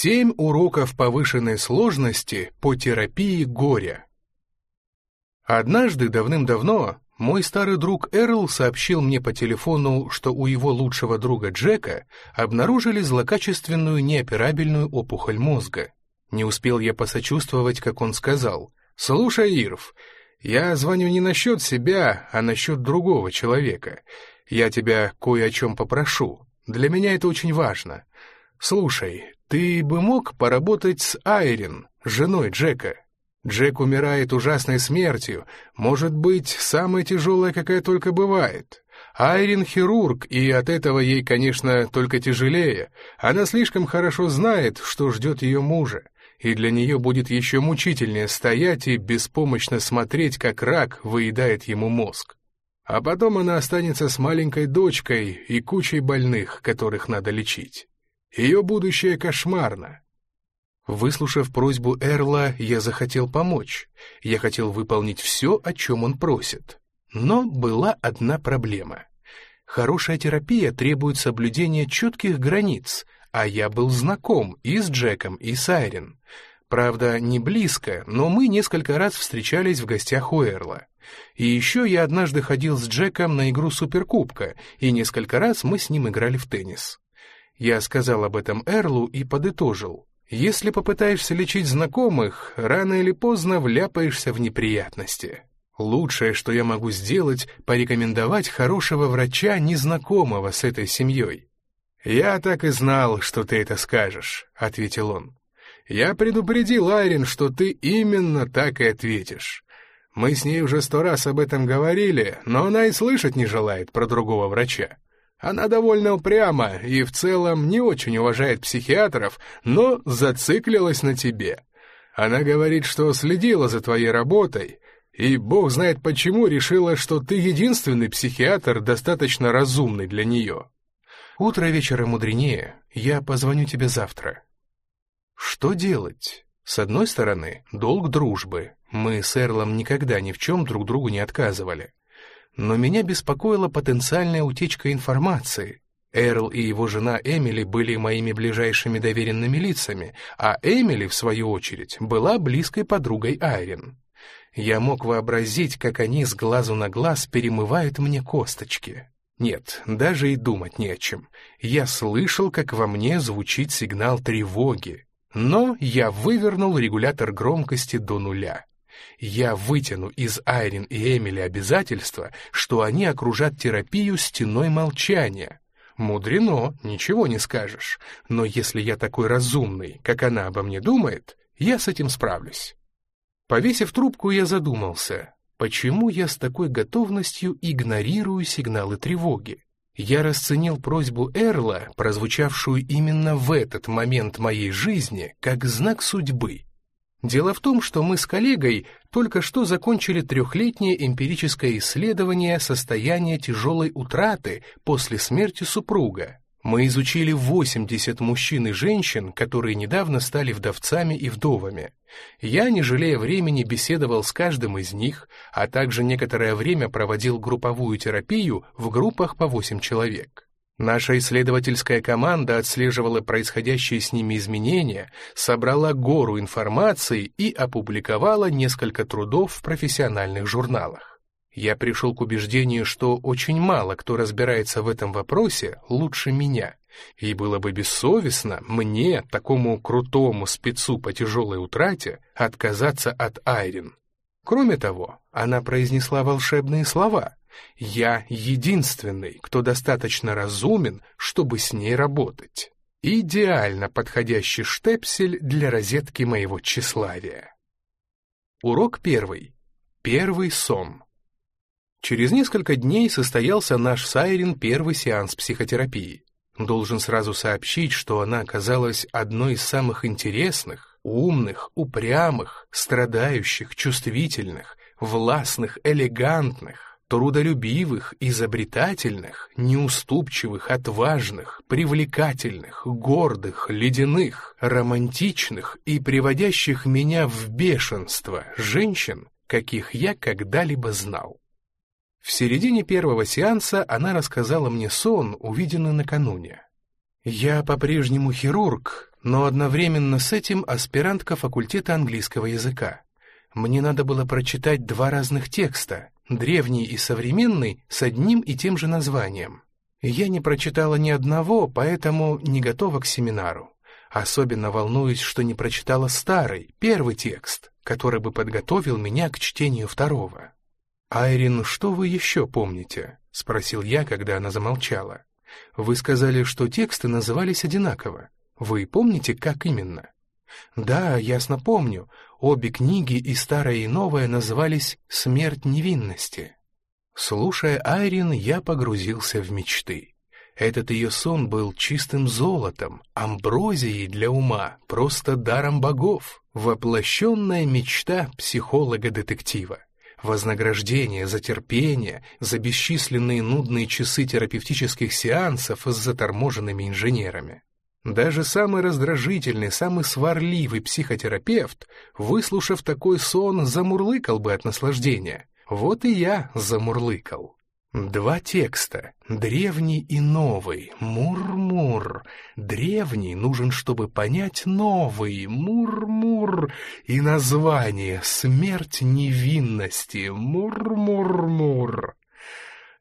Семь уроков повышенной сложности по терапии горя. Однажды, давным-давно, мой старый друг Эрл сообщил мне по телефону, что у его лучшего друга Джека обнаружили злокачественную неоперабельную опухоль мозга. Не успел я посочувствовать, как он сказал. «Слушай, Ирв, я звоню не насчет себя, а насчет другого человека. Я тебя кое о чем попрошу. Для меня это очень важно. Слушай, ты бы мог поработать с Айрин, женой Джека? Джек умирает ужасной смертью, может быть, самая тяжелая, какая только бывает. Айрин хирург, и от этого ей, конечно, только тяжелее. Она слишком хорошо знает, что ждет ее мужа, и для нее будет еще мучительнее стоять и беспомощно смотреть, как рак выедает ему мозг. А потом она останется с маленькой дочкой и кучей больных, которых надо лечить. Ее будущее кошмарно. Выслушав просьбу Эрла, я захотел помочь. Я хотел выполнить все, о чем он просит. Но была одна проблема. Хорошая терапия требует соблюдения четких границ, а я был знаком и с Джеком, и с Айрин. Правда, не близко, но мы несколько раз встречались в гостях у Эрла. И еще я однажды ходил с Джеком на игру Суперкубка, и несколько раз мы с ним играли в теннис. Я сказал об этом Эрлу и подытожил. Если попытаешься лечить знакомых, рано или поздно вляпаешься в неприятности. Лучшее, что я могу сделать, порекомендовать хорошего врача, незнакомого с этой семьей. «Я так и знал, что ты это скажешь», — ответил он. «Я предупредил Айрин, что ты именно так и ответишь. Мы с ней уже сто раз об этом говорили, но она и слышать не желает про другого врача. Она довольно упряма и в целом не очень уважает психиатров, но зациклилась на тебе. Она говорит, что следила за твоей работой, и бог знает почему решила, что ты единственный психиатр, достаточно разумный для нее. Утро вечера мудренее, я позвоню тебе завтра. Что делать? С одной стороны, долг дружбы. Мы с Эрлом никогда ни в чем друг другу не отказывали. Но меня беспокоила потенциальная утечка информации. Эрл и его жена Эмили были моими ближайшими доверенными лицами, а Эмили, в свою очередь, была близкой подругой Айрин. Я мог вообразить, как они с глазу на глаз перемывают мне косточки. Нет, даже и думать не о чем. Я слышал, как во мне звучит сигнал тревоги. Но я вывернул регулятор громкости до нуля. Я вытяну из Айрин и Эмили обязательства, что они окружат терапию стеной молчания. Мудрено, ничего не скажешь. Но если я такой разумный, как она обо мне думает, я с этим справлюсь. Повесив трубку, я задумался, почему я с такой готовностью игнорирую сигналы тревоги. Я расценил просьбу Эрла, прозвучавшую именно в этот момент моей жизни, как знак судьбы — Дело в том, что мы с коллегой только что закончили трехлетнее эмпирическое исследование состояния тяжелой утраты после смерти супруга. Мы изучили 80 мужчин и женщин, которые недавно стали вдовцами и вдовами. Я, не жалея времени, беседовал с каждым из них, а также некоторое время проводил групповую терапию в группах по 8 человек. Наша исследовательская команда отслеживала происходящие с ними изменения, собрала гору информации и опубликовала несколько трудов в профессиональных журналах. Я пришел к убеждению, что очень мало кто разбирается в этом вопросе лучше меня, и было бы бессовестно мне, такому крутому спецу по тяжелой утрате, отказаться от Айрин. Кроме того, она произнесла волшебные слова — я единственный, кто достаточно разумен, чтобы с ней работать. Идеально подходящий штепсель для розетки моего тщеславия. Урок первый. Первый сон. Через несколько дней состоялся наш Сайрин первый сеанс психотерапии. Должен сразу сообщить, что она оказалась одной из самых интересных, умных, упрямых, страдающих, чувствительных, властных, элегантных, трудолюбивых, изобретательных, неуступчивых, отважных, привлекательных, гордых, ледяных, романтичных и приводящих меня в бешенство женщин, каких я когда-либо знал. В середине первого сеанса она рассказала мне сон, увиденный накануне. «Я по-прежнему хирург, но одновременно с этим аспирантка факультета английского языка. Мне надо было прочитать два разных текста, древний и современный, с одним и тем же названием. Я не прочитала ни одного, поэтому не готова к семинару. Особенно волнуюсь, что не прочитала старый, первый текст, который бы подготовил меня к чтению второго. «Айрин, что вы еще помните?» — спросил я, когда она замолчала. «Вы сказали, что тексты назывались одинаково. Вы помните, как именно?» «Да, ясно помню. Обе книги, и старая, и новая, назывались «Смерть невинности». Слушая Айрин, я погрузился в мечты. Этот ее сон был чистым золотом, амброзией для ума, просто даром богов, воплощенная мечта психолога-детектива. Вознаграждение за терпение, за бесчисленные нудные часы терапевтических сеансов с заторможенными инженерами. Даже самый раздражительный, самый сварливый психотерапевт, выслушав такой сон, замурлыкал бы от наслаждения. Вот и я замурлыкал. Два текста, древний и новый, мур-мур. Древний нужен, чтобы понять новый, мур-мур. И название «Смерть невинности», мур-мур-мур.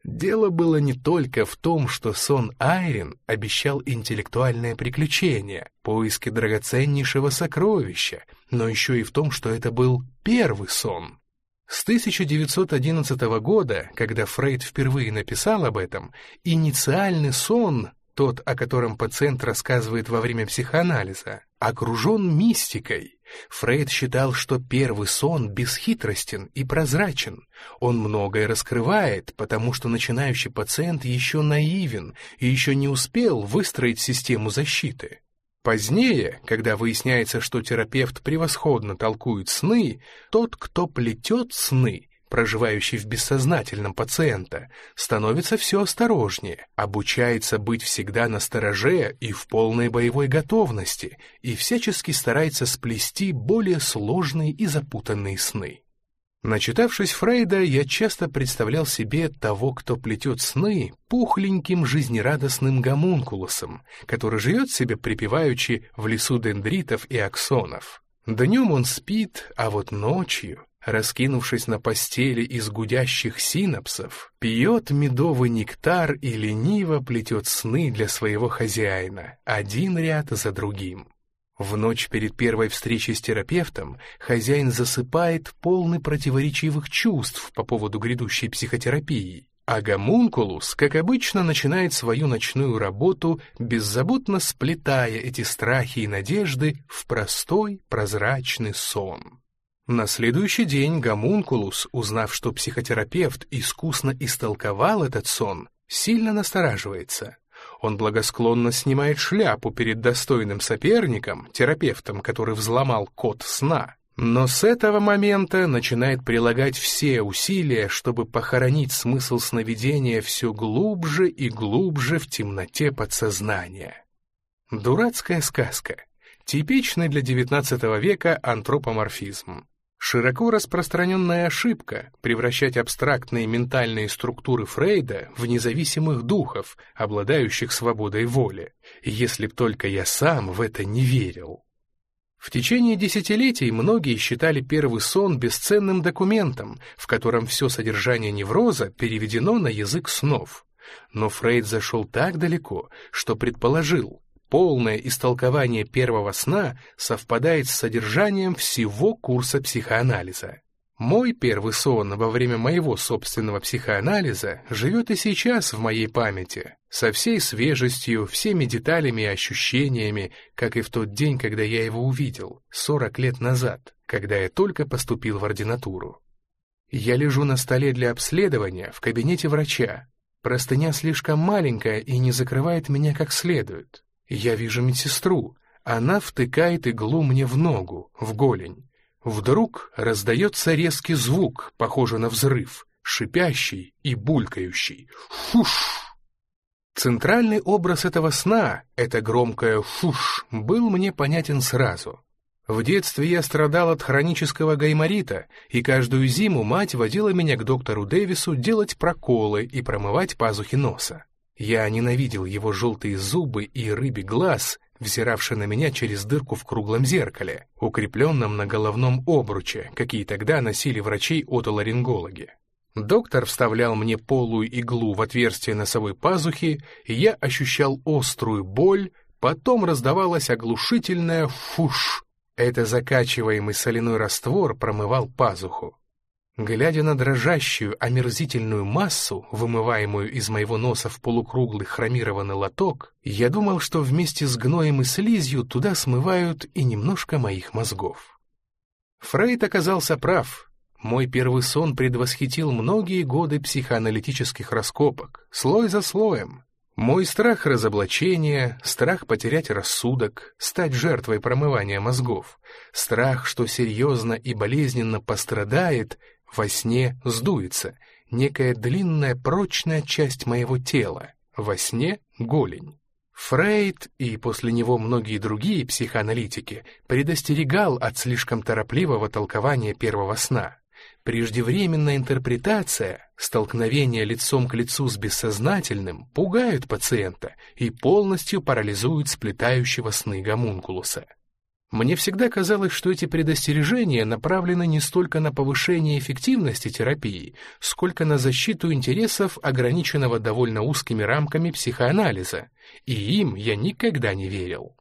Дело было не только в том, что сон Айрин обещал интеллектуальное приключение, поиски драгоценнейшего сокровища, но еще и в том, что это был первый сон. С 1911 года, когда Фрейд впервые написал об этом, инициальный сон, тот, о котором пациент рассказывает во время психоанализа, окружен мистикой. Фрейд считал, что первый сон бесхитростен и прозрачен. Он многое раскрывает, потому что начинающий пациент еще наивен и еще не успел выстроить систему защиты. Позднее, когда выясняется, что терапевт превосходно толкует сны, тот, кто плетет сны, проживающий в бессознательном пациента, становится все осторожнее, обучается быть всегда на стороже и в полной боевой готовности, и всячески старается сплести более сложные и запутанные сны. Начитавшись Фрейда, я часто представлял себе того, кто плетет сны, пухленьким жизнерадостным гомункулусом, который живет себе припеваючи в лесу дендритов и аксонов. Днем он спит, а вот ночью, раскинувшись на постели из гудящих синапсов, пьет медовый нектар и лениво плетет сны для своего хозяина, один ряд за другим. В ночь перед первой встречей с терапевтом хозяин засыпает полный противоречивых чувств по поводу грядущей психотерапии, а гомункулус, как обычно, начинает свою ночную работу, беззаботно сплетая эти страхи и надежды в простой прозрачный сон. На следующий день гомункулус, узнав, что психотерапевт искусно истолковал этот сон, сильно настораживается. Он благосклонно снимает шляпу перед достойным соперником, терапевтом, который взломал код сна. Но с этого момента начинает прилагать все усилия, чтобы похоронить смысл сновидения все глубже и глубже в темноте подсознания. Дурацкая сказка. Типичный для XIX века антропоморфизм. Широко распространенная ошибка — превращать абстрактные ментальные структуры Фрейда в независимых духов, обладающих свободой воли, если б только я сам в это не верил. В течение десятилетий многие считали первый сон бесценным документом, в котором все содержание невроза переведено на язык снов. Но Фрейд зашел так далеко, что предположил, Полное истолкование первого сна совпадает с содержанием всего курса психоанализа. Мой первый сон во время моего собственного психоанализа живет и сейчас в моей памяти, со всей свежестью, всеми деталями и ощущениями, как и в тот день, когда я его увидел, 40 лет назад, когда я только поступил в ординатуру. Я лежу на столе для обследования в кабинете врача. Простыня слишком маленькая и не закрывает меня как следует. Я вижу медсестру. Она втыкает иглу мне в ногу, в голень. Вдруг раздается резкий звук, похожий на взрыв, шипящий и булькающий. Фуш! Центральный образ этого сна, это громкое «фуш», был мне понятен сразу. В детстве я страдал от хронического гайморита, и каждую зиму мать водила меня к доктору Дэвису делать проколы и промывать пазухи носа. Я ненавидел его желтые зубы и рыбий глаз, взиравший на меня через дырку в круглом зеркале, укрепленном на головном обруче, какие тогда носили врачи-отоларингологи. Доктор вставлял мне полую иглу в отверстие носовой пазухи, и я ощущал острую боль, потом раздавалась оглушительная «фуш». Это закачиваемый соляной раствор промывал пазуху. Глядя на дрожащую, омерзительную массу, вымываемую из моего носа в полукруглый хромированный лоток, я думал, что вместе с гноем и слизью туда смывают и немножко моих мозгов. Фрейд оказался прав. Мой первый сон предвосхитил многие годы психоаналитических раскопок, слой за слоем. Мой страх разоблачения, страх потерять рассудок, стать жертвой промывания мозгов, страх, что серьезно и болезненно пострадает, во сне сдуется, некая длинная прочная часть моего тела, во сне голень. Фрейд и после него многие другие психоаналитики предостерегал от слишком торопливого толкования первого сна. Преждевременная интерпретация, столкновение лицом к лицу с бессознательным пугают пациента и полностью парализуют сплетающего сны гомункулуса. Мне всегда казалось, что эти предостережения направлены не столько на повышение эффективности терапии, сколько на защиту интересов, ограниченного довольно узкими рамками психоанализа, и им я никогда не верил.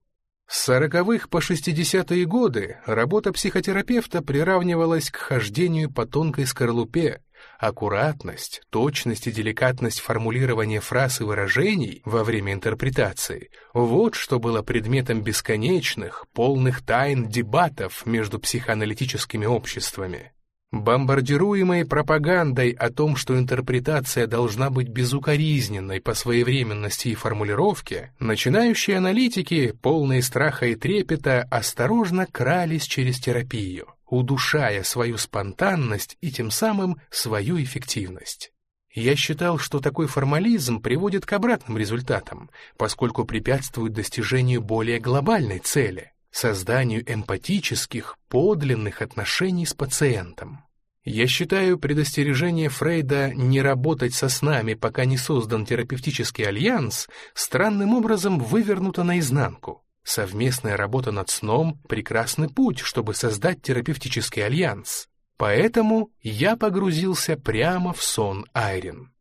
С сороковых по шестидесятые годы работа психотерапевта приравнивалась к хождению по тонкой скорлупе, Аккуратность, точность и деликатность формулирования фраз и выражений во время интерпретации — вот что было предметом бесконечных, полных тайн дебатов между психоаналитическими обществами. Бомбардируемые пропагандой о том, что интерпретация должна быть безукоризненной по своевременности и формулировке, начинающие аналитики, полные страха и трепета, осторожно крались через терапию удушая свою спонтанность и тем самым свою эффективность. Я считал, что такой формализм приводит к обратным результатам, поскольку препятствует достижению более глобальной цели — созданию эмпатических, подлинных отношений с пациентом. Я считаю предостережение Фрейда не работать со снами, пока не создан терапевтический альянс, странным образом вывернуто наизнанку. Совместная работа над сном — прекрасный путь, чтобы создать терапевтический альянс. Поэтому я погрузился прямо в сон Айрин.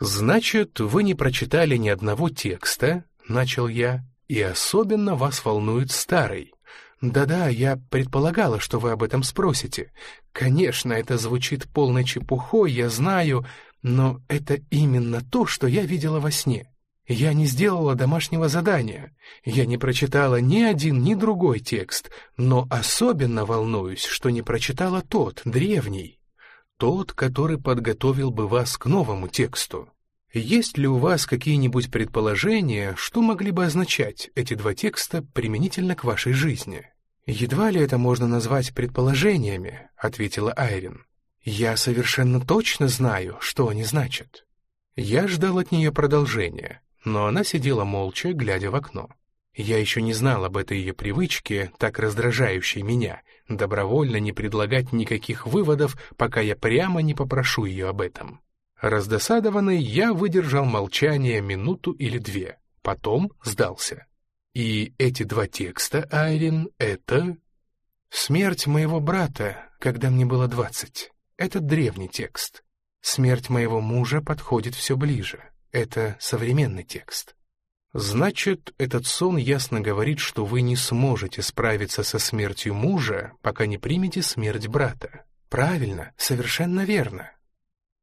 «Значит, вы не прочитали ни одного текста?» — начал я. «И особенно вас волнует старый». «Да-да, я предполагала, что вы об этом спросите. Конечно, это звучит полной чепухой, я знаю, но это именно то, что я видела во сне. Я не сделала домашнего задания. Я не прочитала ни один, ни другой текст, но особенно волнуюсь, что не прочитала тот, древний. Тот, который подготовил бы вас к новому тексту. Есть ли у вас какие-нибудь предположения, что могли бы означать эти два текста применительно к вашей жизни? Едва ли это можно назвать предположениями, ответила Айрин. Я совершенно точно знаю, что они значат. Я ждал от нее продолжения но она сидела молча, глядя в окно. Я еще не знал об этой ее привычке, так раздражающей меня, добровольно не предлагать никаких выводов, пока я прямо не попрошу ее об этом. Раздосадованный, я выдержал молчание минуту или две, потом сдался. И эти два текста, Айрин, это... «Смерть моего брата, когда мне было двадцать». Это древний текст. «Смерть моего мужа подходит все ближе». Это современный текст. Значит, этот сон ясно говорит, что вы не сможете справиться со смертью мужа, пока не примете смерть брата. Правильно, совершенно верно.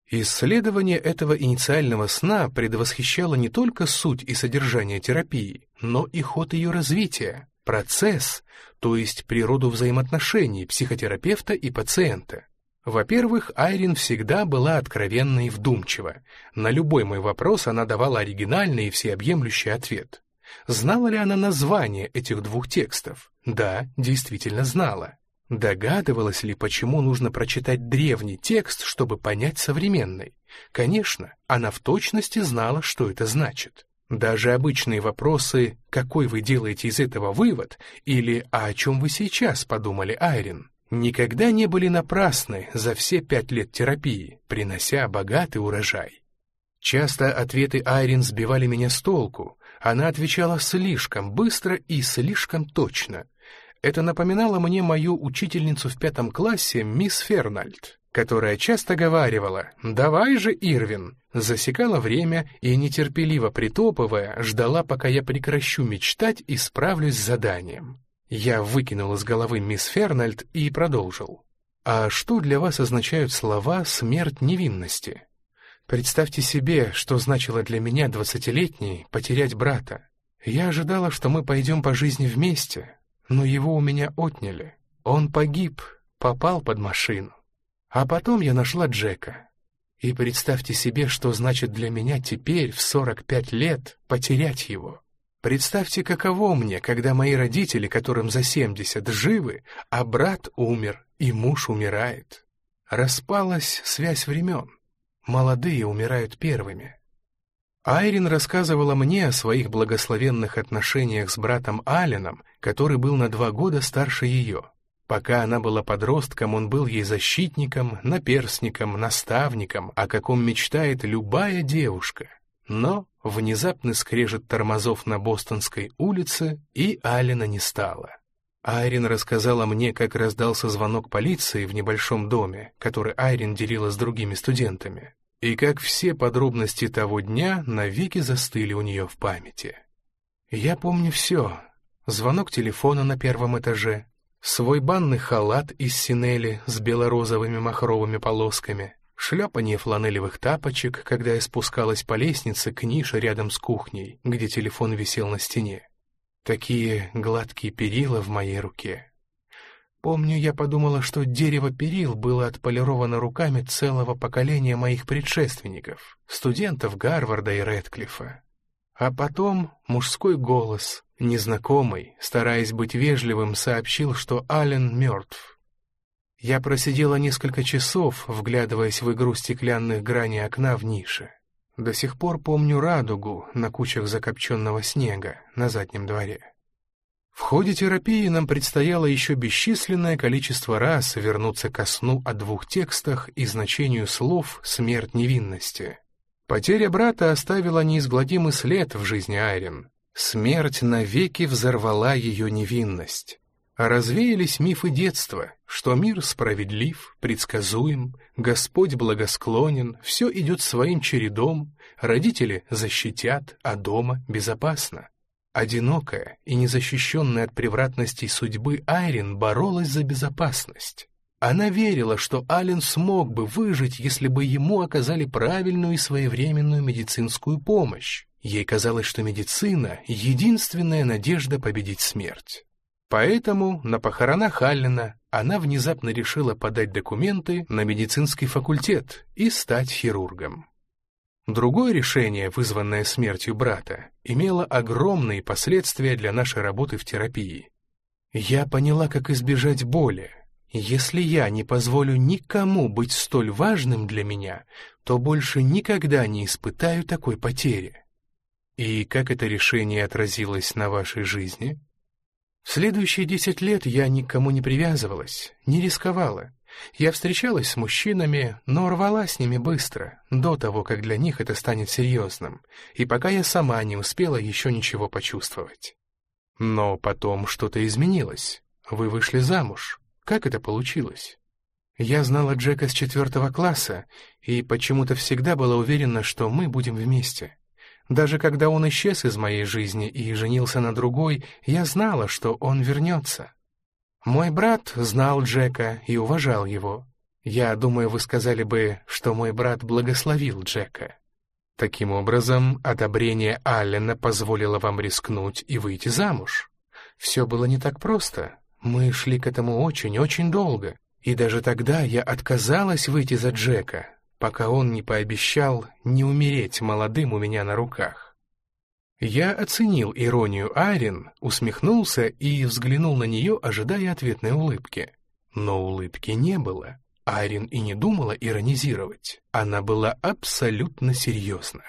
Исследование этого инициального сна предвосхищало не только суть и содержание терапии, но и ход ее развития, процесс, то есть природу взаимоотношений психотерапевта и пациента. Во-первых, Айрин всегда была откровенна и вдумчива. На любой мой вопрос она давала оригинальный и всеобъемлющий ответ. Знала ли она название этих двух текстов? Да, действительно знала. Догадывалась ли, почему нужно прочитать древний текст, чтобы понять современный? Конечно, она в точности знала, что это значит. Даже обычные вопросы «какой вы делаете из этого вывод?» или «а о чем вы сейчас подумали, Айрин?» Никогда не были напрасны за все пять лет терапии, принося богатый урожай. Часто ответы Айрин сбивали меня с толку, Она отвечала слишком быстро и слишком точно. Это напоминало мне мою учительницу в пятом классе, мисс Фернальд, которая часто говаривала «Давай же, Ирвин!» засекала время и, нетерпеливо притопывая, ждала, пока я прекращу мечтать и справлюсь с заданием. Я выкинул из головы мисс Фернальд и продолжил. «А что для вас означают слова «смерть невинности»?» Представьте себе, что значило для меня, двадцатилетней, потерять брата. Я ожидала, что мы пойдем по жизни вместе, но его у меня отняли. Он погиб, попал под машину. А потом я нашла Джека. И представьте себе, что значит для меня теперь, в 45 лет, потерять его. Представьте, каково мне, когда мои родители, которым за 70, живы, а брат умер, и муж умирает. Распалась связь времен. Молодые умирают первыми. Айрин рассказывала мне о своих благословенных отношениях с братом Алленом, который был на два года старше ее. Пока она была подростком, он был ей защитником, наперсником, наставником, о каком мечтает любая девушка. Но внезапно скрежет тормозов на Бостонской улице, и Алина не стало. Айрин рассказала мне, как раздался звонок полиции в небольшом доме, который Айрин делила с другими студентами, и как все подробности того дня навеки застыли у нее в памяти. Я помню все. Звонок телефона на первом этаже, свой банный халат из синели с бело-розовыми махровыми полосками, шлепанье фланелевых тапочек, когда я спускалась по лестнице к нише рядом с кухней, где телефон висел на стене. Такие гладкие перила в моей руке. Помню, я подумала, что дерево перил было отполировано руками целого поколения моих предшественников, студентов Гарварда и Рэдклиффа. А потом мужской голос, незнакомый, стараясь быть вежливым, сообщил, что Аллен мертв. Я просидела несколько часов, вглядываясь в игру стеклянных граней окна в нише. До сих пор помню радугу на кучах закопченного снега на заднем дворе. В ходе терапии нам предстояло еще бесчисленное количество раз вернуться ко сну о двух текстах и значению слов «смерть невинности». Потеря брата оставила неизгладимый след в жизни Айрин. Смерть навеки взорвала ее невинность. А развеялись мифы детства, что мир справедлив, предсказуем, Господь благосклонен, все идет своим чередом, родители защитят, а дома безопасно. Одинокая и незащищенная от превратностей судьбы Айрин боролась за безопасность. Она верила, что Ален смог бы выжить, если бы ему оказали правильную и своевременную медицинскую помощь. Ей казалось, что медицина — единственная надежда победить смерть. Поэтому на похоронах Аллена она внезапно решила подать документы на медицинский факультет и стать хирургом. Другое решение, вызванное смертью брата, имело огромные последствия для нашей работы в терапии. Я поняла, как избежать боли. Если я не позволю никому быть столь важным для меня, то больше никогда не испытаю такой потери. И как это решение отразилось на вашей жизни? В следующие десять лет я никому не привязывалась, не рисковала. Я встречалась с мужчинами, но рвала с ними быстро, до того, как для них это станет серьезным, и пока я сама не успела еще ничего почувствовать. Но потом что-то изменилось. Вы вышли замуж. Как это получилось? Я знала Джека с четвертого класса и почему-то всегда была уверена, что мы будем вместе. Даже когда он исчез из моей жизни и женился на другой, я знала, что он вернется. Мой брат знал Джека и уважал его. Я думаю, вы сказали бы, что мой брат благословил Джека. Таким образом, одобрение Аллена позволило вам рискнуть и выйти замуж. Все было не так просто. Мы шли к этому очень-очень долго. И даже тогда я отказалась выйти за Джека, пока он не пообещал не умереть молодым у меня на руках. Я оценил иронию Айрин, усмехнулся и взглянул на нее, ожидая ответной улыбки. Но улыбки не было. Айрин и не думала иронизировать. Она была абсолютно серьезна.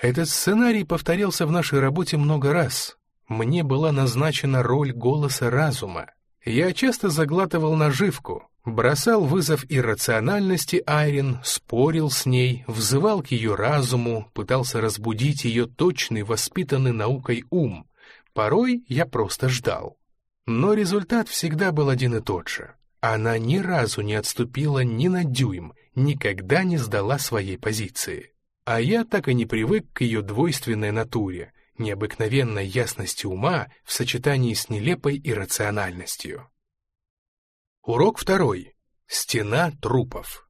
Этот сценарий повторялся в нашей работе много раз. Мне была назначена роль голоса разума. Я часто заглатывал наживку, бросал вызов иррациональности Айрин, спорил с ней, взывал к ее разуму, пытался разбудить ее точный, воспитанный наукой ум. Порой я просто ждал. Но результат всегда был один и тот же. Она ни разу не отступила ни на дюйм, никогда не сдала своей позиции. А я так и не привык к ее двойственной натуре, необыкновенной ясности ума в сочетании с нелепой иррациональностью. Урок второй. Стена трупов.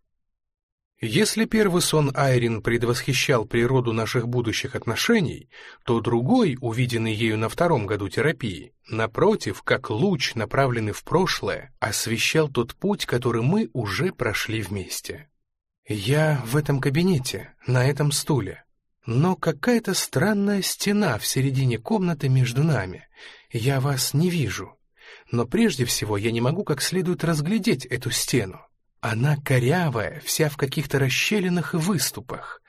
Если первый сон Айрин предвосхищал природу наших будущих отношений, то другой, увиденный ею на втором году терапии, напротив, как луч, направленный в прошлое, освещал тот путь, который мы уже прошли вместе. Я в этом кабинете, на этом стуле. Но какая-то странная стена в середине комнаты между нами. Я вас не вижу. Но прежде всего я не могу как следует разглядеть эту стену. Она корявая, вся в каких-то расщелинах и выступах.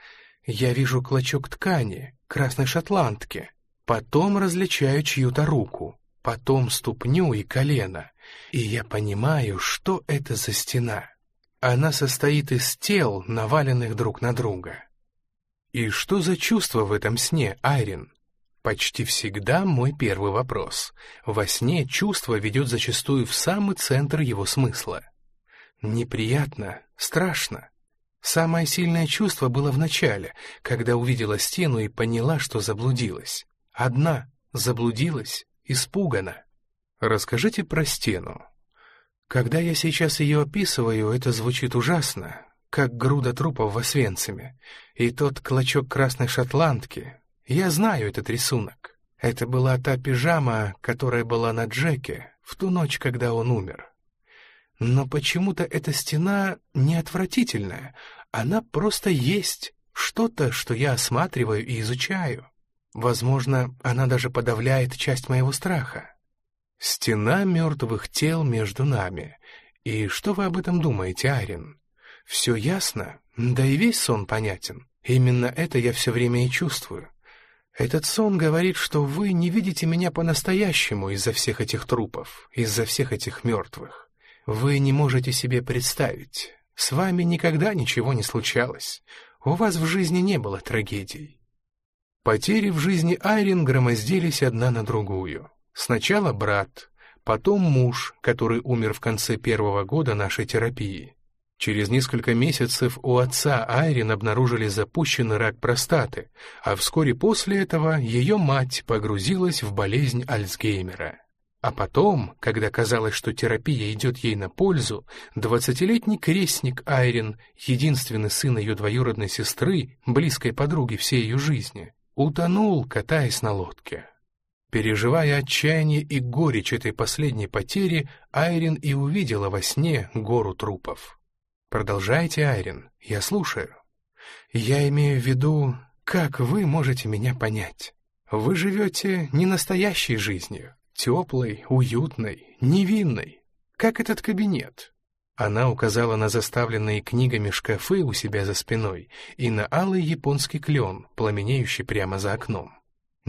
Я вижу клочок ткани, красной шотландки. Потом различаю чью-то руку, потом ступню и колено. И я понимаю, что это за стена. Она состоит из тел, наваленных друг на друга. И что за чувство в этом сне, Айрин? Почти всегда мой первый вопрос. Во сне чувство ведет зачастую в самый центр его смысла. Неприятно, страшно. Самое сильное чувство было в начале, когда увидела стену и поняла, что заблудилась. Одна, заблудилась, испугана. Расскажите про стену. Когда я сейчас ее описываю, это звучит ужасно, как груда трупов в Освенциме, и тот клочок красной шотландки. Я знаю этот рисунок. Это была та пижама, которая была на Джеке в ту ночь, когда он умер. Но почему-то эта стена не отвратительная, она просто есть, что-то, что я осматриваю и изучаю. Возможно, она даже подавляет часть моего страха. Стена мертвых тел между нами. И что вы об этом думаете, Айрин? Все ясно? Да и весь сон понятен. Именно это я все время и чувствую. Этот сон говорит, что вы не видите меня по-настоящему из-за всех этих трупов, из-за всех этих мертвых. Вы не можете себе представить. С вами никогда ничего не случалось. У вас в жизни не было трагедий. Потери в жизни Айрин громоздились одна на другую. Сначала брат, потом муж, который умер в конце первого года нашей терапии. Через несколько месяцев у отца Айрин обнаружили запущенный рак простаты, а вскоре после этого ее мать погрузилась в болезнь Альцгеймера. А потом, когда казалось, что терапия идет ей на пользу, двадцатилетний крестник Айрин, единственный сын ее двоюродной сестры, близкой подруги всей ее жизни, утонул, катаясь на лодке. Переживая отчаяние и горечь этой последней потери, Айрин и увидела во сне гору трупов. Продолжайте, Айрин, я слушаю. Я имею в виду, как вы можете меня понять. Вы живете не настоящей жизнью, теплой, уютной, невинной, как этот кабинет. Она указала на заставленные книгами шкафы у себя за спиной и на алый японский клен, пламенеющий прямо за окном.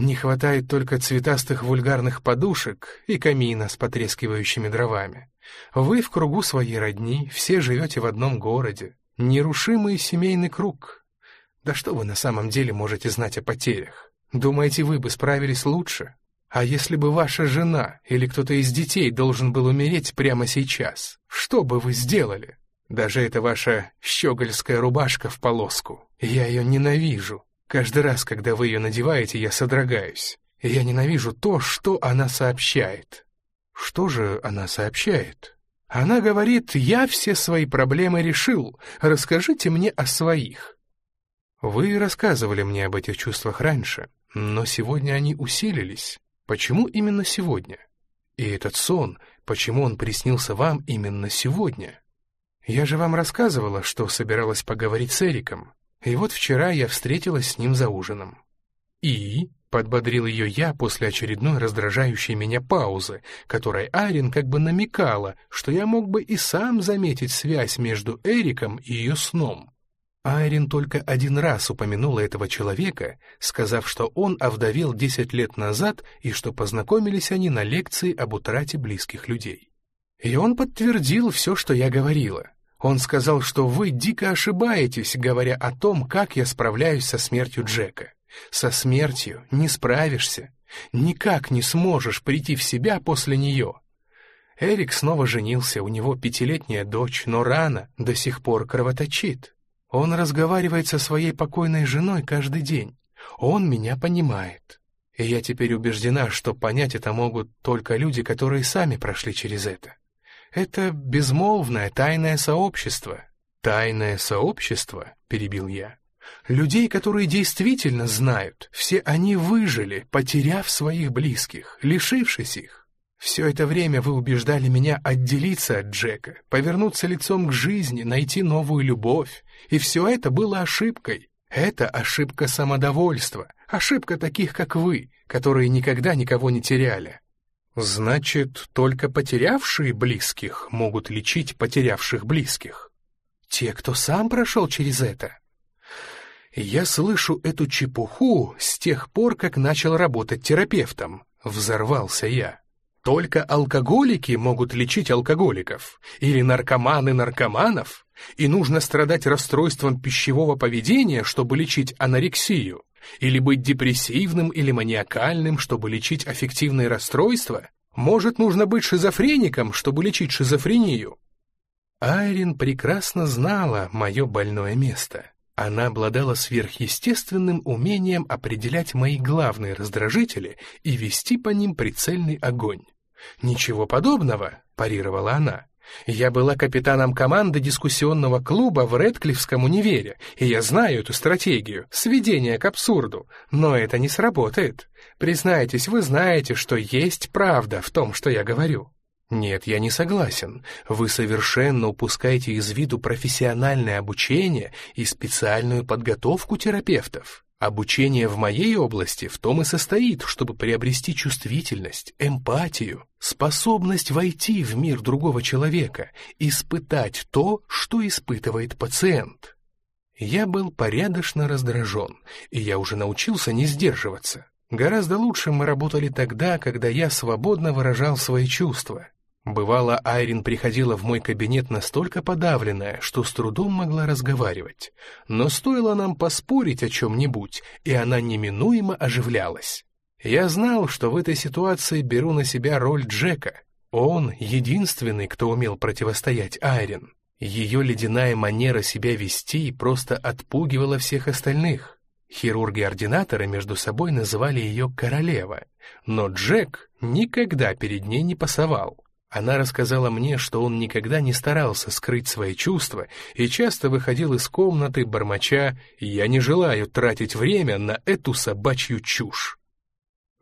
Не хватает только цветастых вульгарных подушек и камина с потрескивающими дровами. Вы в кругу своей родни, все живете в одном городе. Нерушимый семейный круг. Да что вы на самом деле можете знать о потерях? Думаете, вы бы справились лучше? А если бы ваша жена или кто-то из детей должен был умереть прямо сейчас, что бы вы сделали? Даже эта ваша щегольская рубашка в полоску. Я ее ненавижу. Каждый раз, когда вы ее надеваете, я содрогаюсь. Я ненавижу то, что она сообщает. Что же она сообщает? Она говорит, я все свои проблемы решил, расскажите мне о своих. Вы рассказывали мне об этих чувствах раньше, но сегодня они усилились. Почему именно сегодня? И этот сон, почему он приснился вам именно сегодня? Я же вам рассказывала, что собиралась поговорить с Эриком. И вот вчера я встретилась с ним за ужином. И, — подбодрил ее я после очередной раздражающей меня паузы, которой Арин как бы намекала, что я мог бы и сам заметить связь между Эриком и ее сном. Айрин только один раз упомянула этого человека, сказав, что он овдовел десять лет назад и что познакомились они на лекции об утрате близких людей. И он подтвердил все, что я говорила. Он сказал, что вы дико ошибаетесь, говоря о том, как я справляюсь со смертью Джека. Со смертью не справишься. Никак не сможешь прийти в себя после нее. Эрик снова женился, у него пятилетняя дочь, но рана до сих пор кровоточит. Он разговаривает со своей покойной женой каждый день. Он меня понимает. И я теперь убеждена, что понять это могут только люди, которые сами прошли через это. Это безмолвное тайное сообщество. Тайное сообщество, перебил я. Людей, которые действительно знают, все они выжили, потеряв своих близких, лишившись их. Все это время вы убеждали меня отделиться от Джека, повернуться лицом к жизни, найти новую любовь, и все это было ошибкой. Это ошибка самодовольства, ошибка таких, как вы, которые никогда никого не теряли. Значит, только потерявшие близких могут лечить потерявших близких. Те, кто сам прошел через это. Я слышу эту чепуху с тех пор, как начал работать терапевтом. Взорвался я. Только алкоголики могут лечить алкоголиков, или наркоманы наркоманов, и нужно страдать расстройством пищевого поведения, чтобы лечить анорексию, или быть депрессивным или маниакальным, чтобы лечить аффективные расстройства. Может, нужно быть шизофреником, чтобы лечить шизофрению. Айрин прекрасно знала мое больное место. Она обладала сверхъестественным умением определять мои главные раздражители и вести по ним прицельный огонь. «Ничего подобного», — парировала она. «Я была капитаном команды дискуссионного клуба в Редклифском универе, и я знаю эту стратегию — сведение к абсурду, но это не сработает. Признайтесь, вы знаете, что есть правда в том, что я говорю». «Нет, я не согласен. Вы совершенно упускаете из виду профессиональное обучение и специальную подготовку терапевтов. Обучение в моей области в том и состоит, чтобы приобрести чувствительность, эмпатию, способность войти в мир другого человека, испытать то, что испытывает пациент». Я был порядочно раздражен, и я уже научился не сдерживаться. Гораздо лучше мы работали тогда, когда я свободно выражал свои чувства, Бывало, Айрин приходила в мой кабинет настолько подавленная, что с трудом могла разговаривать. Но стоило нам поспорить о чем-нибудь, и она неминуемо оживлялась. Я знал, что в этой ситуации беру на себя роль Джека. Он единственный, кто умел противостоять Айрин. Ее ледяная манера себя вести просто отпугивала всех остальных. Хирурги-ординаторы между собой называли ее «королева», но Джек никогда перед ней не пасовал. Она рассказала мне, что он никогда не старался скрыть свои чувства и часто выходил из комнаты, бормоча «Я не желаю тратить время на эту собачью чушь».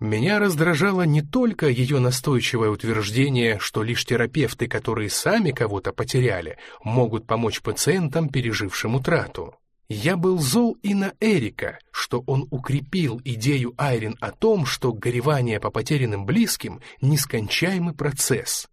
Меня раздражало не только ее настойчивое утверждение, что лишь терапевты, которые сами кого-то потеряли, могут помочь пациентам, пережившим утрату. Я был зол и на Эрика, что он укрепил идею Айрин о том, что горевание по потерянным близким — нескончаемый процесс,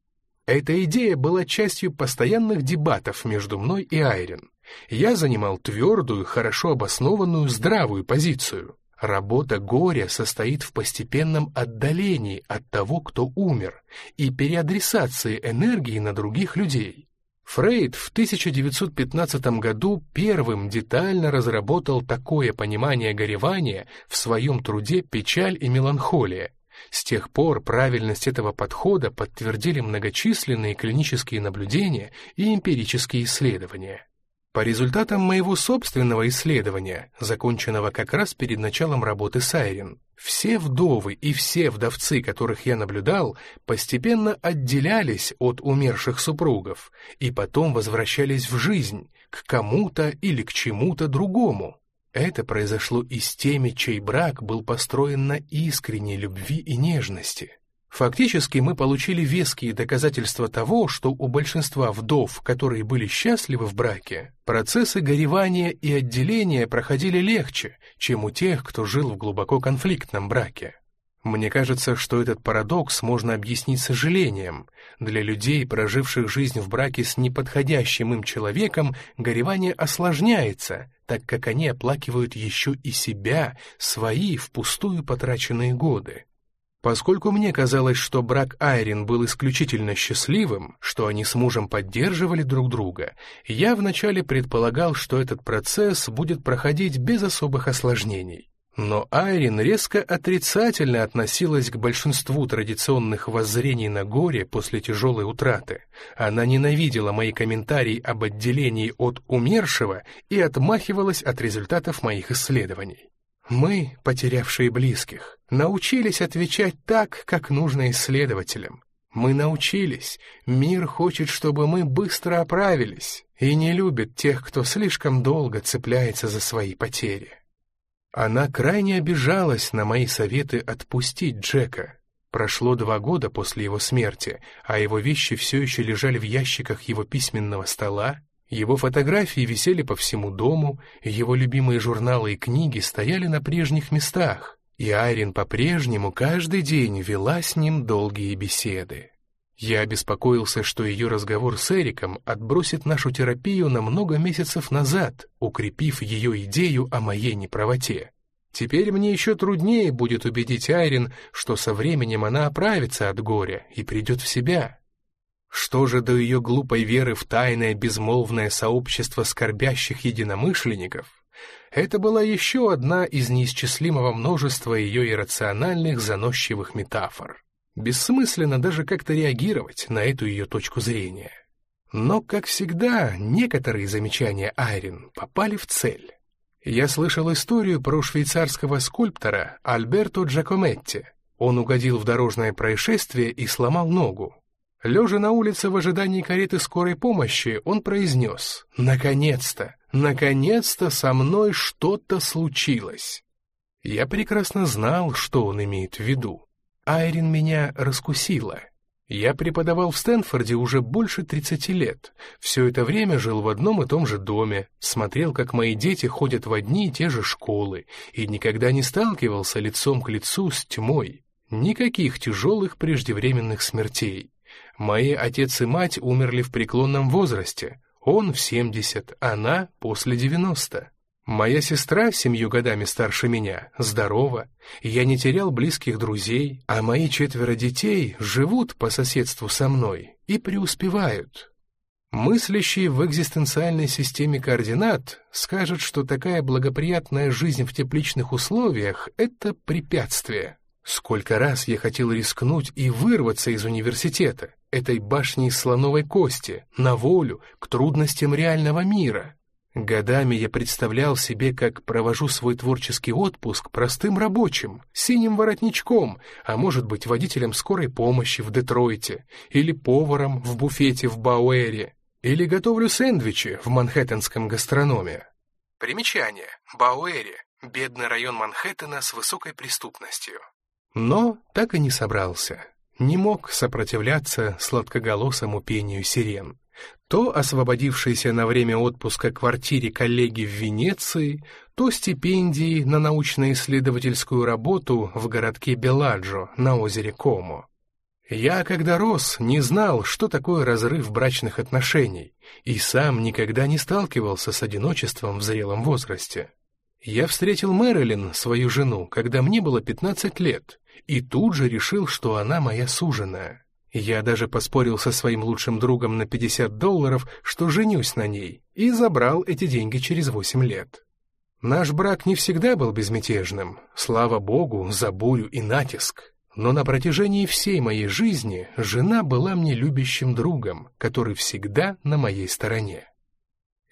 эта идея была частью постоянных дебатов между мной и Айрин. Я занимал твердую, хорошо обоснованную, здравую позицию. Работа горя состоит в постепенном отдалении от того, кто умер, и переадресации энергии на других людей. Фрейд в 1915 году первым детально разработал такое понимание горевания в своем труде «Печаль и меланхолия», с тех пор правильность этого подхода подтвердили многочисленные клинические наблюдения и эмпирические исследования. По результатам моего собственного исследования, законченного как раз перед началом работы с Айрин, все вдовы и все вдовцы, которых я наблюдал, постепенно отделялись от умерших супругов и потом возвращались в жизнь, к кому-то или к чему-то другому. Это произошло и с теми, чей брак был построен на искренней любви и нежности. Фактически мы получили веские доказательства того, что у большинства вдов, которые были счастливы в браке, процессы горевания и отделения проходили легче, чем у тех, кто жил в глубоко конфликтном браке. Мне кажется, что этот парадокс можно объяснить сожалением. Для людей, проживших жизнь в браке с неподходящим им человеком, горевание осложняется, так как они оплакивают еще и себя, свои впустую потраченные годы. Поскольку мне казалось, что брак Айрин был исключительно счастливым, что они с мужем поддерживали друг друга, я вначале предполагал, что этот процесс будет проходить без особых осложнений. Но Айрин резко отрицательно относилась к большинству традиционных воззрений на горе после тяжелой утраты. Она ненавидела мои комментарии об отделении от умершего и отмахивалась от результатов моих исследований. Мы, потерявшие близких, научились отвечать так, как нужно исследователям. Мы научились. Мир хочет, чтобы мы быстро оправились и не любит тех, кто слишком долго цепляется за свои потери. Она крайне обижалась на мои советы отпустить Джека. Прошло два года после его смерти, а его вещи все еще лежали в ящиках его письменного стола, его фотографии висели по всему дому, его любимые журналы и книги стояли на прежних местах, и Айрин по-прежнему каждый день вела с ним долгие беседы. Я обеспокоился, что ее разговор с Эриком отбросит нашу терапию на много месяцев назад, укрепив ее идею о моей неправоте. Теперь мне еще труднее будет убедить Айрин, что со временем она оправится от горя и придет в себя. Что же до ее глупой веры в тайное безмолвное сообщество скорбящих единомышленников, это была еще одна из неисчислимого множества ее иррациональных заносчивых метафор. Бессмысленно даже как-то реагировать на эту ее точку зрения. Но, как всегда, некоторые замечания Айрин попали в цель. Я слышал историю про швейцарского скульптора Альберто Джакометти. Он угодил в дорожное происшествие и сломал ногу. Лежа на улице в ожидании кареты скорой помощи, он произнес «Наконец-то! Наконец-то со мной что-то случилось!» Я прекрасно знал, что он имеет в виду. Айрин меня раскусила. Я преподавал в Стэнфорде уже больше 30 лет. Все это время жил в одном и том же доме, смотрел, как мои дети ходят в одни и те же школы, и никогда не сталкивался лицом к лицу с тьмой. Никаких тяжелых преждевременных смертей. Мои отец и мать умерли в преклонном возрасте. Он в 70, она после 90. Моя сестра, семью годами старше меня, здорова, я не терял близких друзей, а мои четверо детей живут по соседству со мной и преуспевают. Мыслящий в экзистенциальной системе координат скажет, что такая благоприятная жизнь в тепличных условиях — это препятствие. Сколько раз я хотел рискнуть и вырваться из университета, этой башни из слоновой кости, на волю, к трудностям реального мира. Годами я представлял себе, как провожу свой творческий отпуск простым рабочим, синим воротничком, а может быть водителем скорой помощи в Детройте, или поваром в буфете в Бауэре, или готовлю сэндвичи в манхэттенском гастрономе. Примечание. Бауэре. Бедный район Манхэттена с высокой преступностью. Но так и не собрался. Не мог сопротивляться сладкоголосому пению сирен то освободившейся на время отпуска квартире коллеги в Венеции, то стипендии на научно-исследовательскую работу в городке Беладжо на озере Комо. Я, когда рос, не знал, что такое разрыв брачных отношений, и сам никогда не сталкивался с одиночеством в зрелом возрасте. Я встретил Мэрилин, свою жену, когда мне было 15 лет, и тут же решил, что она моя суженая. Я даже поспорил со своим лучшим другом на 50 долларов, что женюсь на ней, и забрал эти деньги через 8 лет. Наш брак не всегда был безмятежным, слава богу, за бурю и натиск. Но на протяжении всей моей жизни жена была мне любящим другом, который всегда на моей стороне.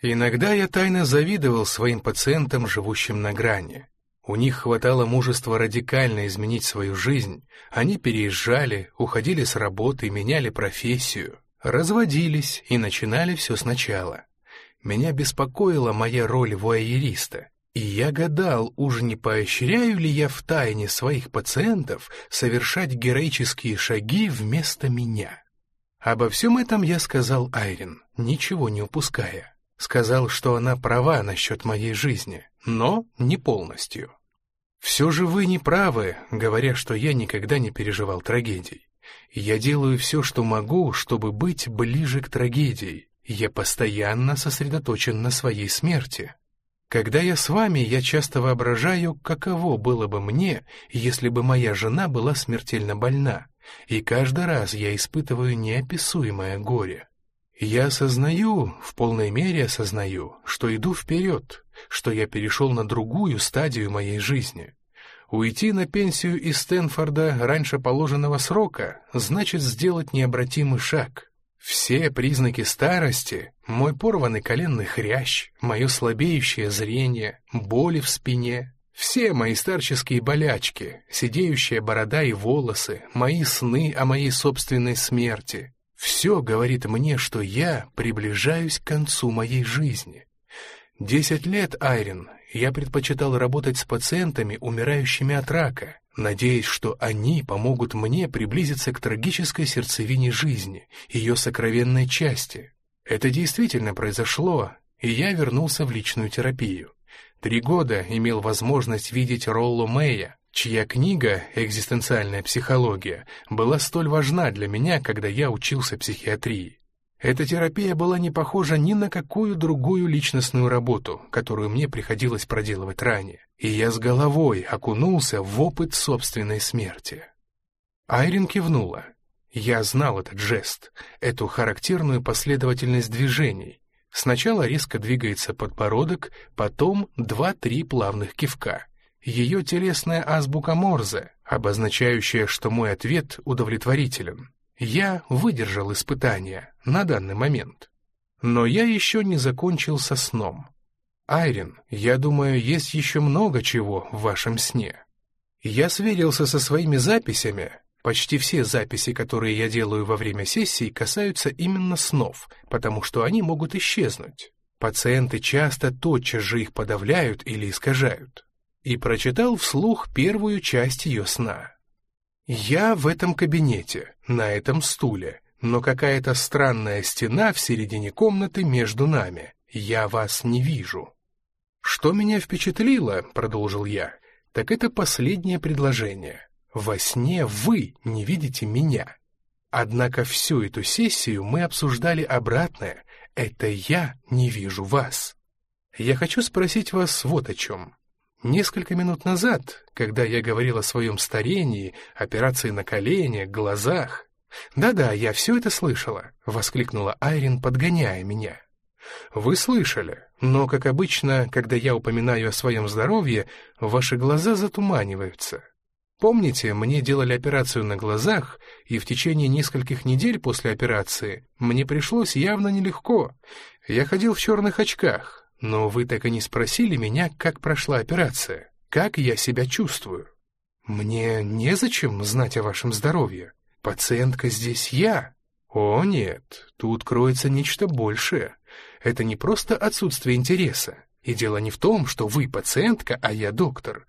Иногда я тайно завидовал своим пациентам, живущим на грани. У них хватало мужества радикально изменить свою жизнь. Они переезжали, уходили с работы, меняли профессию, разводились и начинали все сначала. Меня беспокоила моя роль вуайериста, и я гадал, уж не поощряю ли я в тайне своих пациентов совершать героические шаги вместо меня. Обо всем этом я сказал Айрин, ничего не упуская. Сказал, что она права насчет моей жизни, но не полностью. Все же вы не правы, говоря, что я никогда не переживал трагедий. Я делаю все, что могу, чтобы быть ближе к трагедии. Я постоянно сосредоточен на своей смерти. Когда я с вами, я часто воображаю, каково было бы мне, если бы моя жена была смертельно больна, и каждый раз я испытываю неописуемое горе. Я осознаю, в полной мере осознаю, что иду вперед, что я перешел на другую стадию моей жизни. Уйти на пенсию из Стэнфорда раньше положенного срока значит сделать необратимый шаг. Все признаки старости — мой порванный коленный хрящ, мое слабеющее зрение, боли в спине, все мои старческие болячки, сидеющая борода и волосы, мои сны о моей собственной смерти — все говорит мне, что я приближаюсь к концу моей жизни. Десять лет, Айрин, я предпочитал работать с пациентами, умирающими от рака, надеясь, что они помогут мне приблизиться к трагической сердцевине жизни, ее сокровенной части. Это действительно произошло, и я вернулся в личную терапию. Три года имел возможность видеть Ролло Мэя, чья книга «Экзистенциальная психология» была столь важна для меня, когда я учился психиатрии. Эта терапия была не похожа ни на какую другую личностную работу, которую мне приходилось проделывать ранее, и я с головой окунулся в опыт собственной смерти. Айрин кивнула. Я знал этот жест, эту характерную последовательность движений. Сначала резко двигается подбородок, потом два-три плавных кивка. Ее телесная азбука Морзе, обозначающая, что мой ответ удовлетворителен. Я выдержал испытание на данный момент. Но я еще не закончил со сном. Айрин, я думаю, есть еще много чего в вашем сне. Я сверился со своими записями. Почти все записи, которые я делаю во время сессий, касаются именно снов, потому что они могут исчезнуть. Пациенты часто тотчас же их подавляют или искажают. И прочитал вслух первую часть ее сна. Я в этом кабинете, на этом стуле, но какая-то странная стена в середине комнаты между нами. Я вас не вижу. Что меня впечатлило, продолжил я, так это последнее предложение. Во сне вы не видите меня. Однако всю эту сессию мы обсуждали обратное. Это я не вижу вас. Я хочу спросить вас вот о чем. Несколько минут назад, когда я говорил о своем старении, операции на коленях, глазах... «Да-да, я все это слышала», — воскликнула Айрин, подгоняя меня. «Вы слышали, но, как обычно, когда я упоминаю о своем здоровье, ваши глаза затуманиваются. Помните, мне делали операцию на глазах, и в течение нескольких недель после операции мне пришлось явно нелегко. Я ходил в черных очках, но вы так и не спросили меня, как прошла операция, как я себя чувствую. Мне незачем знать о вашем здоровье. Пациентка здесь я. О нет, тут кроется нечто большее. Это не просто отсутствие интереса. И дело не в том, что вы пациентка, а я доктор.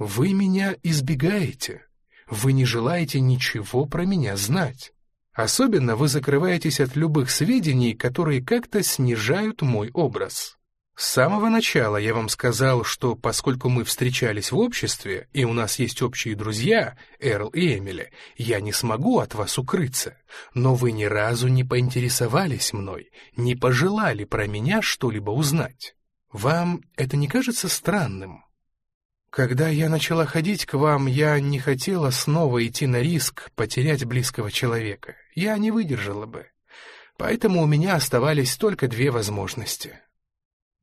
Вы меня избегаете. Вы не желаете ничего про меня знать. Особенно вы закрываетесь от любых сведений, которые как-то снижают мой образ. С самого начала я вам сказал, что поскольку мы встречались в обществе, и у нас есть общие друзья, Эрл и Эмили, я не смогу от вас укрыться. Но вы ни разу не поинтересовались мной, не пожелали про меня что-либо узнать. Вам это не кажется странным? Когда я начала ходить к вам, я не хотела снова идти на риск потерять близкого человека. Я не выдержала бы. Поэтому у меня оставались только две возможности —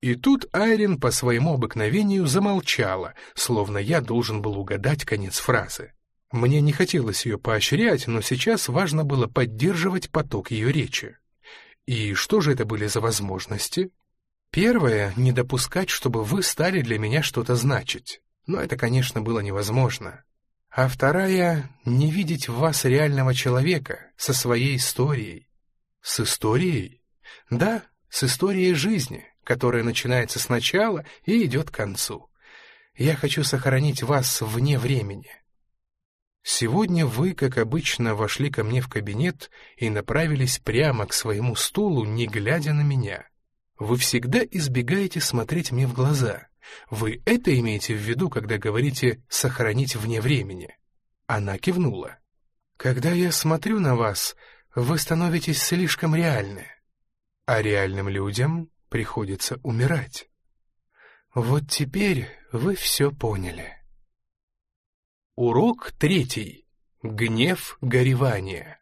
и тут Айрин по своему обыкновению замолчала, словно я должен был угадать конец фразы. Мне не хотелось ее поощрять, но сейчас важно было поддерживать поток ее речи. И что же это были за возможности? Первое — не допускать, чтобы вы стали для меня что-то значить. Но это, конечно, было невозможно. А вторая — не видеть в вас реального человека со своей историей. С историей? Да, с историей жизни, которая начинается сначала и идет к концу. Я хочу сохранить вас вне времени. Сегодня вы, как обычно, вошли ко мне в кабинет и направились прямо к своему стулу, не глядя на меня. Вы всегда избегаете смотреть мне в глаза. Вы это имеете в виду, когда говорите «сохранить вне времени»?» Она кивнула. «Когда я смотрю на вас, вы становитесь слишком реальны. А реальным людям приходится умирать. Вот теперь вы все поняли. Урок третий. Гнев горевания.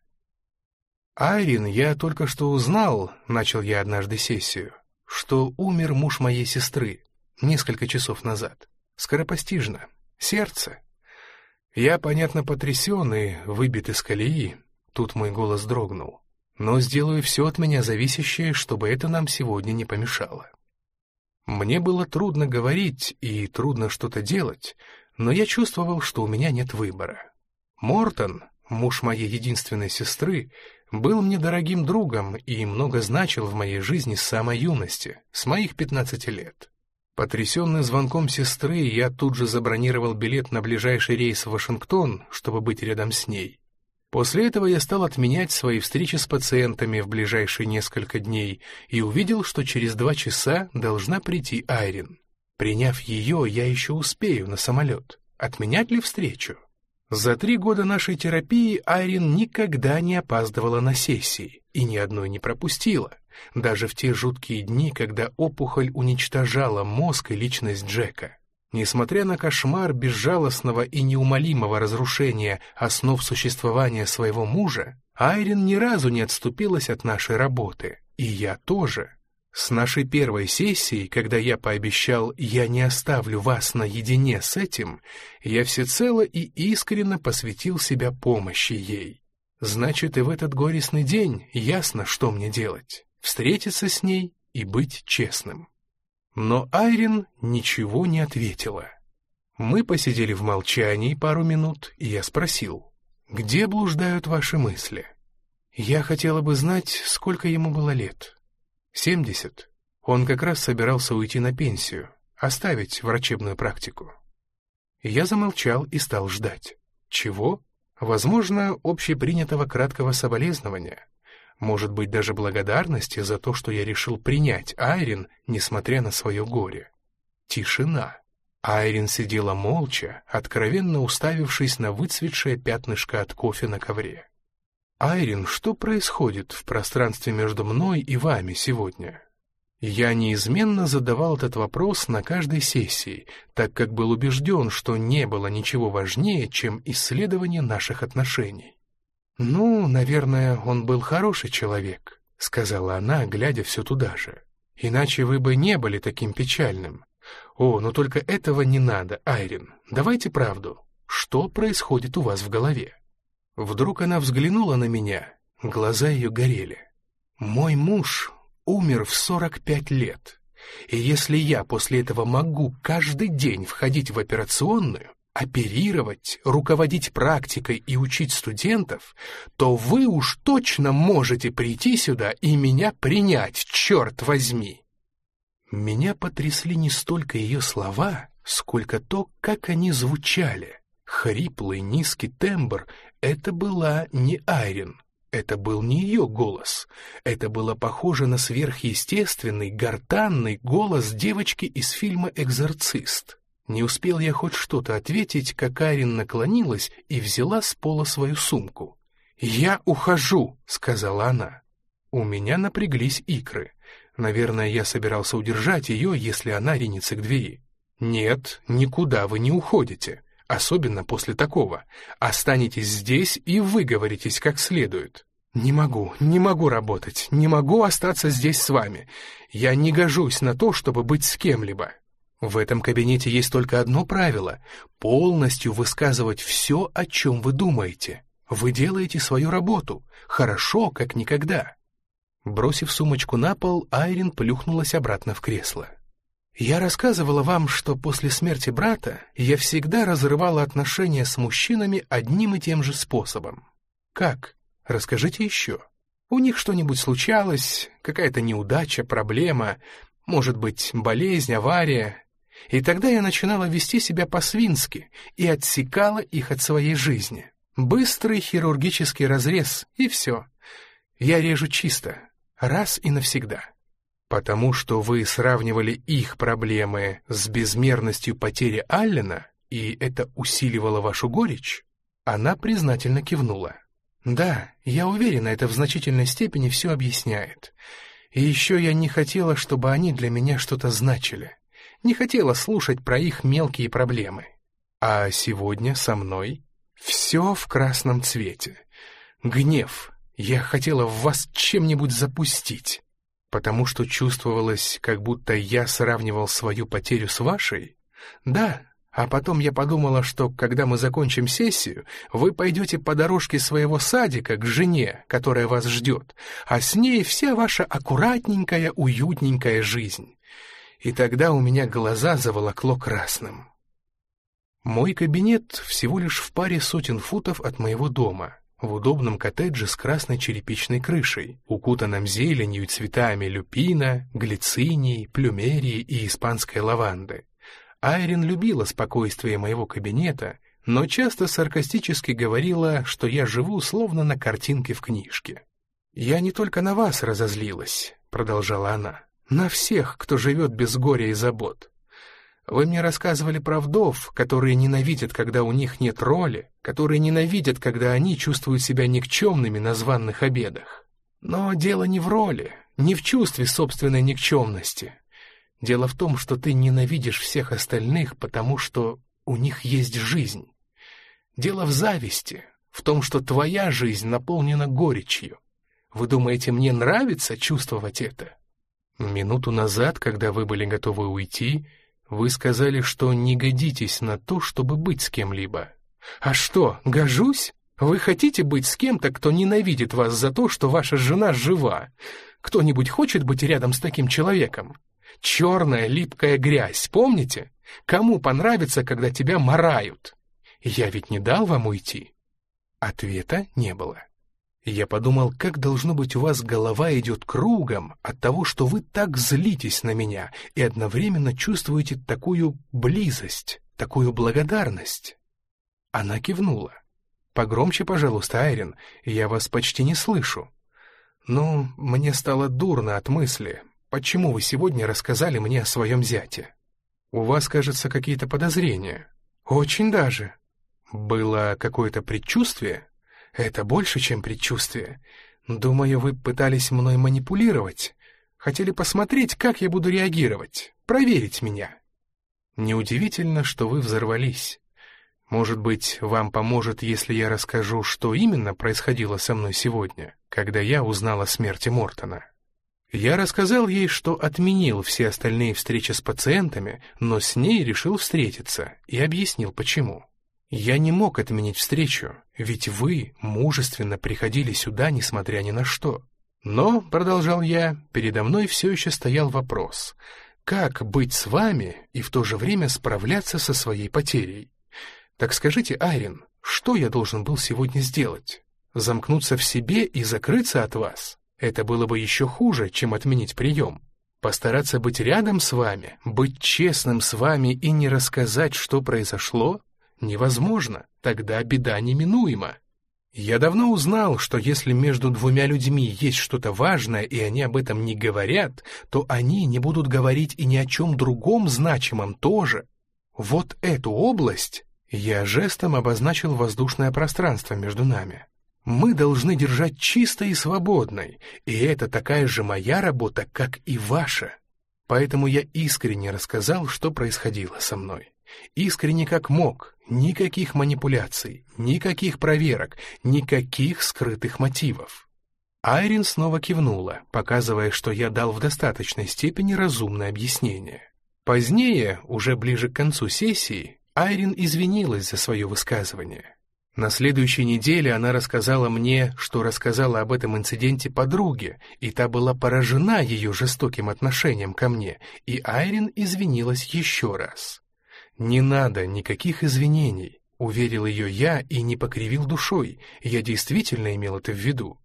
«Айрин, я только что узнал, — начал я однажды сессию, — что умер муж моей сестры несколько часов назад. Скоропостижно. Сердце. Я, понятно, потрясен и выбит из колеи. Тут мой голос дрогнул. Но сделаю все от меня зависящее, чтобы это нам сегодня не помешало. Мне было трудно говорить и трудно что-то делать, но я чувствовал, что у меня нет выбора. Мортон, муж моей единственной сестры, был мне дорогим другом и много значил в моей жизни с самой юности, с моих 15 лет. Потрясенный звонком сестры, я тут же забронировал билет на ближайший рейс в Вашингтон, чтобы быть рядом с ней. После этого я стал отменять свои встречи с пациентами в ближайшие несколько дней и увидел, что через два часа должна прийти Айрин. Приняв ее, я еще успею на самолет. Отменять ли встречу? За три года нашей терапии Айрин никогда не опаздывала на сессии и ни одной не пропустила, даже в те жуткие дни, когда опухоль уничтожала мозг и личность Джека. Несмотря на кошмар безжалостного и неумолимого разрушения основ существования своего мужа, Айрин ни разу не отступилась от нашей работы, и я тоже. С нашей первой сессии, когда я пообещал «я не оставлю вас наедине с этим», я всецело и искренне посвятил себя помощи ей. Значит, и в этот горестный день ясно, что мне делать — встретиться с ней и быть честным. Но Айрин ничего не ответила. Мы посидели в молчании пару минут, и я спросил, «Где блуждают ваши мысли?» Я хотела бы знать, сколько ему было лет. Семьдесят. Он как раз собирался уйти на пенсию, оставить врачебную практику. Я замолчал и стал ждать. Чего? Возможно, общепринятого краткого соболезнования. Может быть, даже благодарности за то, что я решил принять Айрин, несмотря на свое горе. Тишина. Айрин сидела молча, откровенно уставившись на выцветшее пятнышко от кофе на ковре. «Айрин, что происходит в пространстве между мной и вами сегодня?» Я неизменно задавал этот вопрос на каждой сессии, так как был убежден, что не было ничего важнее, чем исследование наших отношений. «Ну, наверное, он был хороший человек», — сказала она, глядя все туда же. «Иначе вы бы не были таким печальным. О, но только этого не надо, Айрин. Давайте правду. Что происходит у вас в голове?» Вдруг она взглянула на меня, глаза ее горели. «Мой муж умер в 45 лет, и если я после этого могу каждый день входить в операционную, оперировать, руководить практикой и учить студентов, то вы уж точно можете прийти сюда и меня принять, черт возьми!» Меня потрясли не столько ее слова, сколько то, как они звучали. Хриплый низкий тембр — это была не Айрин, это был не ее голос. Это было похоже на сверхъестественный, гортанный голос девочки из фильма «Экзорцист». Не успел я хоть что-то ответить, как Айрин наклонилась и взяла с пола свою сумку. «Я ухожу», — сказала она. У меня напряглись икры. Наверное, я собирался удержать ее, если она ринется к двери. «Нет, никуда вы не уходите особенно после такого. Останетесь здесь и выговоритесь как следует. Не могу, не могу работать, не могу остаться здесь с вами. Я не гожусь на то, чтобы быть с кем-либо. В этом кабинете есть только одно правило — полностью высказывать все, о чем вы думаете. Вы делаете свою работу, хорошо, как никогда. Бросив сумочку на пол, Айрин плюхнулась обратно в кресло. Я рассказывала вам, что после смерти брата я всегда разрывала отношения с мужчинами одним и тем же способом. Как? Расскажите еще. У них что-нибудь случалось, какая-то неудача, проблема, может быть, болезнь, авария. И тогда я начинала вести себя по-свински и отсекала их от своей жизни. Быстрый хирургический разрез, и все. Я режу чисто, раз и навсегда. Потому что вы сравнивали их проблемы с безмерностью потери Аллена, и это усиливало вашу горечь? Она признательно кивнула. Да, я уверена, это в значительной степени все объясняет. И еще я не хотела, чтобы они для меня что-то значили. Не хотела слушать про их мелкие проблемы. А сегодня со мной все в красном цвете. Гнев. Я хотела в вас чем-нибудь запустить. Потому что чувствовалось, как будто я сравнивал свою потерю с вашей? Да, а потом я подумала, что, когда мы закончим сессию, вы пойдете по дорожке своего садика к жене, которая вас ждет, а с ней вся ваша аккуратненькая, уютненькая жизнь. И тогда у меня глаза заволокло красным. Мой кабинет всего лишь в паре сотен футов от моего дома, в удобном коттедже с красной черепичной крышей, укутанном зеленью и цветами люпина, глицинии, плюмерии и испанской лаванды. Айрин любила спокойствие моего кабинета, но часто саркастически говорила, что я живу словно на картинке в книжке. «Я не только на вас разозлилась», — продолжала она, — «на всех, кто живет без горя и забот. Вы мне рассказывали про вдов, которые ненавидят, когда у них нет роли, которые ненавидят, когда они чувствуют себя никчемными на званных обедах. Но дело не в роли, не в чувстве собственной никчемности, Дело в том, что ты ненавидишь всех остальных, потому что у них есть жизнь. Дело в зависти, в том, что твоя жизнь наполнена горечью. Вы думаете, мне нравится чувствовать это? Минуту назад, когда вы были готовы уйти, вы сказали, что не годитесь на то, чтобы быть с кем-либо. А что, гожусь? Вы хотите быть с кем-то, кто ненавидит вас за то, что ваша жена жива? Кто-нибудь хочет быть рядом с таким человеком? Черная липкая грязь, помните? Кому понравится, когда тебя марают? Я ведь не дал вам уйти. Ответа не было. Я подумал, как должно быть у вас голова идет кругом от того, что вы так злитесь на меня и одновременно чувствуете такую близость, такую благодарность. Она кивнула. «Погромче, пожалуйста, Айрин, я вас почти не слышу». «Ну, мне стало дурно от мысли, Почему вы сегодня рассказали мне о своем зяте? У вас, кажется, какие-то подозрения. Очень даже. Было какое-то предчувствие? Это больше, чем предчувствие. Думаю, вы пытались мной манипулировать. Хотели посмотреть, как я буду реагировать, проверить меня. Неудивительно, что вы взорвались. Может быть, вам поможет, если я расскажу, что именно происходило со мной сегодня, когда я узнал о смерти Мортона. Я рассказал ей, что отменил все остальные встречи с пациентами, но с ней решил встретиться и объяснил, почему. Я не мог отменить встречу, ведь вы мужественно приходили сюда, несмотря ни на что. Но, продолжал я, передо мной все еще стоял вопрос, как быть с вами и в то же время справляться со своей потерей? Так скажите, Айрин, что я должен был сегодня сделать? Замкнуться в себе и закрыться от вас? Это было бы еще хуже, чем отменить прием. Постараться быть рядом с вами, быть честным с вами и не рассказать, что произошло, невозможно, тогда беда неминуема. Я давно узнал, что если между двумя людьми есть что-то важное, и они об этом не говорят, то они не будут говорить и ни о чем другом значимом тоже. Вот эту область я жестом обозначил воздушное пространство между нами. Мы должны держать чистой и свободной, и это такая же моя работа, как и ваша. Поэтому я искренне рассказал, что происходило со мной. Искренне как мог, никаких манипуляций, никаких проверок, никаких скрытых мотивов. Айрин снова кивнула, показывая, что я дал в достаточной степени разумное объяснение. Позднее, уже ближе к концу сессии, Айрин извинилась за свое высказывание. На следующей неделе она рассказала мне, что рассказала об этом инциденте подруге, и та была поражена ее жестоким отношением ко мне, и Айрин извинилась еще раз. «Не надо никаких извинений», — уверил ее я и не покривил душой, я действительно имел это в виду.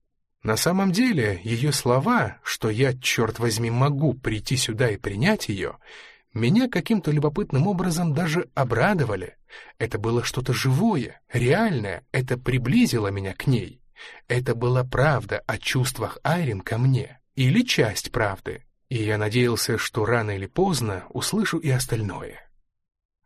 На самом деле, ее слова, что я, черт возьми, могу прийти сюда и принять ее, меня каким-то любопытным образом даже обрадовали. Это было что-то живое, реальное, это приблизило меня к ней. Это была правда о чувствах Айрин ко мне, или часть правды, и я надеялся, что рано или поздно услышу и остальное.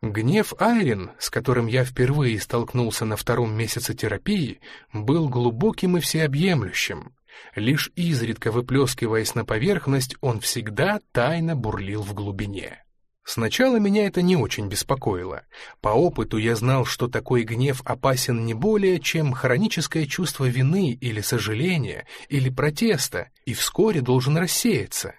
Гнев Айрин, с которым я впервые столкнулся на втором месяце терапии, был глубоким и всеобъемлющим. Лишь изредка выплескиваясь на поверхность, он всегда тайно бурлил в глубине. Сначала меня это не очень беспокоило. По опыту я знал, что такой гнев опасен не более, чем хроническое чувство вины или сожаления, или протеста, и вскоре должен рассеяться.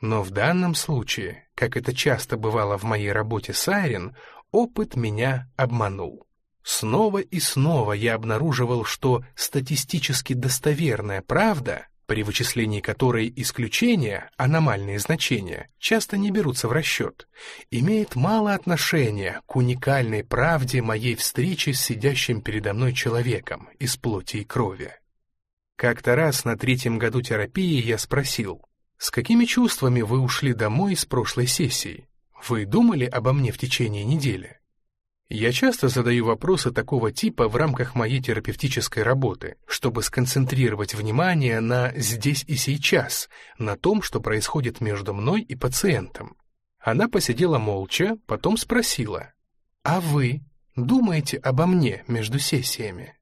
Но в данном случае, как это часто бывало в моей работе с Айрин, опыт меня обманул. Снова и снова я обнаруживал, что статистически достоверная правда при вычислении которой исключения, аномальные значения, часто не берутся в расчет, имеет мало отношения к уникальной правде моей встречи с сидящим передо мной человеком из плоти и крови. Как-то раз на третьем году терапии я спросил, «С какими чувствами вы ушли домой с прошлой сессии? Вы думали обо мне в течение недели?» Я часто задаю вопросы такого типа в рамках моей терапевтической работы, чтобы сконцентрировать внимание на «здесь и сейчас», на том, что происходит между мной и пациентом. Она посидела молча, потом спросила, «А вы думаете обо мне между сессиями?»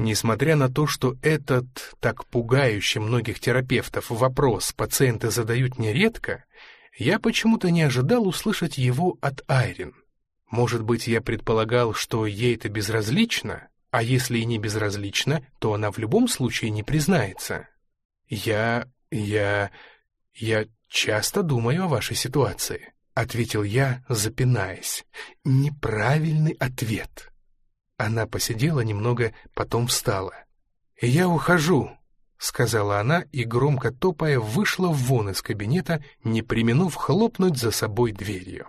Несмотря на то, что этот, так пугающий многих терапевтов, вопрос пациенты задают нередко, я почему-то не ожидал услышать его от Айрин. Может быть, я предполагал, что ей это безразлично, а если и не безразлично, то она в любом случае не признается. Я... я... я часто думаю о вашей ситуации, — ответил я, запинаясь. Неправильный ответ. Она посидела немного, потом встала. «Я ухожу», — сказала она и, громко топая, вышла вон из кабинета, не применув хлопнуть за собой дверью.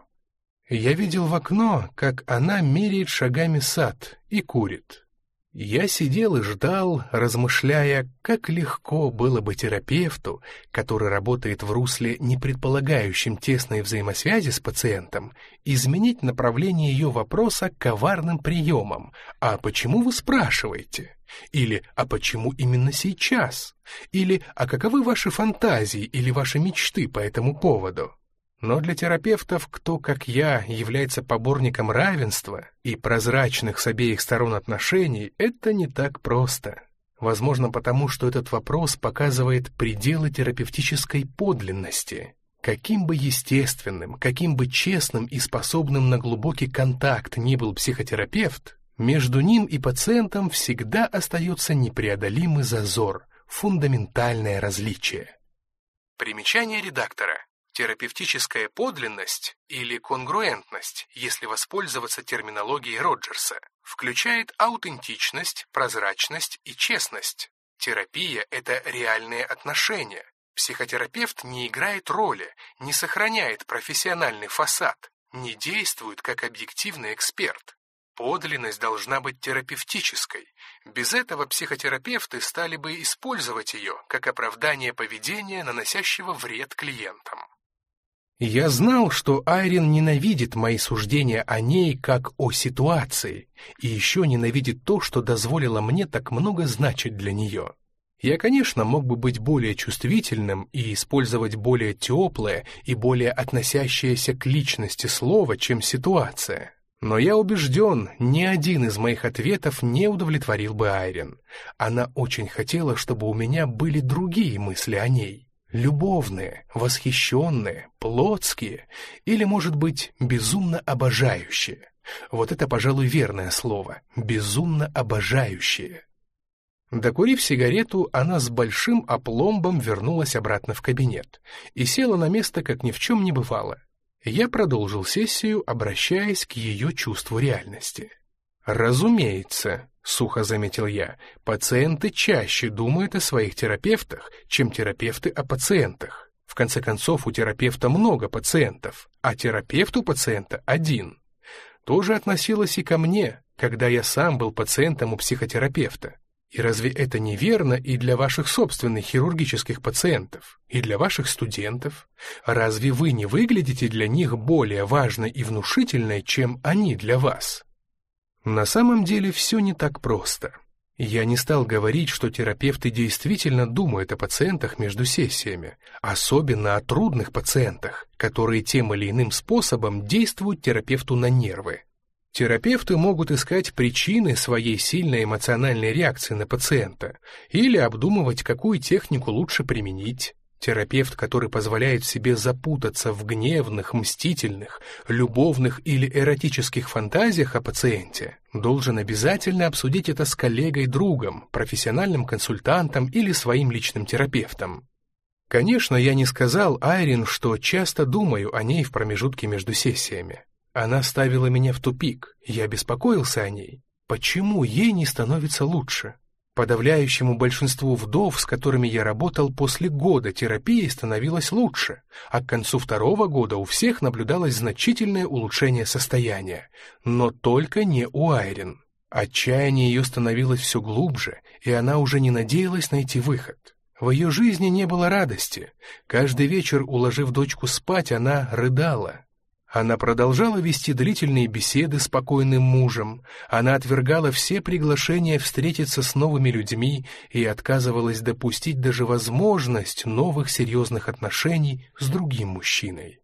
Я видел в окно, как она меряет шагами сад и курит. Я сидел и ждал, размышляя, как легко было бы терапевту, который работает в русле, не предполагающем тесной взаимосвязи с пациентом, изменить направление ее вопроса коварным приемом «А почему вы спрашиваете?» Или «А почему именно сейчас?» Или «А каковы ваши фантазии или ваши мечты по этому поводу?» Но для терапевтов, кто, как я, является поборником равенства и прозрачных с обеих сторон отношений, это не так просто. Возможно, потому что этот вопрос показывает пределы терапевтической подлинности. Каким бы естественным, каким бы честным и способным на глубокий контакт ни был психотерапевт, между ним и пациентом всегда остается непреодолимый зазор, фундаментальное различие. Примечание редактора. Терапевтическая подлинность или конгруентность, если воспользоваться терминологией Роджерса, включает аутентичность, прозрачность и честность. Терапия — это реальные отношения. Психотерапевт не играет роли, не сохраняет профессиональный фасад, не действует как объективный эксперт. Подлинность должна быть терапевтической. Без этого психотерапевты стали бы использовать ее как оправдание поведения, наносящего вред клиентам. Я знал, что Айрин ненавидит мои суждения о ней как о ситуации, и еще ненавидит то, что дозволило мне так много значить для нее. Я, конечно, мог бы быть более чувствительным и использовать более теплое и более относящееся к личности слово, чем ситуация. Но я убежден, ни один из моих ответов не удовлетворил бы Айрин. Она очень хотела, чтобы у меня были другие мысли о ней любовные, восхищенные, плотские или, может быть, безумно обожающие. Вот это, пожалуй, верное слово — безумно обожающие. Докурив сигарету, она с большим опломбом вернулась обратно в кабинет и села на место, как ни в чем не бывало. Я продолжил сессию, обращаясь к ее чувству реальности. «Разумеется», — сухо заметил я, — «пациенты чаще думают о своих терапевтах, чем терапевты о пациентах. В конце концов, у терапевта много пациентов, а терапевт у пациента один. То же относилось и ко мне, когда я сам был пациентом у психотерапевта. И разве это не верно и для ваших собственных хирургических пациентов, и для ваших студентов? Разве вы не выглядите для них более важной и внушительной, чем они для вас? На самом деле все не так просто. Я не стал говорить, что терапевты действительно думают о пациентах между сессиями, особенно о трудных пациентах, которые тем или иным способом действуют терапевту на нервы. Терапевты могут искать причины своей сильной эмоциональной реакции на пациента или обдумывать, какую технику лучше применить. Терапевт, который позволяет себе запутаться в гневных, мстительных, любовных или эротических фантазиях о пациенте, должен обязательно обсудить это с коллегой-другом, профессиональным консультантом или своим личным терапевтом. Конечно, я не сказал Айрин, что часто думаю о ней в промежутке между сессиями. Она ставила меня в тупик, я беспокоился о ней. Почему ей не становится лучше? Подавляющему большинству вдов, с которыми я работал после года терапии, становилось лучше, а к концу второго года у всех наблюдалось значительное улучшение состояния, но только не у Айрин. Отчаяние ее становилось все глубже, и она уже не надеялась найти выход. В ее жизни не было радости. Каждый вечер, уложив дочку спать, она рыдала. Она продолжала вести длительные беседы с покойным мужем, она отвергала все приглашения встретиться с новыми людьми и отказывалась допустить даже возможность новых серьезных отношений с другим мужчиной.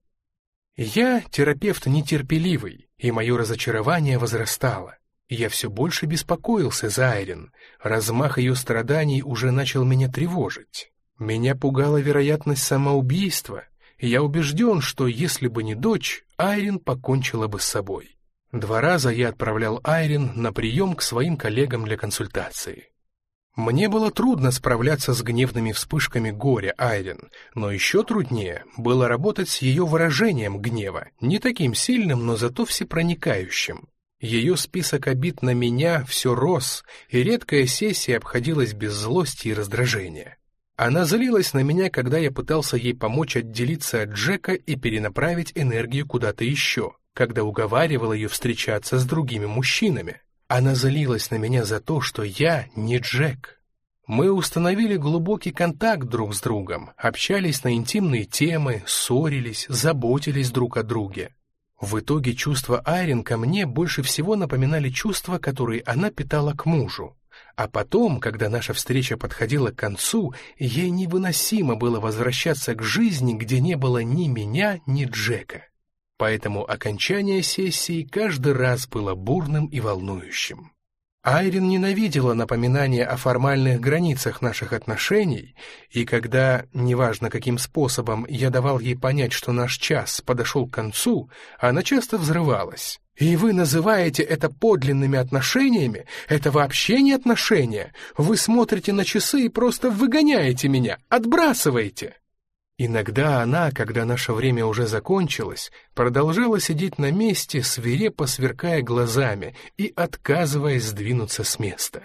Я терапевт нетерпеливый, и мое разочарование возрастало. Я все больше беспокоился за Айрин, размах ее страданий уже начал меня тревожить. Меня пугала вероятность самоубийства — я убежден, что если бы не дочь, Айрин покончила бы с собой. Два раза я отправлял Айрин на прием к своим коллегам для консультации. Мне было трудно справляться с гневными вспышками горя Айрин, но еще труднее было работать с ее выражением гнева, не таким сильным, но зато всепроникающим. Ее список обид на меня все рос, и редкая сессия обходилась без злости и раздражения. Она злилась на меня, когда я пытался ей помочь отделиться от Джека и перенаправить энергию куда-то еще, когда уговаривал ее встречаться с другими мужчинами. Она злилась на меня за то, что я не Джек. Мы установили глубокий контакт друг с другом, общались на интимные темы, ссорились, заботились друг о друге. В итоге чувства Айрин ко мне больше всего напоминали чувства, которые она питала к мужу. А потом, когда наша встреча подходила к концу, ей невыносимо было возвращаться к жизни, где не было ни меня, ни Джека. Поэтому окончание сессии каждый раз было бурным и волнующим. Айрин ненавидела напоминания о формальных границах наших отношений, и когда, неважно каким способом, я давал ей понять, что наш час подошел к концу, она часто взрывалась. «И вы называете это подлинными отношениями? Это вообще не отношения. Вы смотрите на часы и просто выгоняете меня, отбрасываете!» Иногда она, когда наше время уже закончилось, продолжала сидеть на месте, свирепо сверкая глазами и отказываясь сдвинуться с места.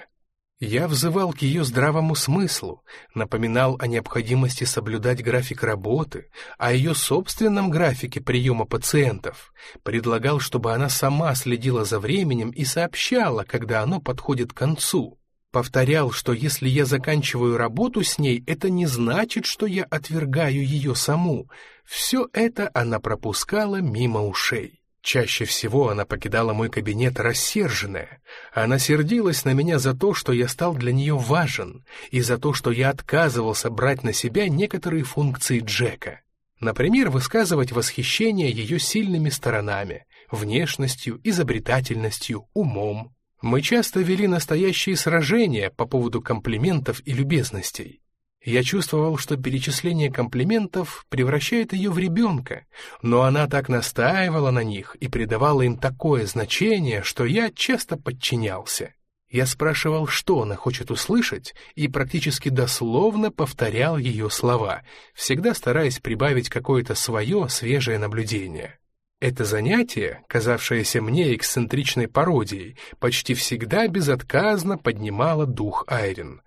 Я взывал к ее здравому смыслу, напоминал о необходимости соблюдать график работы, о ее собственном графике приема пациентов, предлагал, чтобы она сама следила за временем и сообщала, когда оно подходит к концу. Повторял, что если я заканчиваю работу с ней, это не значит, что я отвергаю ее саму. Все это она пропускала мимо ушей. Чаще всего она покидала мой кабинет рассерженная. Она сердилась на меня за то, что я стал для нее важен, и за то, что я отказывался брать на себя некоторые функции Джека. Например, высказывать восхищение ее сильными сторонами, внешностью, изобретательностью, умом. Мы часто вели настоящие сражения по поводу комплиментов и любезностей. Я чувствовал, что перечисление комплиментов превращает ее в ребенка, но она так настаивала на них и придавала им такое значение, что я часто подчинялся. Я спрашивал, что она хочет услышать, и практически дословно повторял ее слова, всегда стараясь прибавить какое-то свое свежее наблюдение. Это занятие, казавшееся мне эксцентричной пародией, почти всегда безотказно поднимало дух Айрин.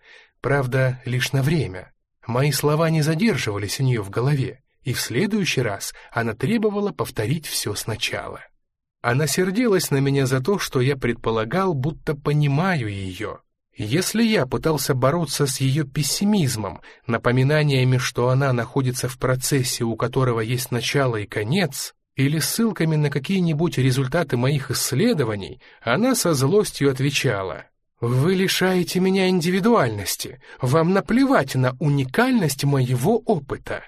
Правда, лишь на время. Мои слова не задерживались у нее в голове, и в следующий раз она требовала повторить все сначала. Она сердилась на меня за то, что я предполагал, будто понимаю ее. Если я пытался бороться с ее пессимизмом, напоминаниями, что она находится в процессе, у которого есть начало и конец, или ссылками на какие-нибудь результаты моих исследований, она со злостью отвечала «Вы лишаете меня индивидуальности, вам наплевать на уникальность моего опыта».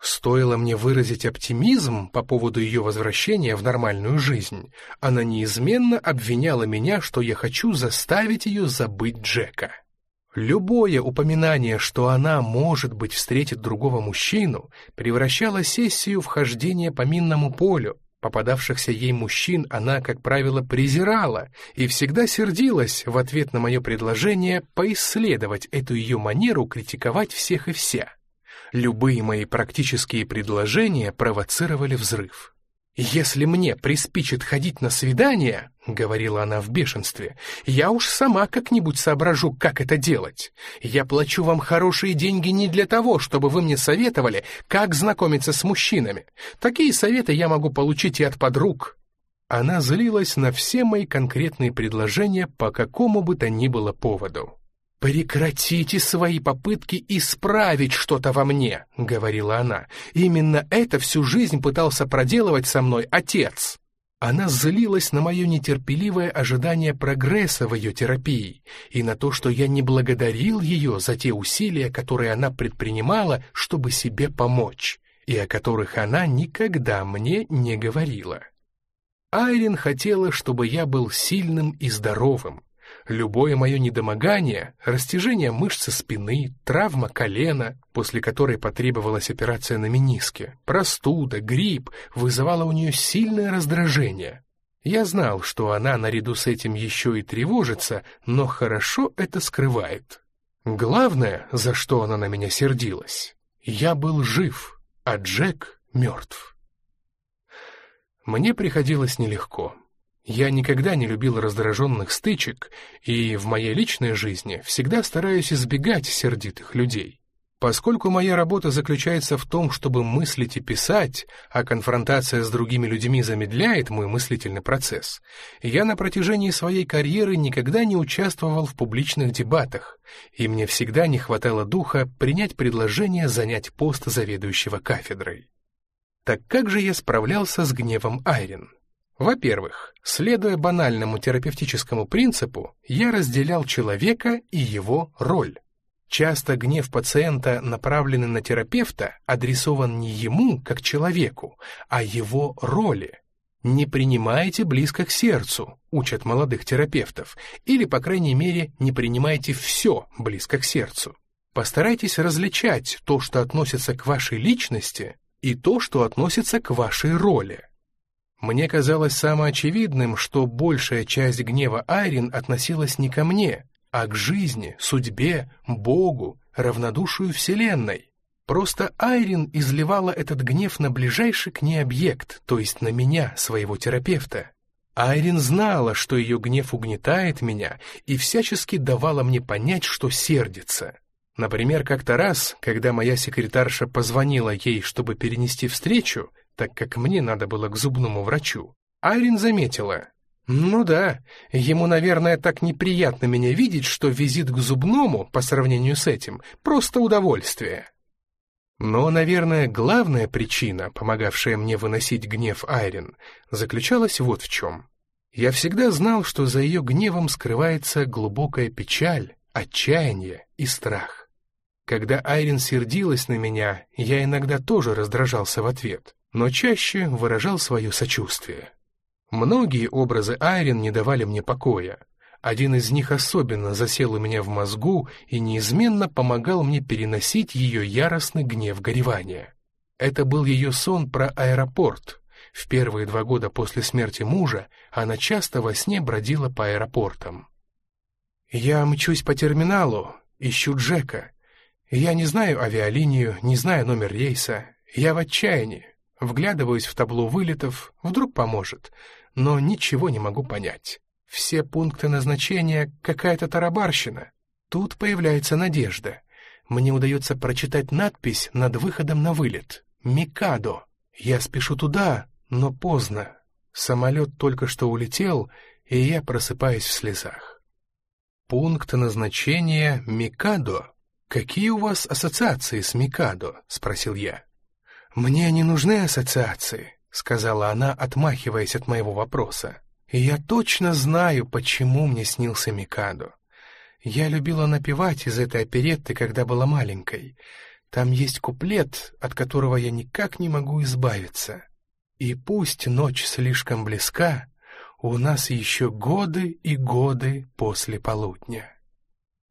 Стоило мне выразить оптимизм по поводу ее возвращения в нормальную жизнь, она неизменно обвиняла меня, что я хочу заставить ее забыть Джека. Любое упоминание, что она, может быть, встретит другого мужчину, превращало сессию в хождение по минному полю. Попадавшихся ей мужчин она, как правило, презирала и всегда сердилась в ответ на мое предложение поисследовать эту ее манеру критиковать всех и вся. Любые мои практические предложения провоцировали взрыв. «Если мне приспичит ходить на свидание, — говорила она в бешенстве, — я уж сама как-нибудь соображу, как это делать. Я плачу вам хорошие деньги не для того, чтобы вы мне советовали, как знакомиться с мужчинами. Такие советы я могу получить и от подруг». Она злилась на все мои конкретные предложения по какому бы то ни было поводу. «Прекратите свои попытки исправить что-то во мне», — говорила она. «Именно это всю жизнь пытался проделывать со мной отец». Она злилась на мое нетерпеливое ожидание прогресса в ее терапии и на то, что я не благодарил ее за те усилия, которые она предпринимала, чтобы себе помочь, и о которых она никогда мне не говорила. Айрин хотела, чтобы я был сильным и здоровым, Любое мое недомогание, растяжение мышцы спины, травма колена, после которой потребовалась операция на мениске, простуда, грипп, вызывало у нее сильное раздражение. Я знал, что она наряду с этим еще и тревожится, но хорошо это скрывает. Главное, за что она на меня сердилась, я был жив, а Джек мертв. Мне приходилось нелегко. Я никогда не любил раздраженных стычек, и в моей личной жизни всегда стараюсь избегать сердитых людей. Поскольку моя работа заключается в том, чтобы мыслить и писать, а конфронтация с другими людьми замедляет мой мыслительный процесс, я на протяжении своей карьеры никогда не участвовал в публичных дебатах, и мне всегда не хватало духа принять предложение занять пост заведующего кафедрой. Так как же я справлялся с гневом Айрин? Во-первых, следуя банальному терапевтическому принципу, я разделял человека и его роль. Часто гнев пациента, направленный на терапевта, адресован не ему, как человеку, а его роли. Не принимайте близко к сердцу, учат молодых терапевтов, или, по крайней мере, не принимайте все близко к сердцу. Постарайтесь различать то, что относится к вашей личности, и то, что относится к вашей роли. Мне казалось самоочевидным, что большая часть гнева Айрин относилась не ко мне, а к жизни, судьбе, Богу, равнодушию Вселенной. Просто Айрин изливала этот гнев на ближайший к ней объект, то есть на меня, своего терапевта. Айрин знала, что ее гнев угнетает меня, и всячески давала мне понять, что сердится. Например, как-то раз, когда моя секретарша позвонила ей, чтобы перенести встречу, так как мне надо было к зубному врачу. Айрин заметила. «Ну да, ему, наверное, так неприятно меня видеть, что визит к зубному, по сравнению с этим, просто удовольствие». Но, наверное, главная причина, помогавшая мне выносить гнев Айрин, заключалась вот в чем. Я всегда знал, что за ее гневом скрывается глубокая печаль, отчаяние и страх. Когда Айрин сердилась на меня, я иногда тоже раздражался в ответ но чаще выражал свое сочувствие. Многие образы Айрин не давали мне покоя. Один из них особенно засел у меня в мозгу и неизменно помогал мне переносить ее яростный гнев горевания. Это был ее сон про аэропорт. В первые два года после смерти мужа она часто во сне бродила по аэропортам. «Я мчусь по терминалу, ищу Джека. Я не знаю авиалинию, не знаю номер рейса. Я в отчаянии. Вглядываюсь в табло вылетов, вдруг поможет, но ничего не могу понять. Все пункты назначения — какая-то тарабарщина. Тут появляется надежда. Мне удается прочитать надпись над выходом на вылет. «Микадо». Я спешу туда, но поздно. Самолет только что улетел, и я просыпаюсь в слезах. Пункт назначения «Микадо». «Какие у вас ассоциации с Микадо?» — спросил я. «Мне не нужны ассоциации», — сказала она, отмахиваясь от моего вопроса. «И я точно знаю, почему мне снился Микадо. Я любила напевать из этой оперетты, когда была маленькой. Там есть куплет, от которого я никак не могу избавиться. И пусть ночь слишком близка, у нас еще годы и годы после полудня».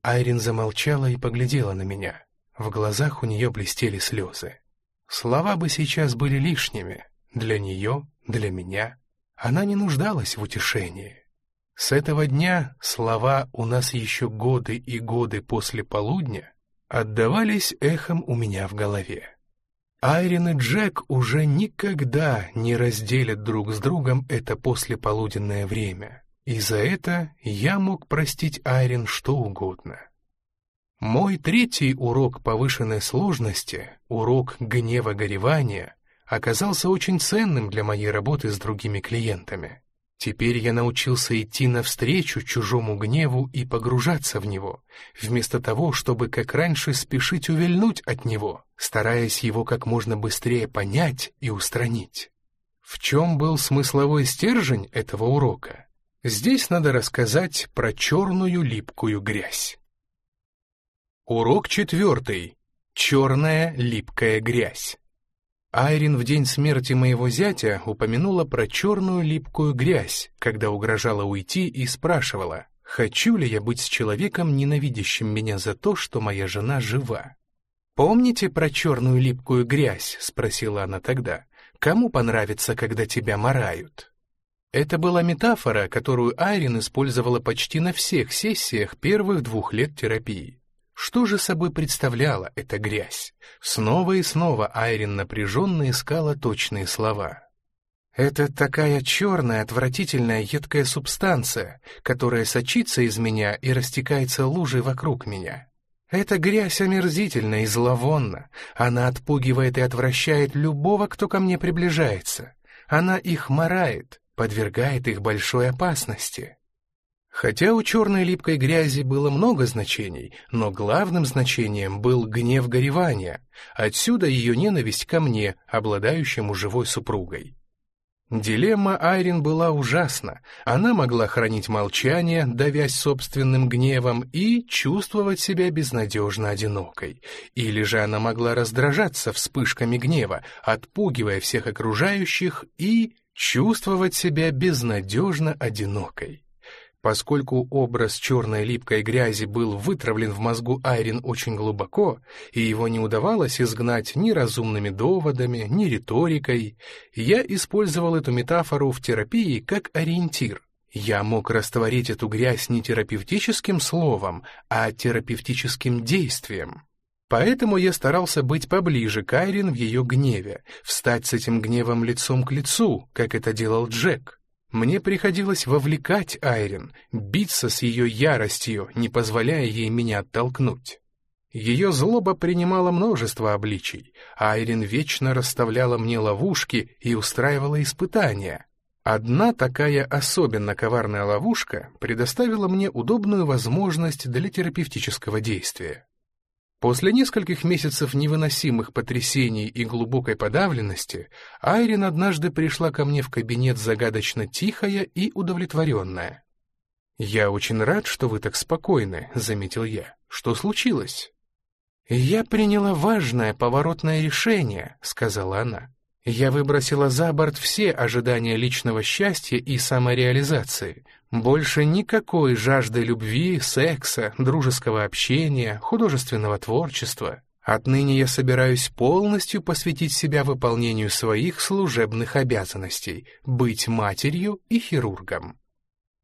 Айрин замолчала и поглядела на меня. В глазах у нее блестели слезы. Слова бы сейчас были лишними. Для нее, для меня. Она не нуждалась в утешении. С этого дня слова «у нас еще годы и годы после полудня» отдавались эхом у меня в голове. Айрин и Джек уже никогда не разделят друг с другом это послеполуденное время, и за это я мог простить Айрин что угодно. Мой третий урок повышенной сложности, урок гнева-горевания, оказался очень ценным для моей работы с другими клиентами. Теперь я научился идти навстречу чужому гневу и погружаться в него, вместо того, чтобы, как раньше, спешить увильнуть от него, стараясь его как можно быстрее понять и устранить. В чем был смысловой стержень этого урока? Здесь надо рассказать про черную липкую грязь. Урок четвертый. Черная липкая грязь. Айрин в день смерти моего зятя упомянула про черную липкую грязь, когда угрожала уйти и спрашивала, хочу ли я быть с человеком, ненавидящим меня за то, что моя жена жива. «Помните про черную липкую грязь?» — спросила она тогда. «Кому понравится, когда тебя морают?» Это была метафора, которую Айрин использовала почти на всех сессиях первых двух лет терапии. Что же собой представляла эта грязь? Снова и снова Айрин напряженно искала точные слова. «Это такая черная, отвратительная, едкая субстанция, которая сочится из меня и растекается лужей вокруг меня. Эта грязь омерзительна и зловонна. Она отпугивает и отвращает любого, кто ко мне приближается. Она их морает, подвергает их большой опасности. Хотя у черной липкой грязи было много значений, но главным значением был гнев горевания, отсюда ее ненависть ко мне, обладающему живой супругой. Дилемма Айрин была ужасна. Она могла хранить молчание, давясь собственным гневом, и чувствовать себя безнадежно одинокой. Или же она могла раздражаться вспышками гнева, отпугивая всех окружающих, и чувствовать себя безнадежно одинокой. Поскольку образ черной липкой грязи был вытравлен в мозгу Айрин очень глубоко, и его не удавалось изгнать ни разумными доводами, ни риторикой, я использовал эту метафору в терапии как ориентир. Я мог растворить эту грязь не терапевтическим словом, а терапевтическим действием. Поэтому я старался быть поближе к Айрин в ее гневе, встать с этим гневом лицом к лицу, как это делал Джек. Мне приходилось вовлекать Айрин, биться с ее яростью, не позволяя ей меня оттолкнуть. Ее злоба принимала множество обличий, а Айрин вечно расставляла мне ловушки и устраивала испытания. Одна такая особенно коварная ловушка предоставила мне удобную возможность для терапевтического действия. После нескольких месяцев невыносимых потрясений и глубокой подавленности, Айрин однажды пришла ко мне в кабинет загадочно тихая и удовлетворенная. «Я очень рад, что вы так спокойны», — заметил я. «Что случилось?» «Я приняла важное поворотное решение», — сказала она. Я выбросила за борт все ожидания личного счастья и самореализации. Больше никакой жажды любви, секса, дружеского общения, художественного творчества. Отныне я собираюсь полностью посвятить себя выполнению своих служебных обязанностей, быть матерью и хирургом.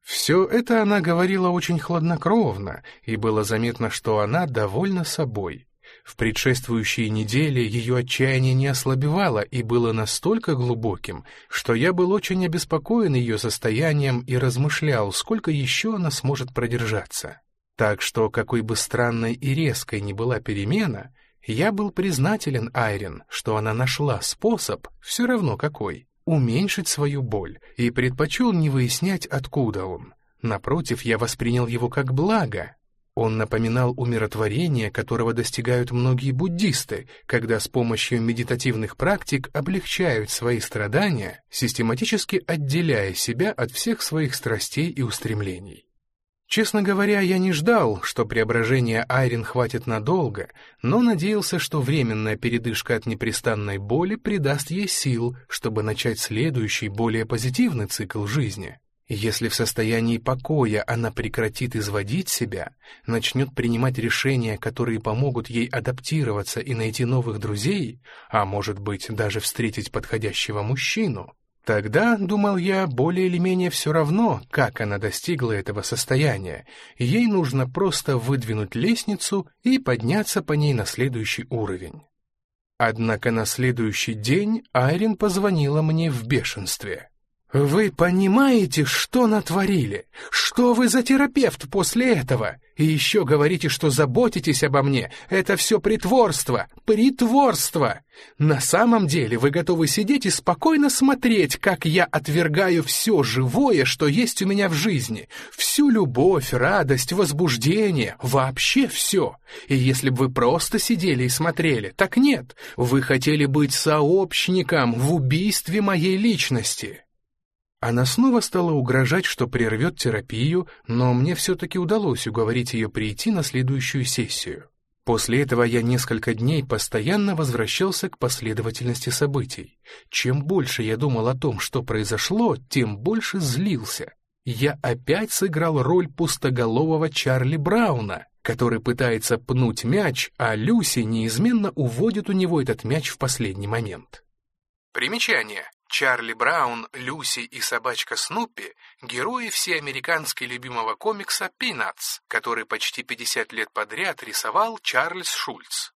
Все это она говорила очень хладнокровно, и было заметно, что она довольна собой. В предшествующие недели ее отчаяние не ослабевало и было настолько глубоким, что я был очень обеспокоен ее состоянием и размышлял, сколько еще она сможет продержаться. Так что, какой бы странной и резкой ни была перемена, я был признателен Айрин, что она нашла способ, все равно какой, уменьшить свою боль, и предпочел не выяснять, откуда он. Напротив, я воспринял его как благо, он напоминал умиротворение, которого достигают многие буддисты, когда с помощью медитативных практик облегчают свои страдания, систематически отделяя себя от всех своих страстей и устремлений. Честно говоря, я не ждал, что преображение Айрин хватит надолго, но надеялся, что временная передышка от непрестанной боли придаст ей сил, чтобы начать следующий, более позитивный цикл жизни. Если в состоянии покоя она прекратит изводить себя, начнет принимать решения, которые помогут ей адаптироваться и найти новых друзей, а может быть даже встретить подходящего мужчину, тогда, думал я, более или менее все равно, как она достигла этого состояния, ей нужно просто выдвинуть лестницу и подняться по ней на следующий уровень. Однако на следующий день Айрин позвонила мне в бешенстве. «Вы понимаете, что натворили? Что вы за терапевт после этого? И еще говорите, что заботитесь обо мне. Это все притворство, притворство! На самом деле вы готовы сидеть и спокойно смотреть, как я отвергаю все живое, что есть у меня в жизни. Всю любовь, радость, возбуждение, вообще все. И если бы вы просто сидели и смотрели, так нет, вы хотели быть сообщником в убийстве моей личности». Она снова стала угрожать, что прервет терапию, но мне все-таки удалось уговорить ее прийти на следующую сессию. После этого я несколько дней постоянно возвращался к последовательности событий. Чем больше я думал о том, что произошло, тем больше злился. Я опять сыграл роль пустоголового Чарли Брауна, который пытается пнуть мяч, а Люси неизменно уводит у него этот мяч в последний момент. Примечание. Чарли Браун, Люси и собачка Снуппи — герои всеамерикански любимого комикса «Пинатс», который почти 50 лет подряд рисовал Чарльз Шульц.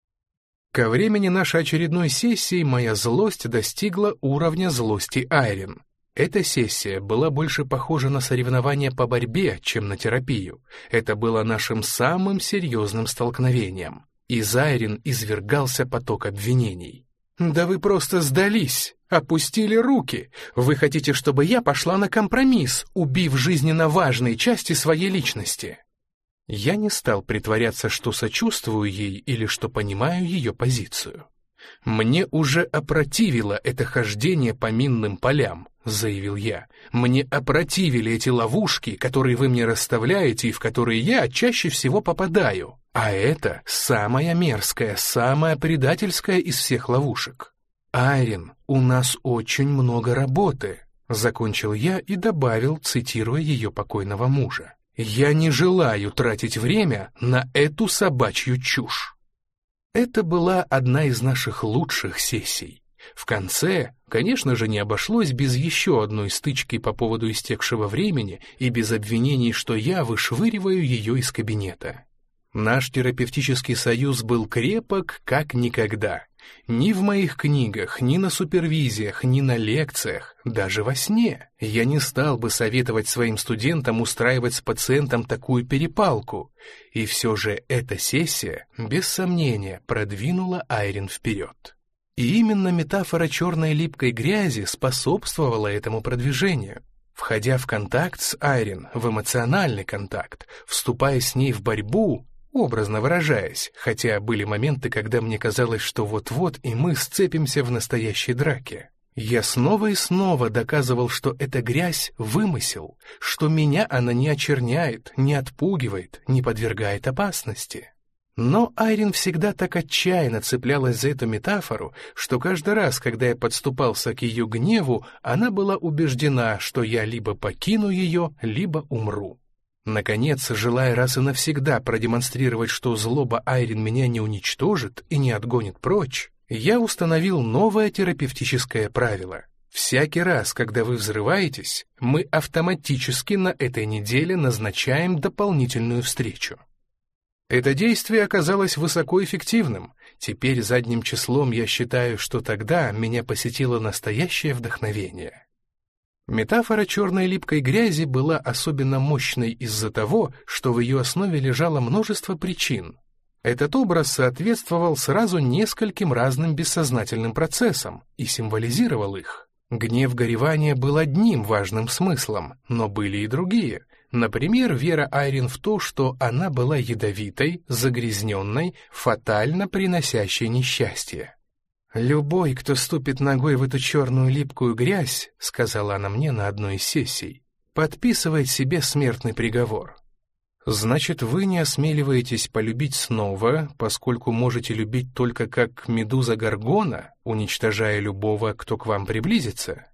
Ко времени нашей очередной сессии моя злость достигла уровня злости Айрин. Эта сессия была больше похожа на соревнование по борьбе, чем на терапию. Это было нашим самым серьезным столкновением. Из Айрин извергался поток обвинений. «Да вы просто сдались! Опустили руки! Вы хотите, чтобы я пошла на компромисс, убив жизненно важные части своей личности?» Я не стал притворяться, что сочувствую ей или что понимаю ее позицию. «Мне уже опротивило это хождение по минным полям», — заявил я. «Мне опротивили эти ловушки, которые вы мне расставляете и в которые я чаще всего попадаю. А это самая мерзкая, самая предательская из всех ловушек. «Айрин, у нас очень много работы», — закончил я и добавил, цитируя ее покойного мужа. «Я не желаю тратить время на эту собачью чушь». Это была одна из наших лучших сессий. В конце, конечно же, не обошлось без еще одной стычки по поводу истекшего времени и без обвинений, что я вышвыриваю ее из кабинета. Наш терапевтический союз был крепок, как никогда. Ни в моих книгах, ни на супервизиях, ни на лекциях, даже во сне я не стал бы советовать своим студентам устраивать с пациентом такую перепалку. И все же эта сессия, без сомнения, продвинула Айрин вперед. И именно метафора черной липкой грязи способствовала этому продвижению. Входя в контакт с Айрин, в эмоциональный контакт, вступая с ней в борьбу, образно выражаясь, хотя были моменты, когда мне казалось, что вот-вот и мы сцепимся в настоящей драке. Я снова и снова доказывал, что эта грязь — вымысел, что меня она не очерняет, не отпугивает, не подвергает опасности. Но Айрин всегда так отчаянно цеплялась за эту метафору, что каждый раз, когда я подступался к ее гневу, она была убеждена, что я либо покину ее, либо умру. Наконец, желая раз и навсегда продемонстрировать, что злоба Айрин меня не уничтожит и не отгонит прочь, я установил новое терапевтическое правило. Всякий раз, когда вы взрываетесь, мы автоматически на этой неделе назначаем дополнительную встречу. Это действие оказалось высокоэффективным. Теперь задним числом я считаю, что тогда меня посетило настоящее вдохновение. Метафора черной липкой грязи была особенно мощной из-за того, что в ее основе лежало множество причин. Этот образ соответствовал сразу нескольким разным бессознательным процессам и символизировал их. Гнев-горевание был одним важным смыслом, но были и другие. Например, вера Айрин в то, что она была ядовитой, загрязненной, фатально приносящей несчастье. «Любой, кто ступит ногой в эту черную липкую грязь, — сказала она мне на одной из сессий, — подписывает себе смертный приговор. Значит, вы не осмеливаетесь полюбить снова, поскольку можете любить только как медуза Гаргона, уничтожая любого, кто к вам приблизится?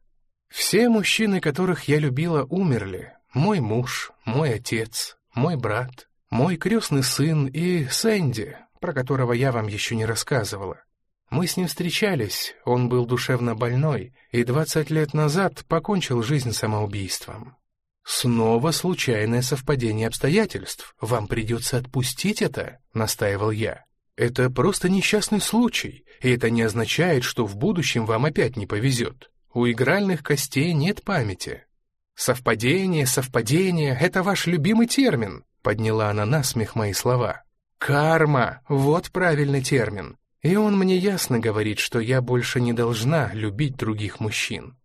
Все мужчины, которых я любила, умерли. Мой муж, мой отец, мой брат, мой крестный сын и Сэнди, про которого я вам еще не рассказывала. Мы с ним встречались, он был душевно больной, и двадцать лет назад покончил жизнь самоубийством. «Снова случайное совпадение обстоятельств. Вам придется отпустить это», — настаивал я. «Это просто несчастный случай, и это не означает, что в будущем вам опять не повезет. У игральных костей нет памяти». «Совпадение, совпадение — это ваш любимый термин», — подняла она на смех мои слова. «Карма — вот правильный термин. И он мне ясно говорит, что я больше не должна любить других мужчин.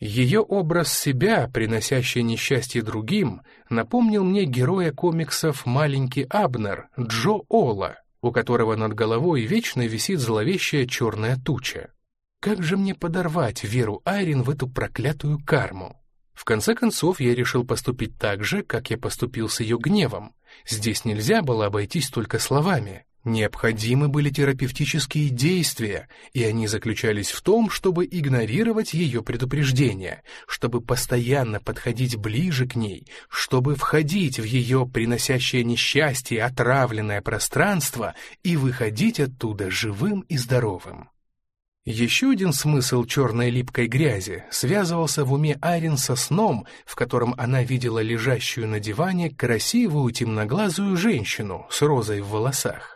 Ее образ себя, приносящий несчастье другим, напомнил мне героя комиксов «Маленький Абнер» Джо Ола, у которого над головой вечно висит зловещая черная туча. Как же мне подорвать веру Айрин в эту проклятую карму? В конце концов, я решил поступить так же, как я поступил с ее гневом. Здесь нельзя было обойтись только словами. Необходимы были терапевтические действия, и они заключались в том, чтобы игнорировать ее предупреждения, чтобы постоянно подходить ближе к ней, чтобы входить в ее приносящее несчастье отравленное пространство и выходить оттуда живым и здоровым. Еще один смысл черной липкой грязи связывался в уме Айрин со сном, в котором она видела лежащую на диване красивую темноглазую женщину с розой в волосах.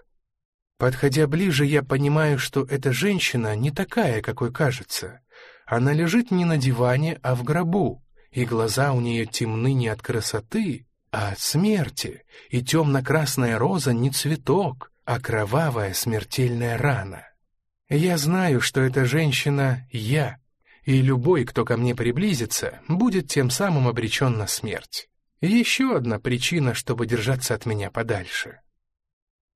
Подходя ближе, я понимаю, что эта женщина не такая, какой кажется. Она лежит не на диване, а в гробу, и глаза у нее темны не от красоты, а от смерти, и темно-красная роза не цветок, а кровавая смертельная рана. Я знаю, что эта женщина — я, и любой, кто ко мне приблизится, будет тем самым обречен на смерть. Еще одна причина, чтобы держаться от меня подальше.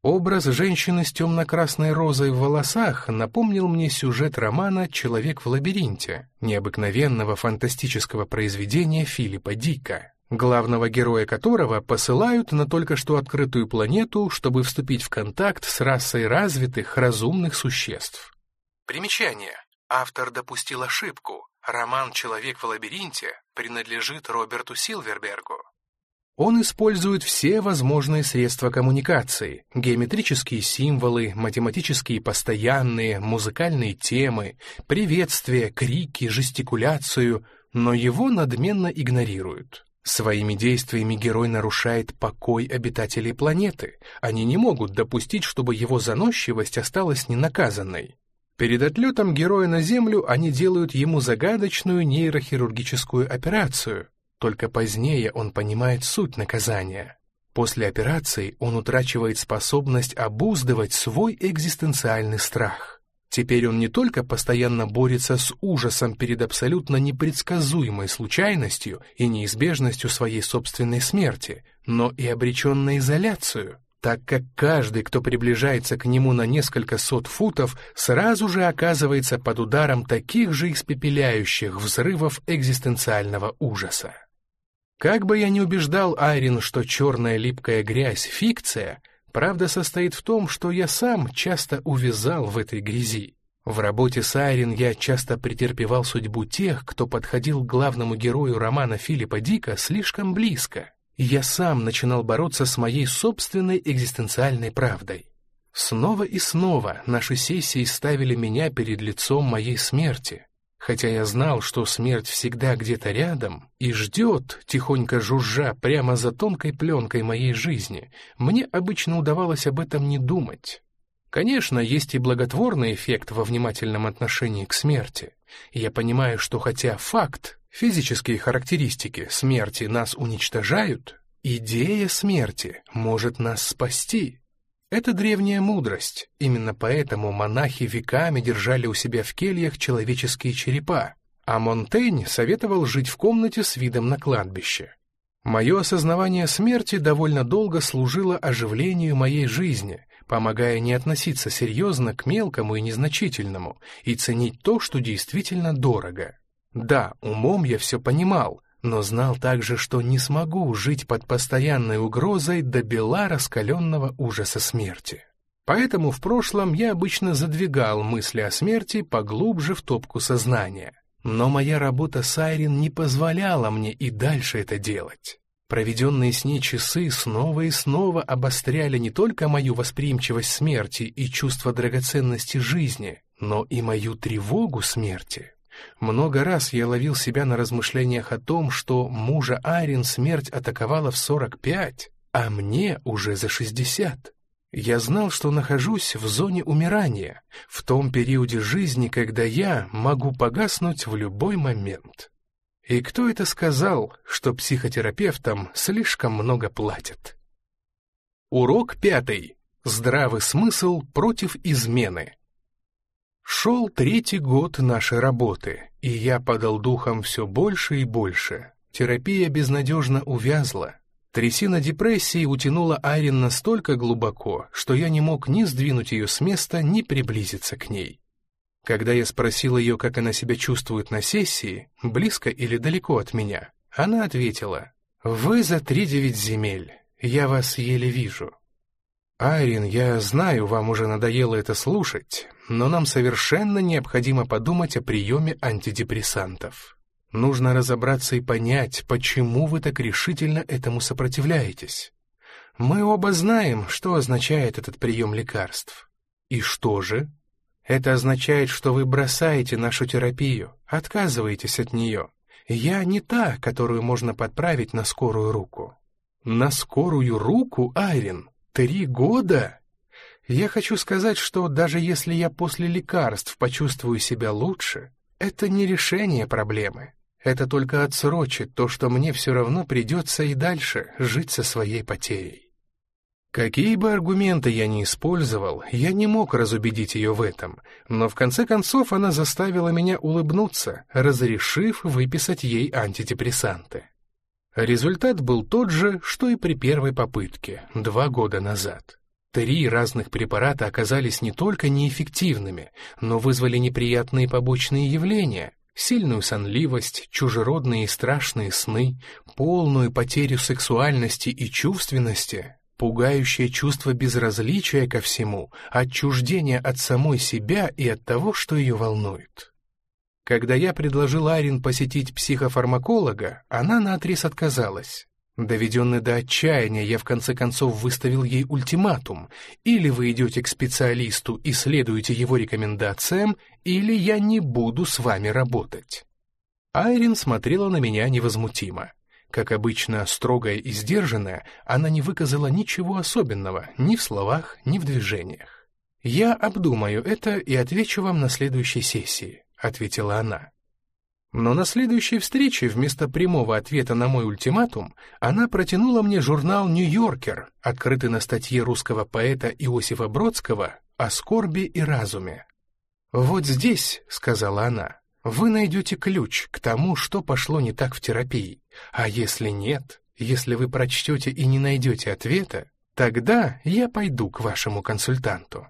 Образ женщины с темно-красной розой в волосах напомнил мне сюжет романа «Человек в лабиринте», необыкновенного фантастического произведения Филиппа Дика, главного героя которого посылают на только что открытую планету, чтобы вступить в контакт с расой развитых, разумных существ. Примечание. Автор допустил ошибку. Роман «Человек в лабиринте» принадлежит Роберту Силвербергу. Он использует все возможные средства коммуникации, геометрические символы, математические постоянные, музыкальные темы, приветствия, крики, жестикуляцию, но его надменно игнорируют. Своими действиями герой нарушает покой обитателей планеты. Они не могут допустить, чтобы его заносчивость осталась ненаказанной. Перед отлетом героя на Землю они делают ему загадочную нейрохирургическую операцию, только позднее он понимает суть наказания. После операции он утрачивает способность обуздывать свой экзистенциальный страх. Теперь он не только постоянно борется с ужасом перед абсолютно непредсказуемой случайностью и неизбежностью своей собственной смерти, но и обречен на изоляцию, так как каждый, кто приближается к нему на несколько сот футов, сразу же оказывается под ударом таких же испепеляющих взрывов экзистенциального ужаса. Как бы я ни убеждал Айрин, что черная липкая грязь — фикция, правда состоит в том, что я сам часто увязал в этой грязи. В работе с Айрин я часто претерпевал судьбу тех, кто подходил к главному герою романа Филиппа Дика слишком близко. Я сам начинал бороться с моей собственной экзистенциальной правдой. Снова и снова наши сессии ставили меня перед лицом моей смерти, Хотя я знал, что смерть всегда где-то рядом и ждет, тихонько жужжа, прямо за тонкой пленкой моей жизни, мне обычно удавалось об этом не думать. Конечно, есть и благотворный эффект во внимательном отношении к смерти. Я понимаю, что хотя факт, физические характеристики смерти нас уничтожают, идея смерти может нас спасти. Это древняя мудрость, именно поэтому монахи веками держали у себя в кельях человеческие черепа, а Монтень советовал жить в комнате с видом на кладбище. Мое осознавание смерти довольно долго служило оживлению моей жизни, помогая не относиться серьезно к мелкому и незначительному и ценить то, что действительно дорого. Да, умом я все понимал, но знал также, что не смогу жить под постоянной угрозой до бела раскаленного ужаса смерти. Поэтому в прошлом я обычно задвигал мысли о смерти поглубже в топку сознания. Но моя работа с Айрин не позволяла мне и дальше это делать. Проведенные с ней часы снова и снова обостряли не только мою восприимчивость смерти и чувство драгоценности жизни, но и мою тревогу смерти. Много раз я ловил себя на размышлениях о том, что мужа Айрин смерть атаковала в 45, а мне уже за 60. Я знал, что нахожусь в зоне умирания, в том периоде жизни, когда я могу погаснуть в любой момент. И кто это сказал, что психотерапевтам слишком много платят? Урок пятый. Здравый смысл против измены. Шел третий год нашей работы, и я подал духом все больше и больше. Терапия безнадежно увязла. Трясина депрессии утянула Айрин настолько глубоко, что я не мог ни сдвинуть ее с места, ни приблизиться к ней. Когда я спросил ее, как она себя чувствует на сессии, близко или далеко от меня, она ответила, «Вы за три девять земель, я вас еле вижу». «Айрин, я знаю, вам уже надоело это слушать, но нам совершенно необходимо подумать о приеме антидепрессантов. Нужно разобраться и понять, почему вы так решительно этому сопротивляетесь. Мы оба знаем, что означает этот прием лекарств. И что же? Это означает, что вы бросаете нашу терапию, отказываетесь от нее. Я не та, которую можно подправить на скорую руку». «На скорую руку, Айрин?» Три года? Я хочу сказать, что даже если я после лекарств почувствую себя лучше, это не решение проблемы. Это только отсрочит то, что мне все равно придется и дальше жить со своей потерей. Какие бы аргументы я ни использовал, я не мог разубедить ее в этом, но в конце концов она заставила меня улыбнуться, разрешив выписать ей антидепрессанты. Результат был тот же, что и при первой попытке, два года назад. Три разных препарата оказались не только неэффективными, но вызвали неприятные побочные явления, сильную сонливость, чужеродные и страшные сны, полную потерю сексуальности и чувственности, пугающее чувство безразличия ко всему, отчуждение от самой себя и от того, что ее волнует. Когда я предложил Арин посетить психофармаколога, она наотрез отказалась. Доведенный до отчаяния, я в конце концов выставил ей ультиматум. Или вы идете к специалисту и следуете его рекомендациям, или я не буду с вами работать. Айрин смотрела на меня невозмутимо. Как обычно, строгая и сдержанная, она не выказала ничего особенного ни в словах, ни в движениях. Я обдумаю это и отвечу вам на следующей сессии. — ответила она. Но на следующей встрече вместо прямого ответа на мой ультиматум она протянула мне журнал «Нью-Йоркер», открытый на статье русского поэта Иосифа Бродского о скорби и разуме. «Вот здесь», — сказала она, — «вы найдете ключ к тому, что пошло не так в терапии. А если нет, если вы прочтете и не найдете ответа, тогда я пойду к вашему консультанту».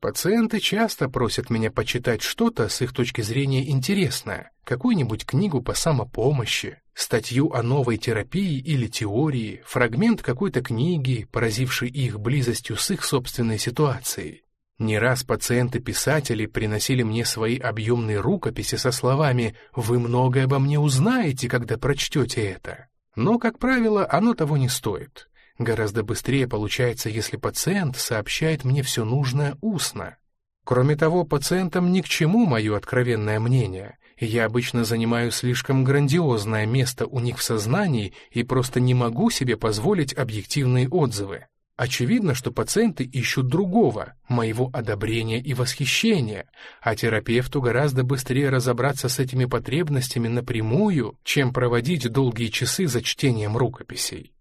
Пациенты часто просят меня почитать что-то с их точки зрения интересное, какую-нибудь книгу по самопомощи, статью о новой терапии или теории, фрагмент какой-то книги, поразившей их близостью с их собственной ситуацией. Не раз пациенты-писатели приносили мне свои объемные рукописи со словами «Вы многое обо мне узнаете, когда прочтете это». Но, как правило, оно того не стоит. Гораздо быстрее получается, если пациент сообщает мне все нужное устно. Кроме того, пациентам ни к чему мое откровенное мнение. Я обычно занимаю слишком грандиозное место у них в сознании и просто не могу себе позволить объективные отзывы. Очевидно, что пациенты ищут другого, моего одобрения и восхищения, а терапевту гораздо быстрее разобраться с этими потребностями напрямую, чем проводить долгие часы за чтением рукописей.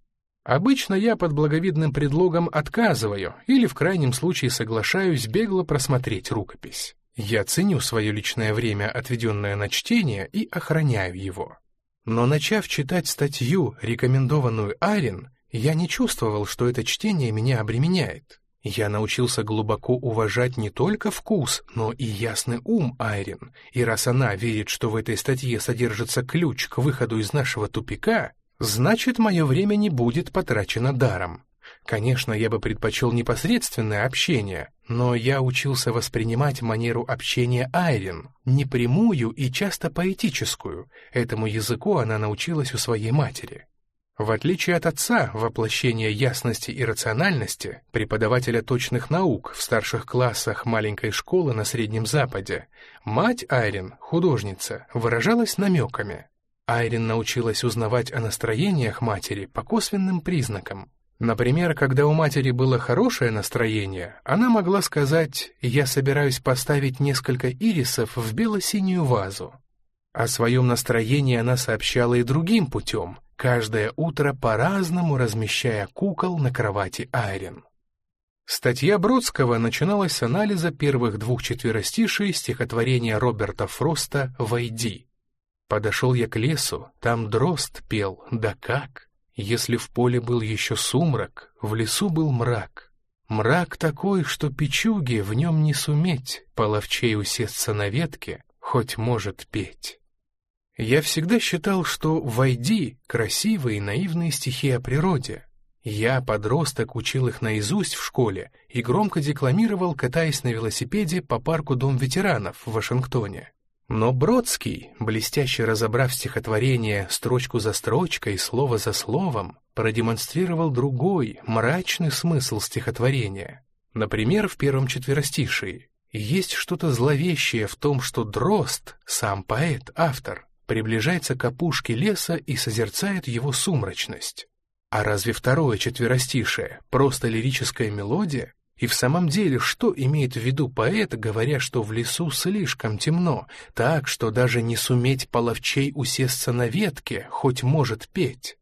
Обычно я под благовидным предлогом отказываю или в крайнем случае соглашаюсь бегло просмотреть рукопись. Я ценю свое личное время, отведенное на чтение, и охраняю его. Но начав читать статью, рекомендованную Арин, я не чувствовал, что это чтение меня обременяет. Я научился глубоко уважать не только вкус, но и ясный ум Айрин, и раз она верит, что в этой статье содержится ключ к выходу из нашего тупика, Значит, мое время не будет потрачено даром. Конечно, я бы предпочел непосредственное общение, Но я учился воспринимать манеру общения Айрин, непрямую и часто поэтическую. Этому языку она научилась у своей матери. В отличие от отца, воплощения ясности и рациональности, преподавателя точных наук в старших классах маленькой школы на Среднем Западе, мать Айрин, художница, выражалась намеками. Айрин научилась узнавать о настроениях матери по косвенным признакам. Например, когда у матери было хорошее настроение, она могла сказать «я собираюсь поставить несколько ирисов в бело-синюю вазу». О своем настроении она сообщала и другим путем, каждое утро по-разному размещая кукол на кровати Айрин. Статья Бродского начиналась с анализа первых двух четверостишей стихотворения Роберта Фроста «Войди». Подошел я к лесу, там дрозд пел, да как! Если в поле был еще сумрак, в лесу был мрак. Мрак такой, что печуги в нем не суметь, половчей усесться на ветке, хоть может петь. Я всегда считал, что «Войди» — красивые и наивные стихи о природе. Я, подросток, учил их наизусть в школе и громко декламировал, катаясь на велосипеде по парку Дом ветеранов в Вашингтоне. Но Бродский, блестяще разобрав стихотворение строчку за строчкой, слово за словом, продемонстрировал другой, мрачный смысл стихотворения. Например, в первом четверостишии. Есть что-то зловещее в том, что Дрозд, сам поэт, автор, приближается к опушке леса и созерцает его сумрачность. А разве второе четверостишее — просто лирическая мелодия? И в самом деле, что имеет в виду поэт, говоря, что в лесу слишком темно, так, что даже не суметь половчей усесться на ветке, хоть может петь?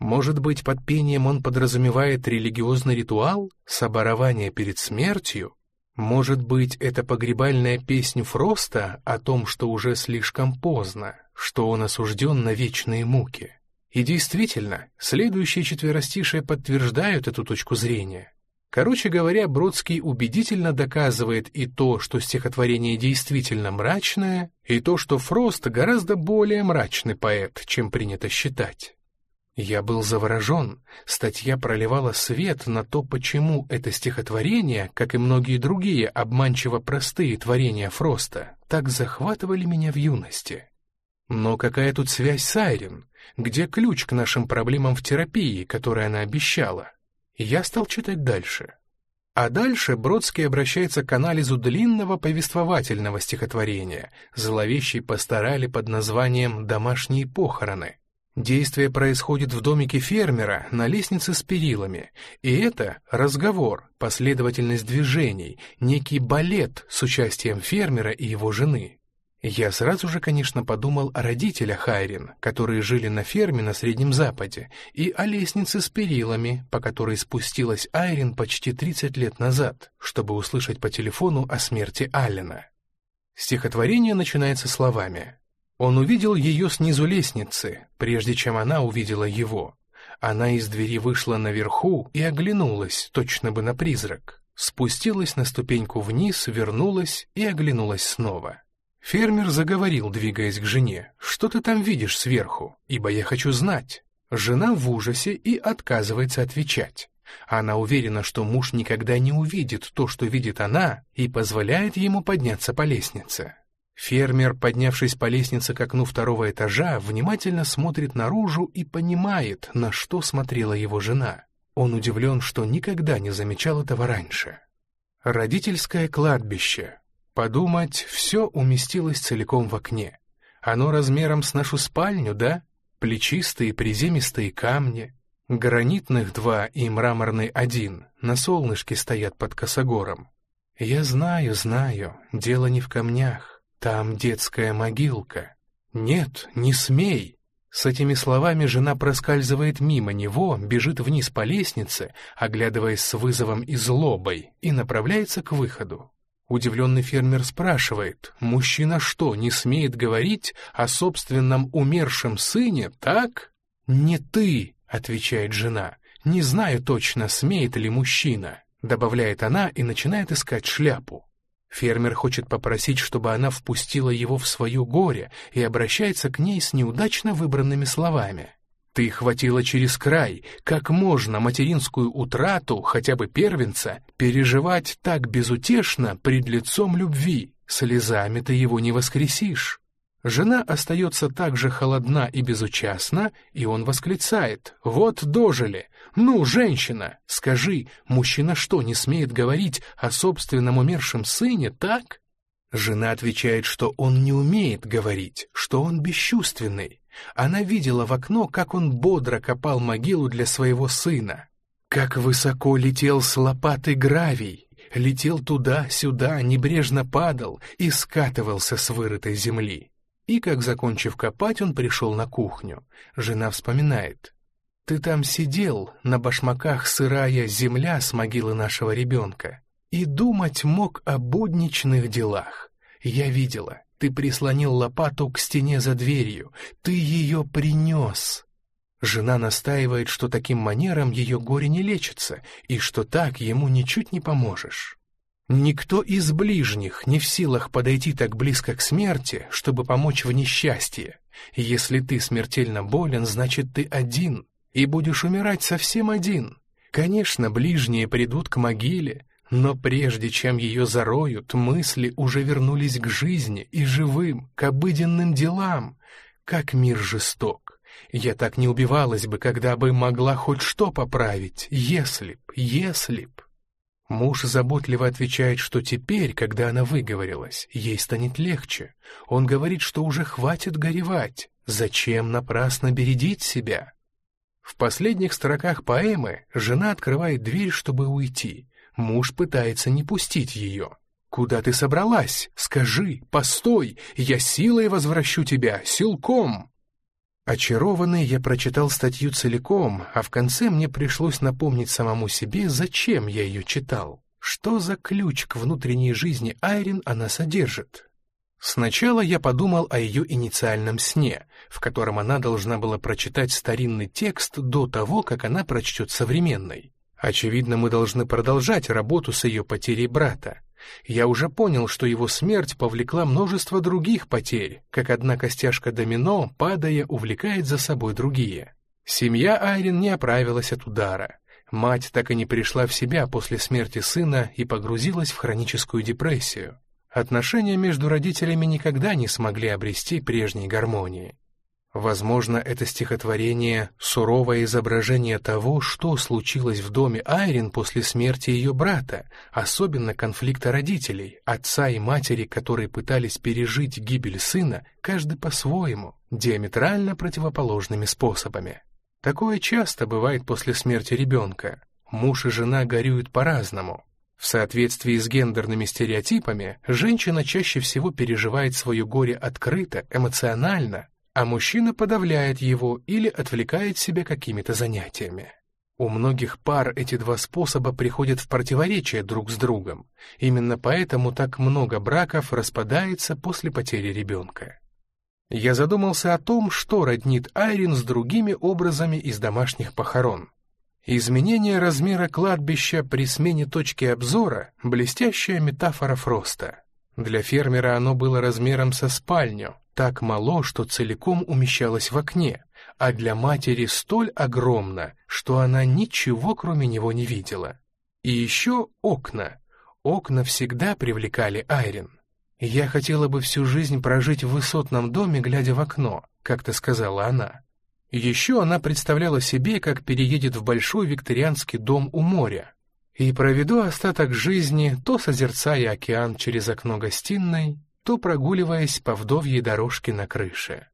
Может быть, под пением он подразумевает религиозный ритуал, соборование перед смертью? Может быть, это погребальная песня Фроста о том, что уже слишком поздно, что он осужден на вечные муки. И действительно, следующие четверостишие подтверждают эту точку зрения. Короче говоря, Бродский убедительно доказывает и то, что стихотворение действительно мрачное, и то, что Фрост гораздо более мрачный поэт, чем принято считать. Я был заворожен, статья проливала свет на то, почему это стихотворение, как и многие другие обманчиво простые творения Фроста, так захватывали меня в юности. Но какая тут связь с Айрин? Где ключ к нашим проблемам в терапии, который она обещала? Я стал читать дальше. А дальше Бродский обращается к анализу длинного повествовательного стихотворения, зловещей пасторали под названием «Домашние похороны». Действие происходит в домике фермера на лестнице с перилами, и это разговор, последовательность движений, некий балет с участием фермера и его жены. Я сразу же, конечно, подумал о родителях Айрин, которые жили на ферме на Среднем Западе, и о лестнице с перилами, по которой спустилась Айрин почти 30 лет назад, чтобы услышать по телефону о смерти Аллена. Стихотворение начинается словами «Он увидел ее снизу лестницы, прежде чем она увидела его. Она из двери вышла наверху и оглянулась, точно бы на призрак. Спустилась на ступеньку вниз, вернулась и оглянулась снова». Фермер заговорил, двигаясь к жене. «Что ты там видишь сверху? Ибо я хочу знать». Жена в ужасе и отказывается отвечать. Она уверена, что муж никогда не увидит то, что видит она, и позволяет ему подняться по лестнице. Фермер, поднявшись по лестнице к окну второго этажа, внимательно смотрит наружу и понимает, на что смотрела его жена. Он удивлен, что никогда не замечал этого раньше. Родительское кладбище. Подумать, все уместилось целиком в окне. Оно размером с нашу спальню, да? Плечистые приземистые камни, гранитных два и мраморный один, на солнышке стоят под косогором. Я знаю, знаю, дело не в камнях, там детская могилка. Нет, не смей. С этими словами жена проскальзывает мимо него, бежит вниз по лестнице, оглядываясь с вызовом и злобой, и направляется к выходу. Удивленный фермер спрашивает, мужчина что, не смеет говорить о собственном умершем сыне, так? «Не ты», — отвечает жена, — «не знаю точно, смеет ли мужчина», — добавляет она и начинает искать шляпу. Фермер хочет попросить, чтобы она впустила его в свое горе и обращается к ней с неудачно выбранными словами. Ты хватила через край, как можно материнскую утрату, хотя бы первенца, Переживать так безутешно пред лицом любви, слезами ты его не воскресишь. Жена остается так же холодна и безучастна, и он восклицает «Вот дожили! Ну, женщина, скажи, мужчина что, не смеет говорить о собственном умершем сыне, так?» Жена отвечает, что он не умеет говорить, что он бесчувственный. Она видела в окно, как он бодро копал могилу для своего сына. Как высоко летел с лопаты гравий, летел туда-сюда, небрежно падал и скатывался с вырытой земли. И, как закончив копать, он пришел на кухню. Жена вспоминает. «Ты там сидел, на башмаках сырая земля с могилы нашего ребенка, и думать мог о будничных делах. Я видела, ты прислонил лопату к стене за дверью, ты ее принес». Жена настаивает, что таким манером ее горе не лечится, и что так ему ничуть не поможешь. Никто из ближних не в силах подойти так близко к смерти, чтобы помочь в несчастье. Если ты смертельно болен, значит ты один, и будешь умирать совсем один. Конечно, ближние придут к могиле, но прежде чем ее зароют, мысли уже вернулись к жизни и живым, к обыденным делам. Как мир жесток. Я так не убивалась бы, когда бы могла хоть что поправить, если б, если б. Муж заботливо отвечает, что теперь, когда она выговорилась, ей станет легче. Он говорит, что уже хватит горевать. Зачем напрасно бередить себя? В последних строках поэмы жена открывает дверь, чтобы уйти. Муж пытается не пустить ее. «Куда ты собралась? Скажи, постой, я силой возвращу тебя, силком!» Очарованный, я прочитал статью целиком, а в конце мне пришлось напомнить самому себе, зачем я ее читал. Что за ключ к внутренней жизни Айрин она содержит? Сначала я подумал о ее инициальном сне, в котором она должна была прочитать старинный текст до того, как она прочтет современный. Очевидно, мы должны продолжать работу с ее потерей брата. Я уже понял, что его смерть повлекла множество других потерь, как одна костяшка домино, падая, увлекает за собой другие. Семья Айрин не оправилась от удара. Мать так и не пришла в себя после смерти сына и погрузилась в хроническую депрессию. Отношения между родителями никогда не смогли обрести прежней гармонии. Возможно, это стихотворение — суровое изображение того, что случилось в доме Айрин после смерти ее брата, особенно конфликта родителей, отца и матери, которые пытались пережить гибель сына, каждый по-своему, диаметрально противоположными способами. Такое часто бывает после смерти ребенка. Муж и жена горюют по-разному. В соответствии с гендерными стереотипами, женщина чаще всего переживает свое горе открыто, эмоционально, а мужчина подавляет его или отвлекает себя какими-то занятиями. У многих пар эти два способа приходят в противоречие друг с другом. Именно поэтому так много браков распадается после потери ребенка. Я задумался о том, что роднит Айрин с другими образами из домашних похорон. Изменение размера кладбища при смене точки обзора — блестящая метафора Фроста. Для фермера оно было размером со спальню, так мало, что целиком умещалось в окне, а для матери столь огромно, что она ничего кроме него не видела. И еще окна. Окна всегда привлекали Айрин. «Я хотела бы всю жизнь прожить в высотном доме, глядя в окно», — как-то сказала она. Еще она представляла себе, как переедет в большой викторианский дом у моря, и проведу остаток жизни, то созерцая океан через окно гостиной, то прогуливаясь по вдовьей дорожке на крыше.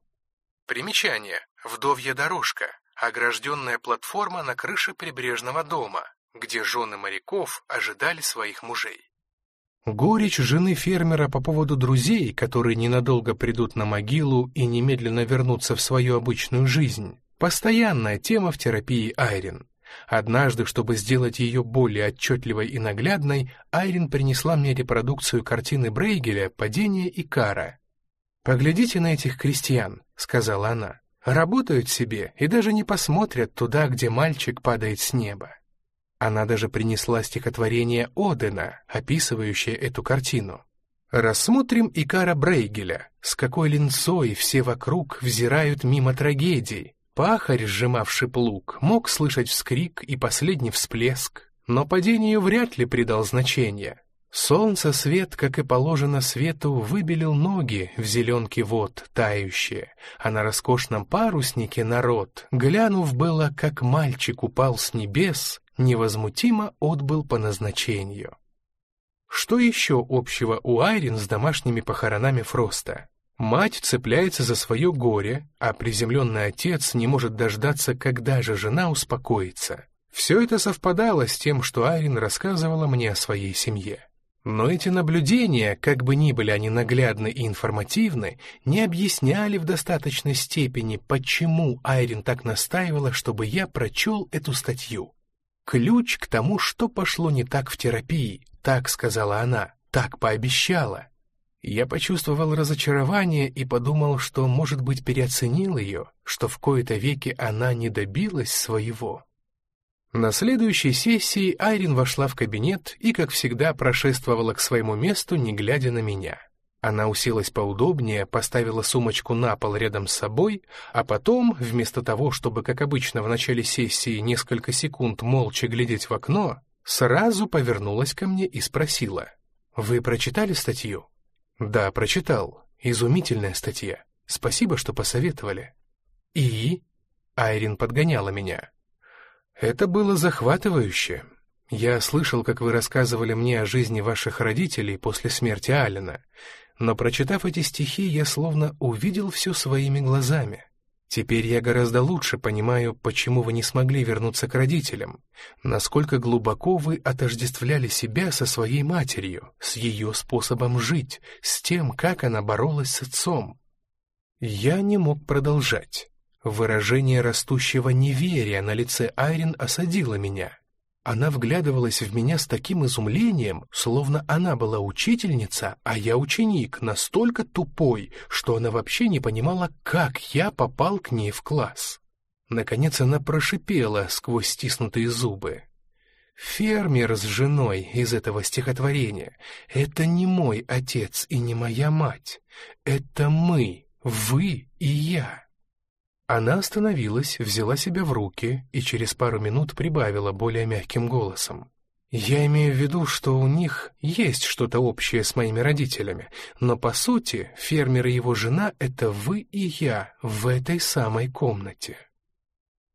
Примечание. Вдовья дорожка. Огражденная платформа на крыше прибрежного дома, где жены моряков ожидали своих мужей. Горечь жены фермера по поводу друзей, которые ненадолго придут на могилу и немедленно вернутся в свою обычную жизнь, постоянная тема в терапии Айрин. Однажды, чтобы сделать ее более отчетливой и наглядной, Айрин принесла мне репродукцию картины Брейгеля «Падение и кара». «Поглядите на этих крестьян», — сказала она. «Работают себе и даже не посмотрят туда, где мальчик падает с неба». Она даже принесла стихотворение Одена, описывающее эту картину. Рассмотрим Икара Брейгеля, с какой линцой все вокруг взирают мимо трагедий, Пахарь, сжимавший плуг, мог слышать вскрик и последний всплеск, Но падению вряд ли придал значения. Солнце свет, как и положено свету, выбелил ноги в зеленке вод тающие, а на роскошном паруснике народ, глянув было, как мальчик упал с небес, невозмутимо отбыл по назначению. Что еще общего у Айрин с домашними похоронами Фроста? Мать цепляется за свое горе, а приземленный отец не может дождаться, когда же жена успокоится. Все это совпадало с тем, что Айрин рассказывала мне о своей семье. Но эти наблюдения, как бы ни были они наглядны и информативны, не объясняли в достаточной степени, почему Айрин так настаивала, чтобы я прочел эту статью. Ключ к тому, что пошло не так в терапии, так сказала она, так пообещала. Я почувствовал разочарование и подумал, что, может быть, переоценил ее, что в кои-то веки она не добилась своего. На следующей сессии Айрин вошла в кабинет и, как всегда, прошествовала к своему месту, не глядя на меня. Она уселась поудобнее, поставила сумочку на пол рядом с собой, а потом, вместо того, чтобы, как обычно, в начале сессии несколько секунд молча глядеть в окно, сразу повернулась ко мне и спросила. «Вы прочитали статью?» «Да, прочитал. Изумительная статья. Спасибо, что посоветовали». «И?» Айрин подгоняла меня. Это было захватывающе. Я слышал, как вы рассказывали мне о жизни ваших родителей после смерти Алина, но, прочитав эти стихи, я словно увидел все своими глазами. Теперь я гораздо лучше понимаю, почему вы не смогли вернуться к родителям, насколько глубоко вы отождествляли себя со своей матерью, с ее способом жить, с тем, как она боролась с отцом. Я не мог продолжать. Выражение растущего неверия на лице Айрин осадило меня. Она вглядывалась в меня с таким изумлением, словно она была учительница, а я ученик, настолько тупой, что она вообще не понимала, как я попал к ней в класс. Наконец она прошипела сквозь стиснутые зубы. «Фермер с женой из этого стихотворения — это не мой отец и не моя мать. Это мы, вы и я». Она остановилась, взяла себя в руки и через пару минут прибавила более мягким голосом. «Я имею в виду, что у них есть что-то общее с моими родителями, но по сути фермер и его жена — это вы и я в этой самой комнате».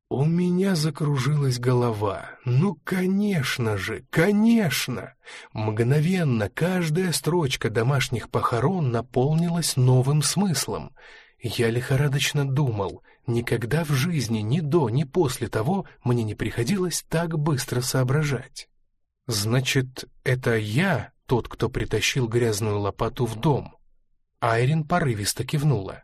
У меня закружилась голова. Ну, конечно же, конечно! Мгновенно каждая строчка домашних похорон наполнилась новым смыслом. Я лихорадочно думал — Никогда в жизни, ни до, ни после того, мне не приходилось так быстро соображать. Значит, это я тот, кто притащил грязную лопату в дом. Айрин порывисто кивнула.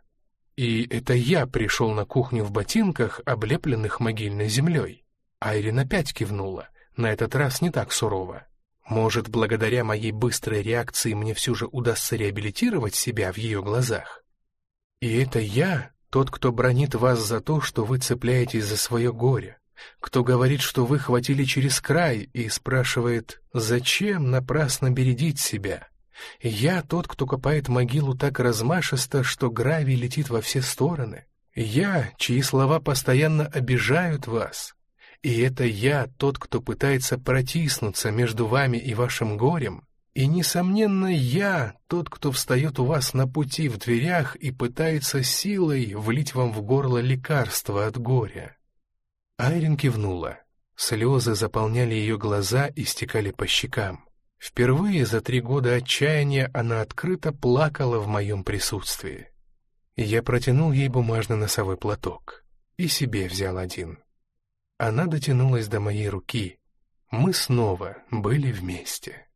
И это я пришел на кухню в ботинках, облепленных могильной землей. Айрин опять кивнула, на этот раз не так сурово. Может, благодаря моей быстрой реакции мне все же удастся реабилитировать себя в ее глазах? И это я тот, кто бронит вас за то, что вы цепляетесь за свое горе, кто говорит, что вы хватили через край и спрашивает, зачем напрасно бередить себя. Я тот, кто копает могилу так размашисто, что гравий летит во все стороны. Я, чьи слова постоянно обижают вас. И это я, тот, кто пытается протиснуться между вами и вашим горем, и, несомненно, я тот, кто встает у вас на пути в дверях и пытается силой влить вам в горло лекарство от горя. Айрин кивнула. Слезы заполняли ее глаза и стекали по щекам. Впервые за три года отчаяния она открыто плакала в моем присутствии. Я протянул ей бумажный носовой платок и себе взял один. Она дотянулась до моей руки. Мы снова были вместе.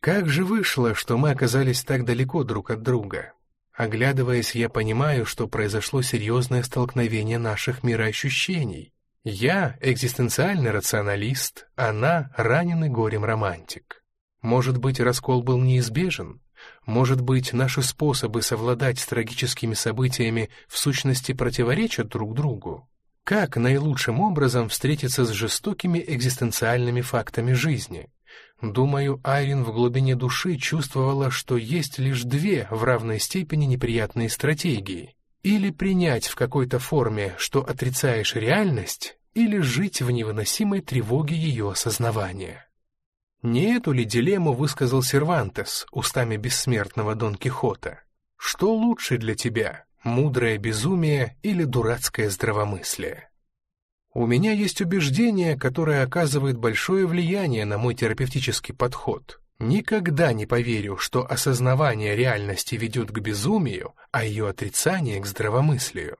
Как же вышло, что мы оказались так далеко друг от друга? Оглядываясь, я понимаю, что произошло серьезное столкновение наших мироощущений. Я — экзистенциальный рационалист, она — раненый горем романтик. Может быть, раскол был неизбежен? Может быть, наши способы совладать с трагическими событиями в сущности противоречат друг другу? Как наилучшим образом встретиться с жестокими экзистенциальными фактами жизни? Думаю, Айрин в глубине души чувствовала, что есть лишь две в равной степени неприятные стратегии. Или принять в какой-то форме, что отрицаешь реальность, или жить в невыносимой тревоге ее осознавания. Не эту ли дилемму высказал Сервантес устами бессмертного Дон Кихота? Что лучше для тебя, мудрое безумие или дурацкое здравомыслие? У меня есть убеждение, которое оказывает большое влияние на мой терапевтический подход. Никогда не поверю, что осознавание реальности ведет к безумию, а ее отрицание — к здравомыслию.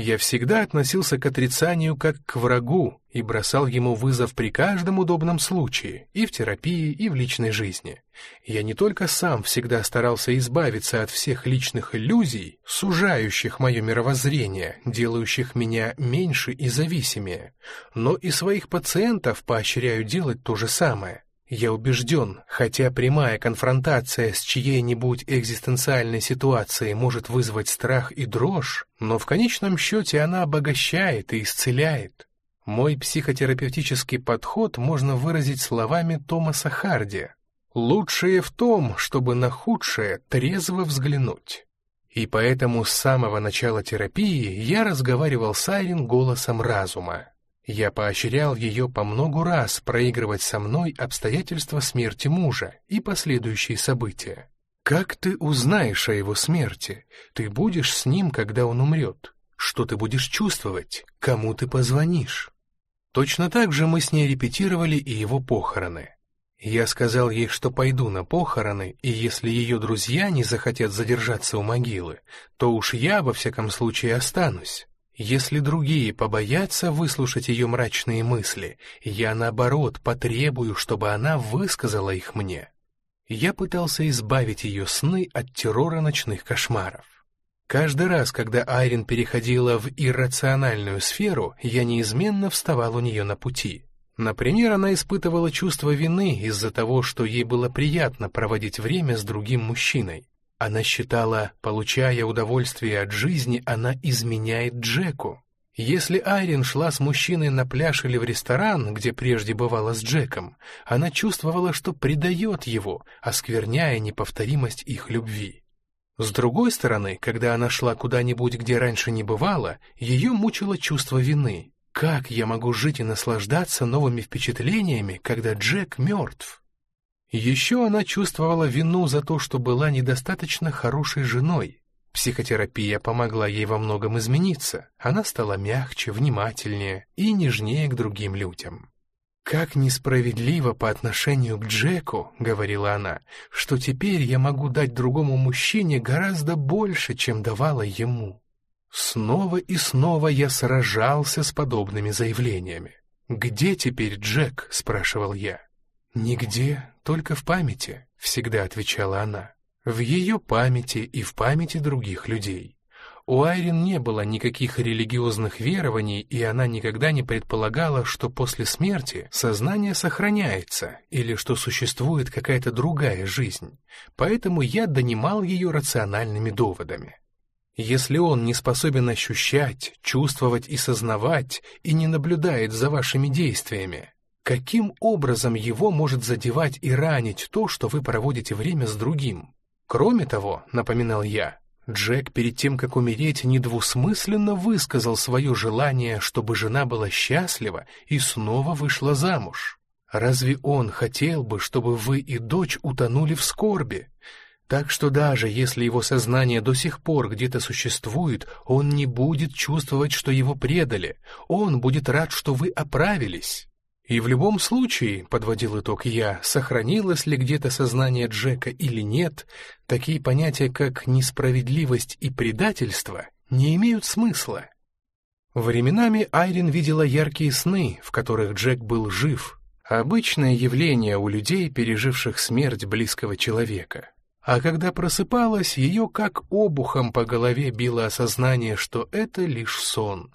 Я всегда относился к отрицанию как к врагу и бросал ему вызов при каждом удобном случае, и в терапии, и в личной жизни. Я не только сам всегда старался избавиться от всех личных иллюзий, сужающих мое мировоззрение, делающих меня меньше и зависимее, но и своих пациентов поощряю делать то же самое. Я убежден, хотя прямая конфронтация с чьей-нибудь экзистенциальной ситуацией может вызвать страх и дрожь, но в конечном счете она обогащает и исцеляет. Мой психотерапевтический подход можно выразить словами Томаса Харди. «Лучшее в том, чтобы на худшее трезво взглянуть». И поэтому с самого начала терапии я разговаривал с Айрин голосом разума. Я поощрял ее по многу раз проигрывать со мной обстоятельства смерти мужа и последующие события. Как ты узнаешь о его смерти? Ты будешь с ним, когда он умрет. Что ты будешь чувствовать? Кому ты позвонишь? Точно так же мы с ней репетировали и его похороны. Я сказал ей, что пойду на похороны, и если ее друзья не захотят задержаться у могилы, то уж я, во всяком случае, останусь. Если другие побоятся выслушать ее мрачные мысли, я, наоборот, потребую, чтобы она высказала их мне. Я пытался избавить ее сны от террора ночных кошмаров. Каждый раз, когда Айрин переходила в иррациональную сферу, я неизменно вставал у нее на пути. Например, она испытывала чувство вины из-за того, что ей было приятно проводить время с другим мужчиной. Она считала, получая удовольствие от жизни, она изменяет Джеку. Если Айрин шла с мужчиной на пляж или в ресторан, где прежде бывала с Джеком, она чувствовала, что предает его, оскверняя неповторимость их любви. С другой стороны, когда она шла куда-нибудь, где раньше не бывало, ее мучило чувство вины. Как я могу жить и наслаждаться новыми впечатлениями, когда Джек мертв? Еще она чувствовала вину за то, что была недостаточно хорошей женой. Психотерапия помогла ей во многом измениться. Она стала мягче, внимательнее и нежнее к другим людям. «Как несправедливо по отношению к Джеку», — говорила она, — «что теперь я могу дать другому мужчине гораздо больше, чем давала ему». Снова и снова я сражался с подобными заявлениями. «Где теперь Джек?» — спрашивал я. «Нигде, только в памяти», — всегда отвечала она. «В ее памяти и в памяти других людей». У Айрин не было никаких религиозных верований, и она никогда не предполагала, что после смерти сознание сохраняется или что существует какая-то другая жизнь, поэтому я донимал ее рациональными доводами. Если он не способен ощущать, чувствовать и сознавать и не наблюдает за вашими действиями, Каким образом его может задевать и ранить то, что вы проводите время с другим? Кроме того, напоминал я, Джек перед тем, как умереть, недвусмысленно высказал свое желание, чтобы жена была счастлива и снова вышла замуж. Разве он хотел бы, чтобы вы и дочь утонули в скорби? Так что даже если его сознание до сих пор где-то существует, он не будет чувствовать, что его предали. Он будет рад, что вы оправились. И в любом случае, подводил итог я, сохранилось ли где-то сознание Джека или нет, такие понятия, как несправедливость и предательство, не имеют смысла. Временами Айрин видела яркие сны, в которых Джек был жив, обычное явление у людей, переживших смерть близкого человека. А когда просыпалась, ее как обухом по голове било осознание, что это лишь сон.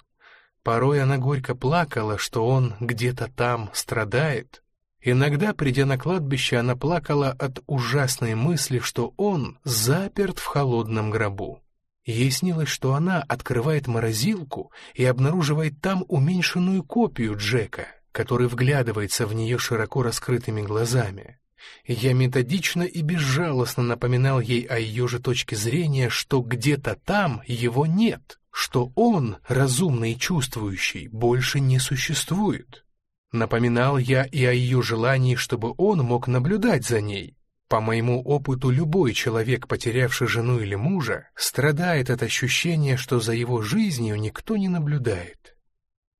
Порой она горько плакала, что он где-то там страдает. Иногда, придя на кладбище, она плакала от ужасной мысли, что он заперт в холодном гробу. Ей снилось, что она открывает морозилку и обнаруживает там уменьшенную копию Джека, который вглядывается в нее широко раскрытыми глазами. Я методично и безжалостно напоминал ей о ее же точке зрения, что где-то там его нет, что он, разумный и чувствующий, больше не существует. Напоминал я и о ее желании, чтобы он мог наблюдать за ней. По моему опыту, любой человек, потерявший жену или мужа, страдает от ощущения, что за его жизнью никто не наблюдает.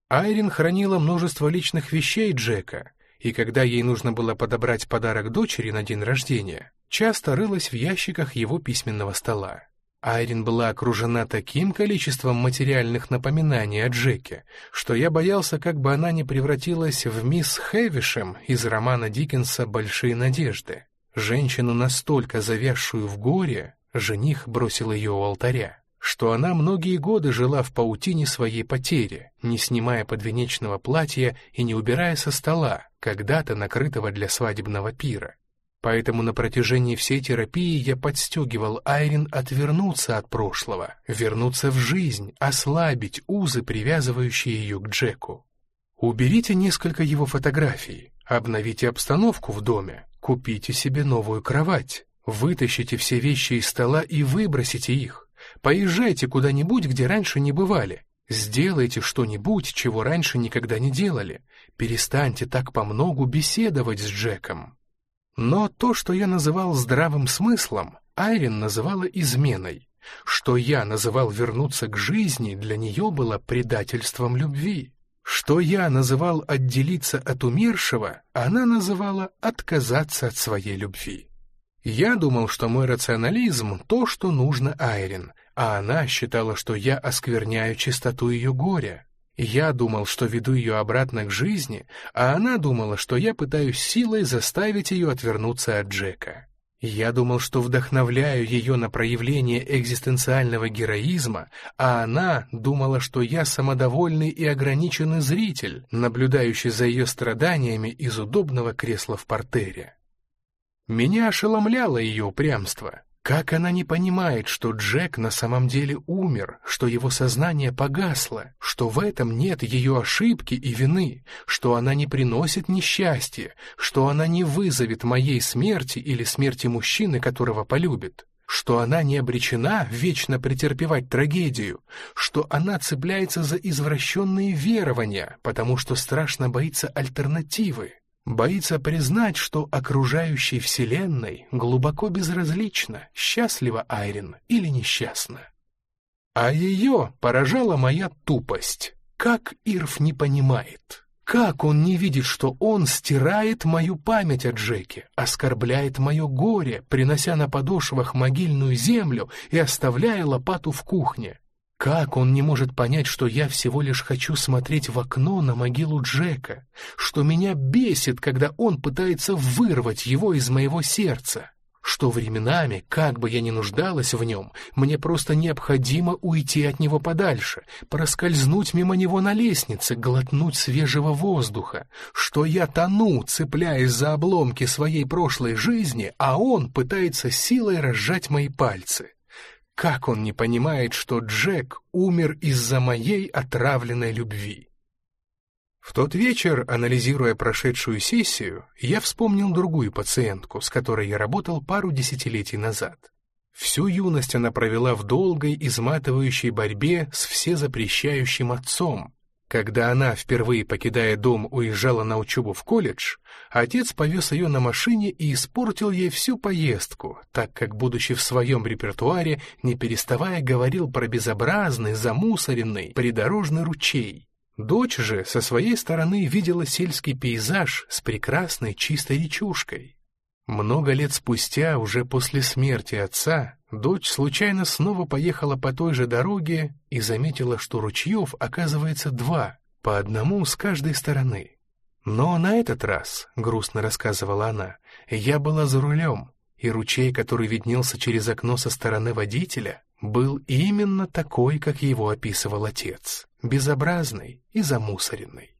Айрин хранила множество личных вещей Джека, и когда ей нужно было подобрать подарок дочери на день рождения, часто рылась в ящиках его письменного стола. Айрин была окружена таким количеством материальных напоминаний о Джеке, что я боялся, как бы она не превратилась в мисс Хэвишем из романа Диккенса «Большие надежды». Женщину, настолько завязшую в горе, жених бросил ее у алтаря, что она многие годы жила в паутине своей потери, не снимая подвенечного платья и не убирая со стола, когда-то накрытого для свадебного пира. Поэтому на протяжении всей терапии я подстегивал Айрин отвернуться от прошлого, вернуться в жизнь, ослабить узы, привязывающие ее к Джеку. Уберите несколько его фотографий, обновите обстановку в доме, купите себе новую кровать, вытащите все вещи из стола и выбросите их. Поезжайте куда-нибудь, где раньше не бывали. Сделайте что-нибудь, чего раньше никогда не делали. Перестаньте так по многу беседовать с Джеком. Но то, что я называл здравым смыслом, Айрин называла изменой. Что я называл вернуться к жизни, для нее было предательством любви. Что я называл отделиться от умершего, она называла отказаться от своей любви. Я думал, что мой рационализм — то, что нужно Айрин, а она считала, что я оскверняю чистоту ее горя. Я думал, что веду ее обратно к жизни, а она думала, что я пытаюсь силой заставить ее отвернуться от Джека. Я думал, что вдохновляю ее на проявление экзистенциального героизма, а она думала, что я самодовольный и ограниченный зритель, наблюдающий за ее страданиями из удобного кресла в портере. Меня ошеломляло ее упрямство. Как она не понимает, что Джек на самом деле умер, что его сознание погасло, что в этом нет ее ошибки и вины, что она не приносит несчастья, что она не вызовет моей смерти или смерти мужчины, которого полюбит, что она не обречена вечно претерпевать трагедию, что она цепляется за извращенные верования, потому что страшно боится альтернативы. Боится признать, что окружающей Вселенной глубоко безразлично, счастлива Айрин или несчастна. А ее поражала моя тупость. Как Ирф не понимает? Как он не видит, что он стирает мою память о Джеке, оскорбляет мое горе, принося на подошвах могильную землю и оставляя лопату в кухне? Как он не может понять, что я всего лишь хочу смотреть в окно на могилу Джека, что меня бесит, когда он пытается вырвать его из моего сердца, что временами, как бы я ни нуждалась в нем, мне просто необходимо уйти от него подальше, проскользнуть мимо него на лестнице, глотнуть свежего воздуха, что я тону, цепляясь за обломки своей прошлой жизни, а он пытается силой разжать мои пальцы. Как он не понимает, что Джек умер из-за моей отравленной любви? В тот вечер, анализируя прошедшую сессию, я вспомнил другую пациентку, с которой я работал пару десятилетий назад. Всю юность она провела в долгой, изматывающей борьбе с всезапрещающим отцом, когда она, впервые покидая дом, уезжала на учебу в колледж, отец повез ее на машине и испортил ей всю поездку, так как, будучи в своем репертуаре, не переставая говорил про безобразный, замусоренный, придорожный ручей. Дочь же со своей стороны видела сельский пейзаж с прекрасной чистой речушкой. Много лет спустя, уже после смерти отца, дочь случайно снова поехала по той же дороге и заметила, что ручьев оказывается два, по одному с каждой стороны. Но на этот раз, грустно рассказывала она, я была за рулем, и ручей, который виднелся через окно со стороны водителя, был именно такой, как его описывал отец, безобразный и замусоренный.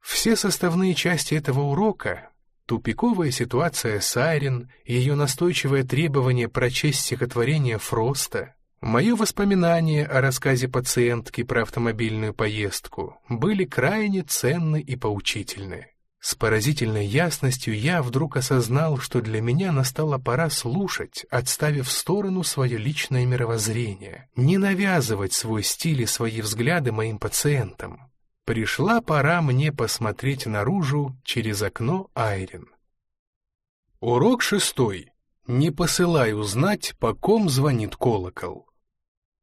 Все составные части этого урока Тупиковая ситуация с Айрин, ее настойчивое требование прочесть стихотворение Фроста, мое воспоминание о рассказе пациентки про автомобильную поездку были крайне ценны и поучительны. С поразительной ясностью я вдруг осознал, что для меня настала пора слушать, отставив в сторону свое личное мировоззрение, не навязывать свой стиль и свои взгляды моим пациентам. Пришла пора мне посмотреть наружу через окно Айрин. Урок шестой. Не посылай узнать, по ком звонит колокол.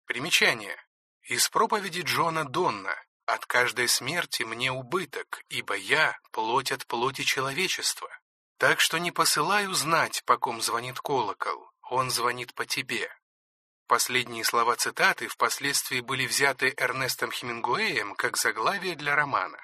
Примечание. Из проповеди Джона Донна от каждой смерти мне убыток, ибо я — плоть от плоти человечества. Так что не посылаю знать, по ком звонит колокол, он звонит по тебе». Последние слова цитаты впоследствии были взяты Эрнестом Хемингуэем как заглавие для романа.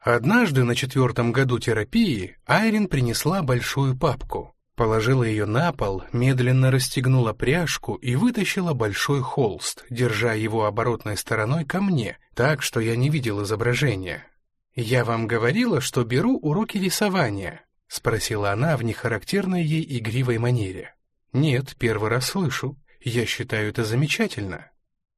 Однажды на четвертом году терапии Айрин принесла большую папку. Положила ее на пол, медленно расстегнула пряжку и вытащила большой холст, держа его оборотной стороной ко мне, так что я не видел изображения. «Я вам говорила, что беру уроки рисования», — спросила она в нехарактерной ей игривой манере. «Нет, первый раз слышу. Я считаю это замечательно».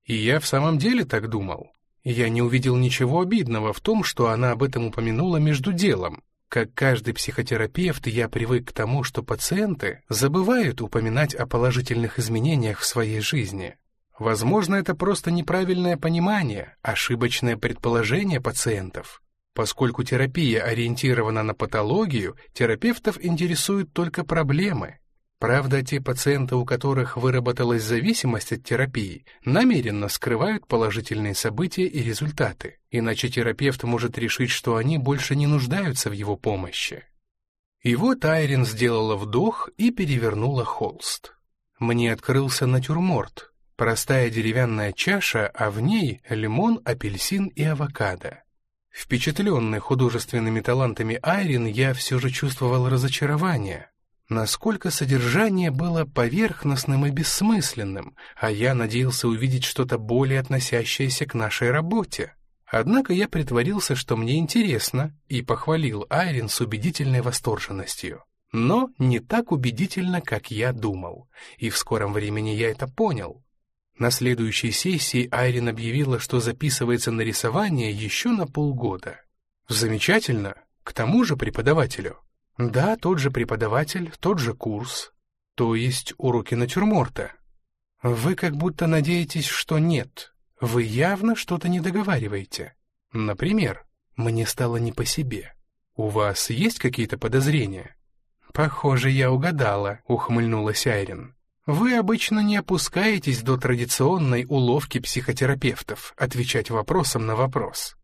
И я в самом деле так думал. Я не увидел ничего обидного в том, что она об этом упомянула между делом, как каждый психотерапевт, я привык к тому, что пациенты забывают упоминать о положительных изменениях в своей жизни. Возможно, это просто неправильное понимание, ошибочное предположение пациентов. Поскольку терапия ориентирована на патологию, терапевтов интересуют только проблемы, Правда, те пациенты, у которых выработалась зависимость от терапии, намеренно скрывают положительные события и результаты, иначе терапевт может решить, что они больше не нуждаются в его помощи. И вот Айрин сделала вдох и перевернула холст. Мне открылся натюрморт, простая деревянная чаша, а в ней лимон, апельсин и авокадо. Впечатленный художественными талантами Айрин, я все же чувствовал разочарование — Насколько содержание было поверхностным и бессмысленным, а я надеялся увидеть что-то более относящееся к нашей работе. Однако я притворился, что мне интересно, и похвалил Айрин с убедительной восторженностью. Но не так убедительно, как я думал, и в скором времени я это понял. На следующей сессии Айрин объявила, что записывается на рисование еще на полгода. Замечательно, к тому же преподавателю. Да, тот же преподаватель, тот же курс, то есть уроки натюрморта. Вы как будто надеетесь, что нет. Вы явно что-то не договариваете. Например, мне стало не по себе. У вас есть какие-то подозрения? Похоже, я угадала, ухмыльнулась Айрин. Вы обычно не опускаетесь до традиционной уловки психотерапевтов отвечать вопросом на вопрос.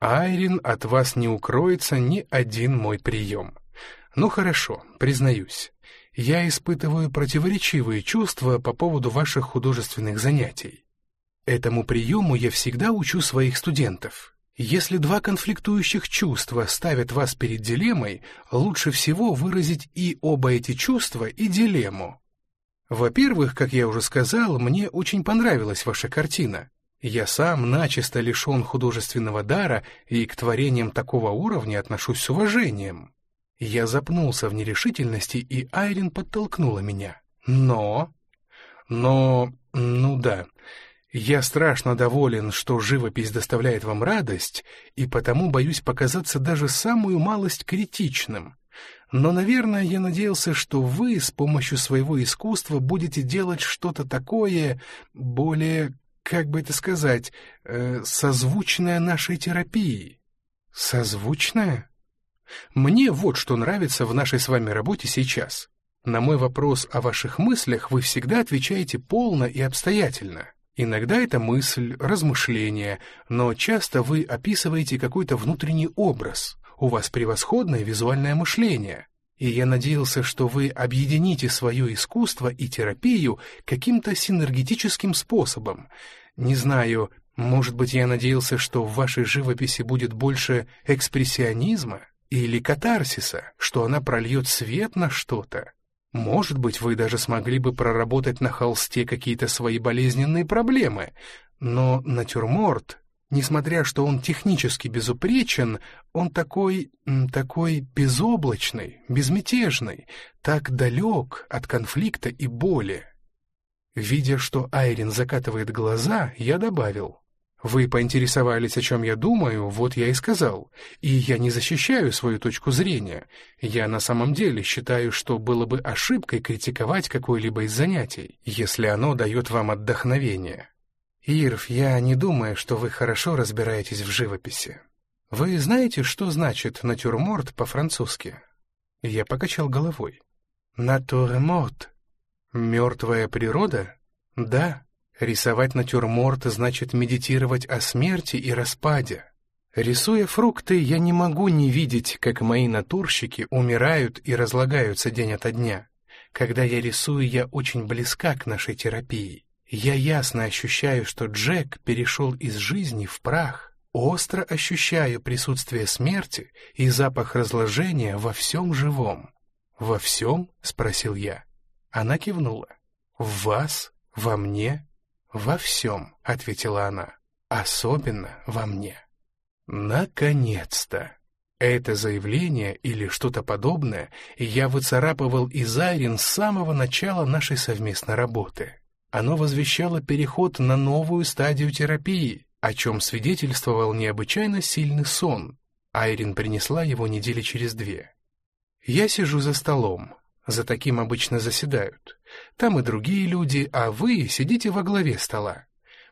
Айрин, от вас не укроется ни один мой прием. Ну хорошо, признаюсь. Я испытываю противоречивые чувства по поводу ваших художественных занятий. Этому приему я всегда учу своих студентов. Если два конфликтующих чувства ставят вас перед дилеммой, лучше всего выразить и оба эти чувства, и дилемму. Во-первых, как я уже сказал, мне очень понравилась ваша картина. Я сам начисто лишен художественного дара и к творениям такого уровня отношусь с уважением. Я запнулся в нерешительности, и Айрин подтолкнула меня. Но... Но... Ну да. Я страшно доволен, что живопись доставляет вам радость, и потому боюсь показаться даже самую малость критичным. Но, наверное, я надеялся, что вы с помощью своего искусства будете делать что-то такое более, как бы это сказать, э, созвучное нашей терапии. Созвучное? Мне вот что нравится в нашей с вами работе сейчас. На мой вопрос о ваших мыслях вы всегда отвечаете полно и обстоятельно. Иногда это мысль, размышление, но часто вы описываете какой-то внутренний образ. У вас превосходное визуальное мышление. И я надеялся, что вы объедините свое искусство и терапию каким-то синергетическим способом. Не знаю, может быть, я надеялся, что в вашей живописи будет больше экспрессионизма? Или катарсиса, что она прольет свет на что-то. Может быть, вы даже смогли бы проработать на холсте какие-то свои болезненные проблемы, но натюрморт, несмотря что он технически безупречен, он такой, такой безоблачный, безмятежный, так далек от конфликта и боли. Видя, что Айрин закатывает глаза, я добавил, Вы поинтересовались, о чем я думаю, вот я и сказал. И я не защищаю свою точку зрения. Я на самом деле считаю, что было бы ошибкой критиковать какое-либо из занятий, если оно дает вам отдохновение. Ирв, я не думаю, что вы хорошо разбираетесь в живописи. Вы знаете, что значит натюрморт по-французски? Я покачал головой. Натюрморт. Мертвая природа? Да. Рисовать натюрморт значит медитировать о смерти и распаде. Рисуя фрукты, я не могу не видеть, как мои натурщики умирают и разлагаются день ото дня. Когда я рисую, я очень близка к нашей терапии. Я ясно ощущаю, что Джек перешел из жизни в прах. Остро ощущаю присутствие смерти и запах разложения во всем живом. «Во всем?» — спросил я. Она кивнула. «В вас? Во мне? «Во всем», — ответила она, — «особенно во мне». Наконец-то! Это заявление или что-то подобное я выцарапывал из Айрин с самого начала нашей совместной работы. Оно возвещало переход на новую стадию терапии, о чем свидетельствовал необычайно сильный сон. Айрин принесла его недели через две. Я сижу за столом, за таким обычно заседают. Там и другие люди, а вы сидите во главе стола.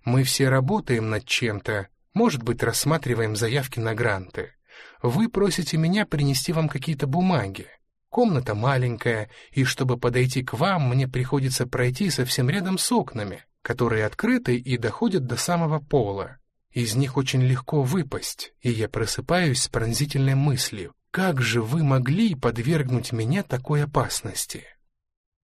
Мы все работаем над чем-то, может быть, рассматриваем заявки на гранты. Вы просите меня принести вам какие-то бумаги. Комната маленькая, и чтобы подойти к вам, мне приходится пройти совсем рядом с окнами, которые открыты и доходят до самого пола. Из них очень легко выпасть, и я просыпаюсь с пронзительной мыслью. Как же вы могли подвергнуть меня такой опасности?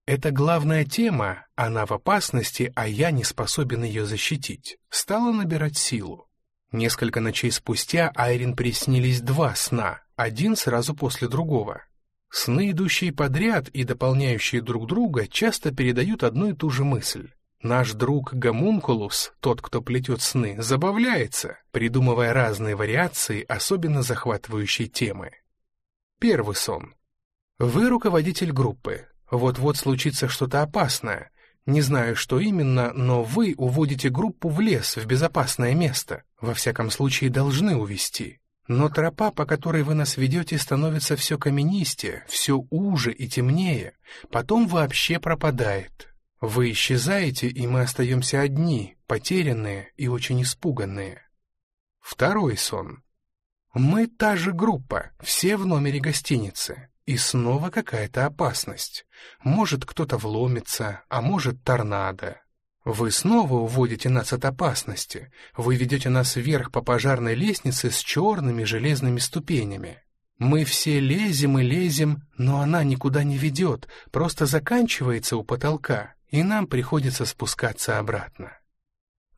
Эта главная тема, она в опасности, а я не способен ее защитить, стала набирать силу. Несколько ночей спустя Айрин приснились два сна, один сразу после другого. Сны, идущие подряд и дополняющие друг друга, часто передают одну и ту же мысль. Наш друг Гомункулус, тот, кто плетет сны, забавляется, придумывая разные вариации особенно захватывающей темы. Первый сон. Вы руководитель группы. Вот-вот случится что-то опасное. Не знаю, что именно, но вы уводите группу в лес, в безопасное место. Во всяком случае, должны увести. Но тропа, по которой вы нас ведете, становится все каменистее, все уже и темнее. Потом вообще пропадает. Вы исчезаете, и мы остаемся одни, потерянные и очень испуганные. Второй сон. Мы та же группа, все в номере гостиницы. И снова какая-то опасность. Может, кто-то вломится, а может, торнадо. Вы снова уводите нас от опасности. Вы ведете нас вверх по пожарной лестнице с черными железными ступенями. Мы все лезем и лезем, но она никуда не ведет, просто заканчивается у потолка, и нам приходится спускаться обратно.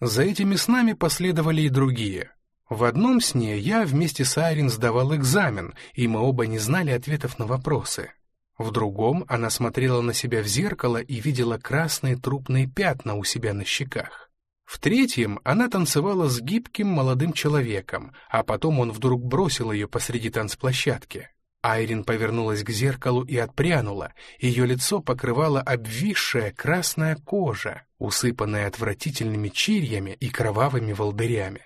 За этими снами последовали и другие — в одном сне я вместе с Айрин сдавал экзамен, и мы оба не знали ответов на вопросы. В другом она смотрела на себя в зеркало и видела красные трупные пятна у себя на щеках. В третьем она танцевала с гибким молодым человеком, а потом он вдруг бросил ее посреди танцплощадки. Айрин повернулась к зеркалу и отпрянула. Ее лицо покрывала обвисшая красная кожа, усыпанная отвратительными чирьями и кровавыми волдырями.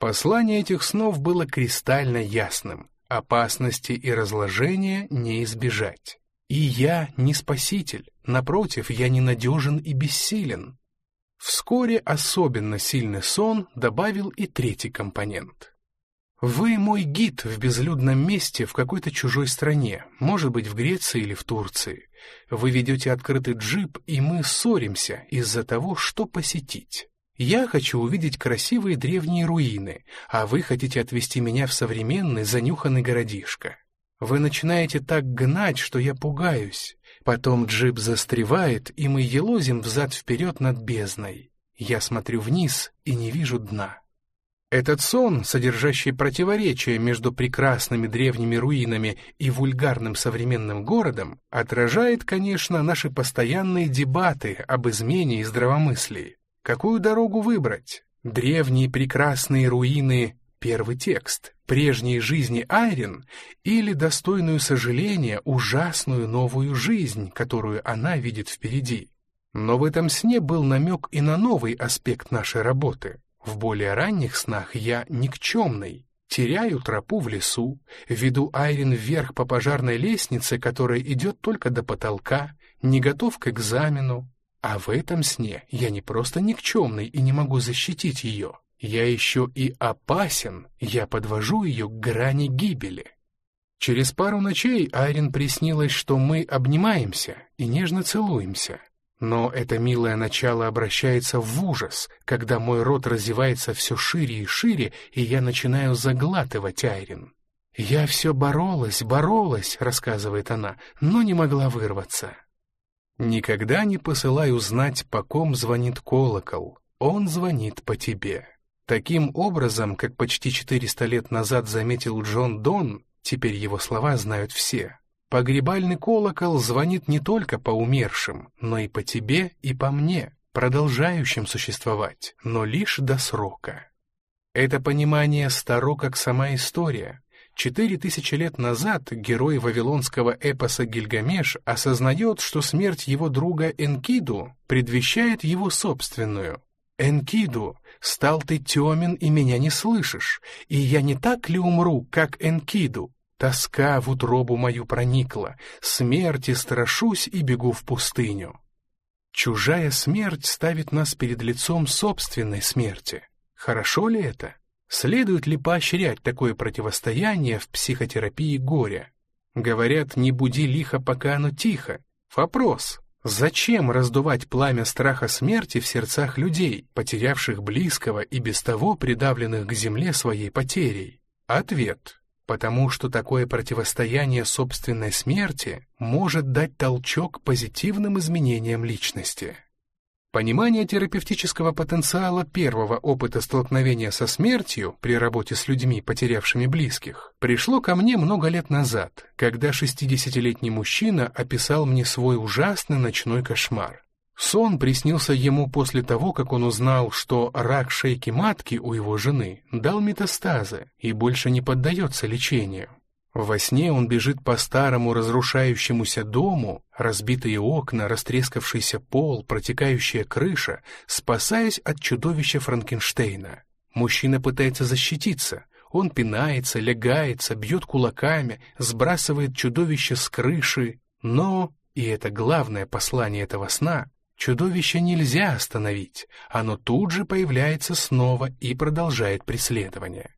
Послание этих снов было кристально ясным. Опасности и разложения не избежать. И я не спаситель, напротив, я ненадежен и бессилен. Вскоре особенно сильный сон добавил и третий компонент. Вы мой гид в безлюдном месте в какой-то чужой стране, может быть, в Греции или в Турции. Вы ведете открытый джип, и мы ссоримся из-за того, что посетить. Я хочу увидеть красивые древние руины, а вы хотите отвезти меня в современный занюханный городишко. Вы начинаете так гнать, что я пугаюсь. Потом джип застревает, и мы елозим взад-вперед над бездной. Я смотрю вниз и не вижу дна. Этот сон, содержащий противоречие между прекрасными древними руинами и вульгарным современным городом, отражает, конечно, наши постоянные дебаты об измене и здравомыслии. Какую дорогу выбрать? Древние прекрасные руины — первый текст, прежней жизни Айрин или достойную сожаления ужасную новую жизнь, которую она видит впереди? Но в этом сне был намек и на новый аспект нашей работы. В более ранних снах я никчемный, теряю тропу в лесу, веду Айрин вверх по пожарной лестнице, которая идет только до потолка, не готов к экзамену. А в этом сне я не просто никчемный и не могу защитить ее. Я еще и опасен, я подвожу ее к грани гибели. Через пару ночей Айрин приснилось, что мы обнимаемся и нежно целуемся. Но это милое начало обращается в ужас, когда мой рот разевается все шире и шире, и я начинаю заглатывать Айрин. «Я все боролась, боролась», — рассказывает она, — «но не могла вырваться». Никогда не посылай узнать, по ком звонит колокол. Он звонит по тебе. Таким образом, как почти 400 лет назад заметил Джон Дон, теперь его слова знают все, Погребальный колокол звонит не только по умершим, но и по тебе и по мне, продолжающим существовать, но лишь до срока. Это понимание старо, как сама история. Четыре тысячи лет назад герой вавилонского эпоса Гильгамеш осознает, что смерть его друга Энкиду предвещает его собственную. «Энкиду, стал ты темен и меня не слышишь, и я не так ли умру, как Энкиду?» Тоска в утробу мою проникла, смерти страшусь и бегу в пустыню. Чужая смерть ставит нас перед лицом собственной смерти. Хорошо ли это? Следует ли поощрять такое противостояние в психотерапии горя? Говорят, не буди лихо, пока оно тихо. Вопрос, зачем раздувать пламя страха смерти в сердцах людей, потерявших близкого и без того придавленных к земле своей потерей? Ответ потому что такое противостояние собственной смерти может дать толчок позитивным изменениям личности. Понимание терапевтического потенциала первого опыта столкновения со смертью при работе с людьми, потерявшими близких, пришло ко мне много лет назад, когда 60-летний мужчина описал мне свой ужасный ночной кошмар. Сон приснился ему после того, как он узнал, что рак шейки матки у его жены дал метастазы и больше не поддается лечению. Во сне он бежит по старому разрушающемуся дому, разбитые окна, растрескавшийся пол, протекающая крыша, спасаясь от чудовища Франкенштейна. Мужчина пытается защититься. Он пинается, лягается, бьет кулаками, сбрасывает чудовище с крыши, но, и это главное послание этого сна, Чудовище нельзя остановить, оно тут же появляется снова и продолжает преследование.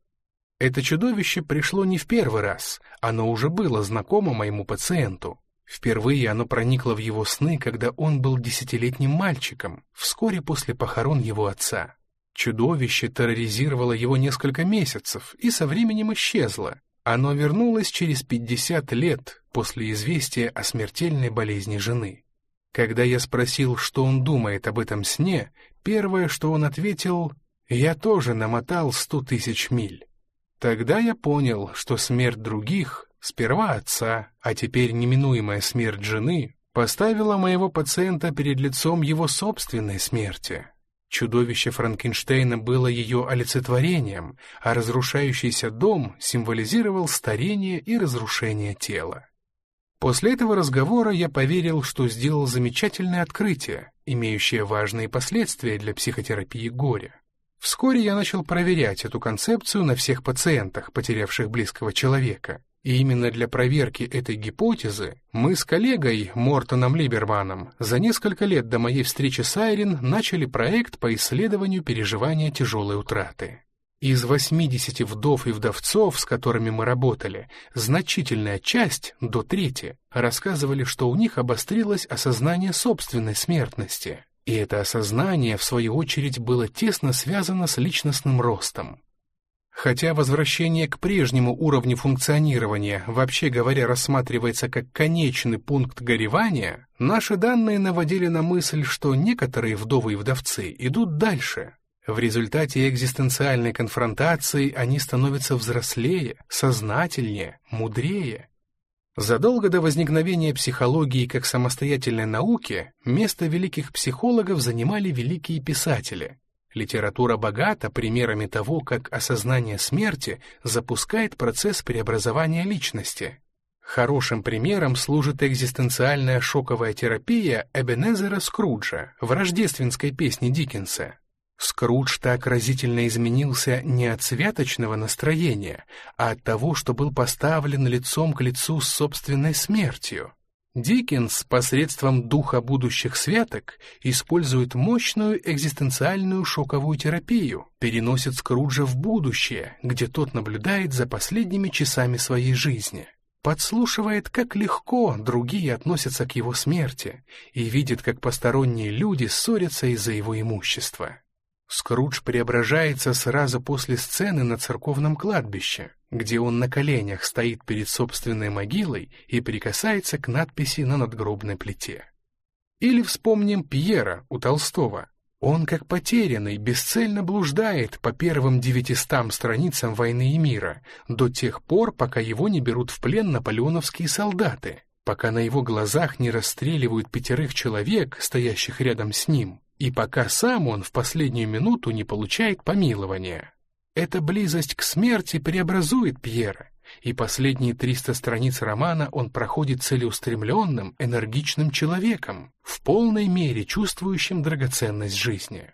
Это чудовище пришло не в первый раз, оно уже было знакомо моему пациенту. Впервые оно проникло в его сны, когда он был десятилетним мальчиком, вскоре после похорон его отца. Чудовище терроризировало его несколько месяцев и со временем исчезло. Оно вернулось через 50 лет после известия о смертельной болезни жены. Когда я спросил, что он думает об этом сне, первое, что он ответил, «Я тоже намотал сто тысяч миль». Тогда я понял, что смерть других, сперва отца, а теперь неминуемая смерть жены, поставила моего пациента перед лицом его собственной смерти. Чудовище Франкенштейна было ее олицетворением, а разрушающийся дом символизировал старение и разрушение тела. После этого разговора я поверил, что сделал замечательное открытие, имеющее важные последствия для психотерапии горя. Вскоре я начал проверять эту концепцию на всех пациентах, потерявших близкого человека. И именно для проверки этой гипотезы мы с коллегой Мортоном Либерманом за несколько лет до моей встречи с Айрин начали проект по исследованию переживания тяжелой утраты. Из 80 вдов и вдовцов, с которыми мы работали, значительная часть, до трети, рассказывали, что у них обострилось осознание собственной смертности. И это осознание, в свою очередь, было тесно связано с личностным ростом. Хотя возвращение к прежнему уровню функционирования, вообще говоря, рассматривается как конечный пункт горевания, наши данные наводили на мысль, что некоторые вдовы и вдовцы идут дальше, в результате экзистенциальной конфронтации они становятся взрослее, сознательнее, мудрее. Задолго до возникновения психологии как самостоятельной науки место великих психологов занимали великие писатели. Литература богата примерами того, как осознание смерти запускает процесс преобразования личности. Хорошим примером служит экзистенциальная шоковая терапия Эбенезера Скруджа в рождественской песне Диккенса. Скрудж так разительно изменился не от святочного настроения, а от того, что был поставлен лицом к лицу с собственной смертью. Диккенс посредством духа будущих святок использует мощную экзистенциальную шоковую терапию, переносит Скруджа в будущее, где тот наблюдает за последними часами своей жизни подслушивает, как легко другие относятся к его смерти и видит, как посторонние люди ссорятся из-за его имущества. Скрудж преображается сразу после сцены на церковном кладбище, где он на коленях стоит перед собственной могилой и прикасается к надписи на надгробной плите. Или вспомним Пьера у Толстого. Он, как потерянный, бесцельно блуждает по первым девятистам страницам «Войны и мира» до тех пор, пока его не берут в плен наполеоновские солдаты, пока на его глазах не расстреливают пятерых человек, стоящих рядом с ним, и пока сам он в последнюю минуту не получает помилования. Эта близость к смерти преобразует Пьера, и последние 300 страниц романа он проходит целеустремленным, энергичным человеком, в полной мере чувствующим драгоценность жизни.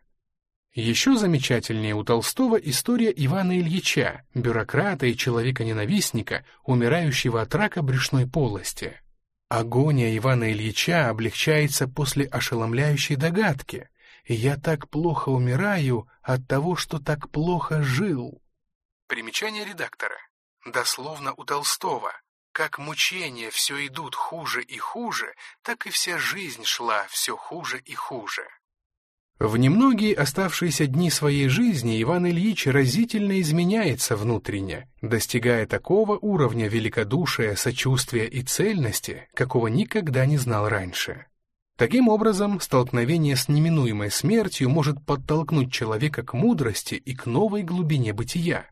Еще замечательнее у Толстого история Ивана Ильича, бюрократа и человека-ненавистника, умирающего от рака брюшной полости. Агония Ивана Ильича облегчается после ошеломляющей догадки я так плохо умираю от того, что так плохо жил. Примечание редактора. Дословно у Толстого. Как мучения все идут хуже и хуже, так и вся жизнь шла все хуже и хуже. В немногие оставшиеся дни своей жизни Иван Ильич разительно изменяется внутренне, достигая такого уровня великодушия, сочувствия и цельности, какого никогда не знал раньше. Таким образом, столкновение с неминуемой смертью может подтолкнуть человека к мудрости и к новой глубине бытия.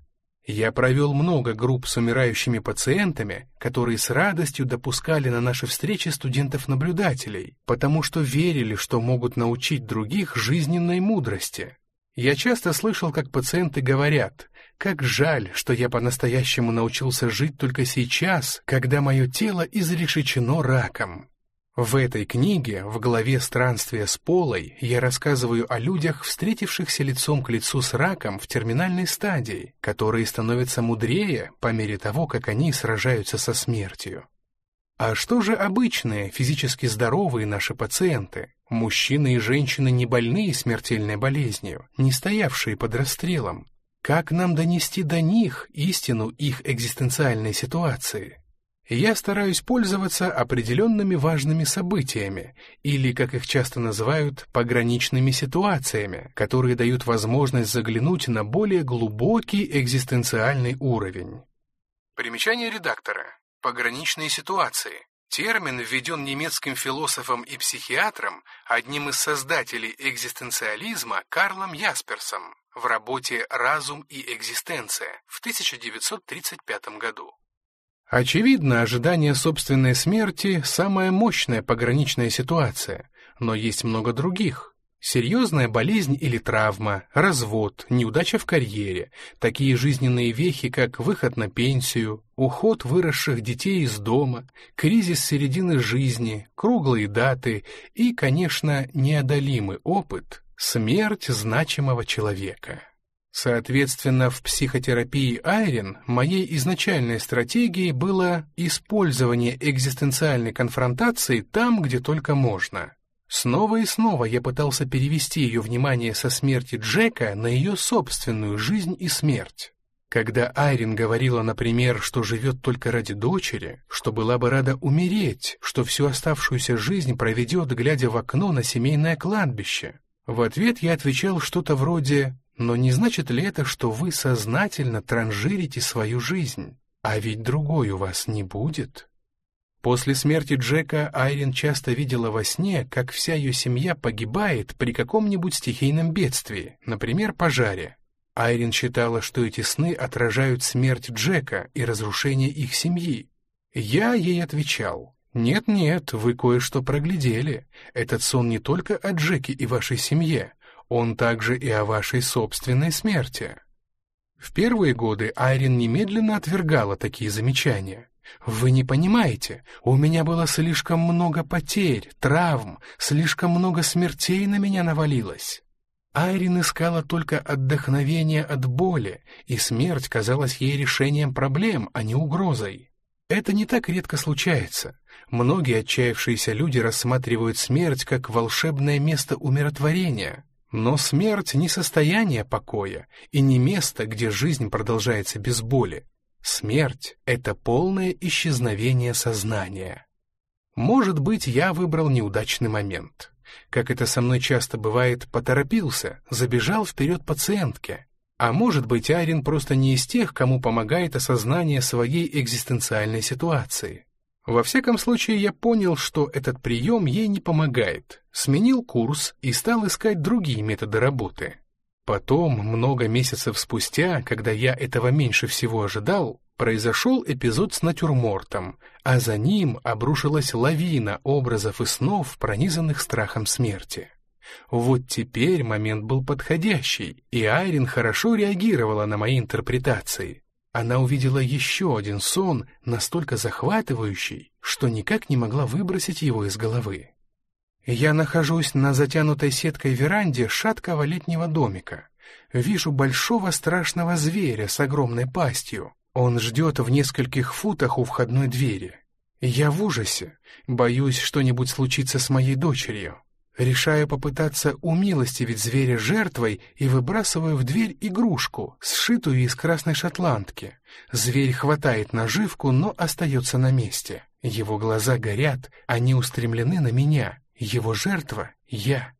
Я провел много групп с умирающими пациентами, которые с радостью допускали на наши встречи студентов-наблюдателей, потому что верили, что могут научить других жизненной мудрости. Я часто слышал, как пациенты говорят, «Как жаль, что я по-настоящему научился жить только сейчас, когда мое тело изрешечено раком». В этой книге, в главе «Странствие с Полой», я рассказываю о людях, встретившихся лицом к лицу с раком в терминальной стадии, которые становятся мудрее по мере того, как они сражаются со смертью. А что же обычные, физически здоровые наши пациенты? Мужчины и женщины не больные смертельной болезнью, не стоявшие под расстрелом. Как нам донести до них истину их экзистенциальной ситуации? Я стараюсь пользоваться определенными важными событиями, или, как их часто называют, пограничными ситуациями, которые дают возможность заглянуть на более глубокий экзистенциальный уровень. Примечание редактора. Пограничные ситуации. Термин введен немецким философом и психиатром, одним из создателей экзистенциализма Карлом Ясперсом в работе «Разум и экзистенция» в 1935 году. Очевидно, ожидание собственной смерти – самая мощная пограничная ситуация, но есть много других. Серьезная болезнь или травма, развод, неудача в карьере, такие жизненные вехи, как выход на пенсию, уход выросших детей из дома, кризис середины жизни, круглые даты и, конечно, неодолимый опыт – смерть значимого человека. Соответственно, в психотерапии Айрин моей изначальной стратегией было использование экзистенциальной конфронтации там, где только можно. Снова и снова я пытался перевести ее внимание со смерти Джека на ее собственную жизнь и смерть. Когда Айрин говорила, например, что живет только ради дочери, что была бы рада умереть, что всю оставшуюся жизнь проведет, глядя в окно на семейное кладбище, в ответ я отвечал что-то вроде но не значит ли это, что вы сознательно транжирите свою жизнь? А ведь другой у вас не будет. После смерти Джека Айрин часто видела во сне, как вся ее семья погибает при каком-нибудь стихийном бедствии, например, пожаре. Айрин считала, что эти сны отражают смерть Джека и разрушение их семьи. Я ей отвечал, «Нет-нет, вы кое-что проглядели. Этот сон не только о Джеке и вашей семье, он также и о вашей собственной смерти. В первые годы Айрин немедленно отвергала такие замечания. «Вы не понимаете, у меня было слишком много потерь, травм, слишком много смертей на меня навалилось». Айрин искала только отдохновение от боли, и смерть казалась ей решением проблем, а не угрозой. Это не так редко случается. Многие отчаявшиеся люди рассматривают смерть как волшебное место умиротворения. Но смерть не состояние покоя и не место, где жизнь продолжается без боли. Смерть — это полное исчезновение сознания. Может быть, я выбрал неудачный момент. Как это со мной часто бывает, поторопился, забежал вперед пациентке. А может быть, Айрин просто не из тех, кому помогает осознание своей экзистенциальной ситуации. Во всяком случае, я понял, что этот прием ей не помогает, сменил курс и стал искать другие методы работы. Потом, много месяцев спустя, когда я этого меньше всего ожидал, произошел эпизод с натюрмортом, а за ним обрушилась лавина образов и снов, пронизанных страхом смерти. Вот теперь момент был подходящий, и Айрин хорошо реагировала на мои интерпретации. Она увидела еще один сон, настолько захватывающий, что никак не могла выбросить его из головы. Я нахожусь на затянутой сеткой веранде шаткого летнего домика. Вижу большого страшного зверя с огромной пастью. Он ждет в нескольких футах у входной двери. Я в ужасе, боюсь, что-нибудь случится с моей дочерью. Решаю попытаться умилостивить зверя жертвой и выбрасываю в дверь игрушку, сшитую из красной шотландки. Зверь хватает наживку, но остается на месте. Его глаза горят, они устремлены на меня. Его жертва — я.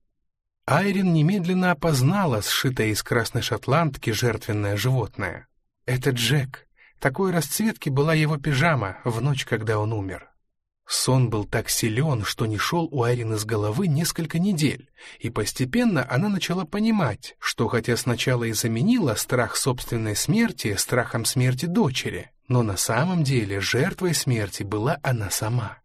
Айрин немедленно опознала сшитое из красной шотландки жертвенное животное. Это Джек. Такой расцветки была его пижама в ночь, когда он умер. Сон был так силен, что не шел у Айрин из головы несколько недель, и постепенно она начала понимать, что хотя сначала и заменила страх собственной смерти страхом смерти дочери, но на самом деле жертвой смерти была она сама.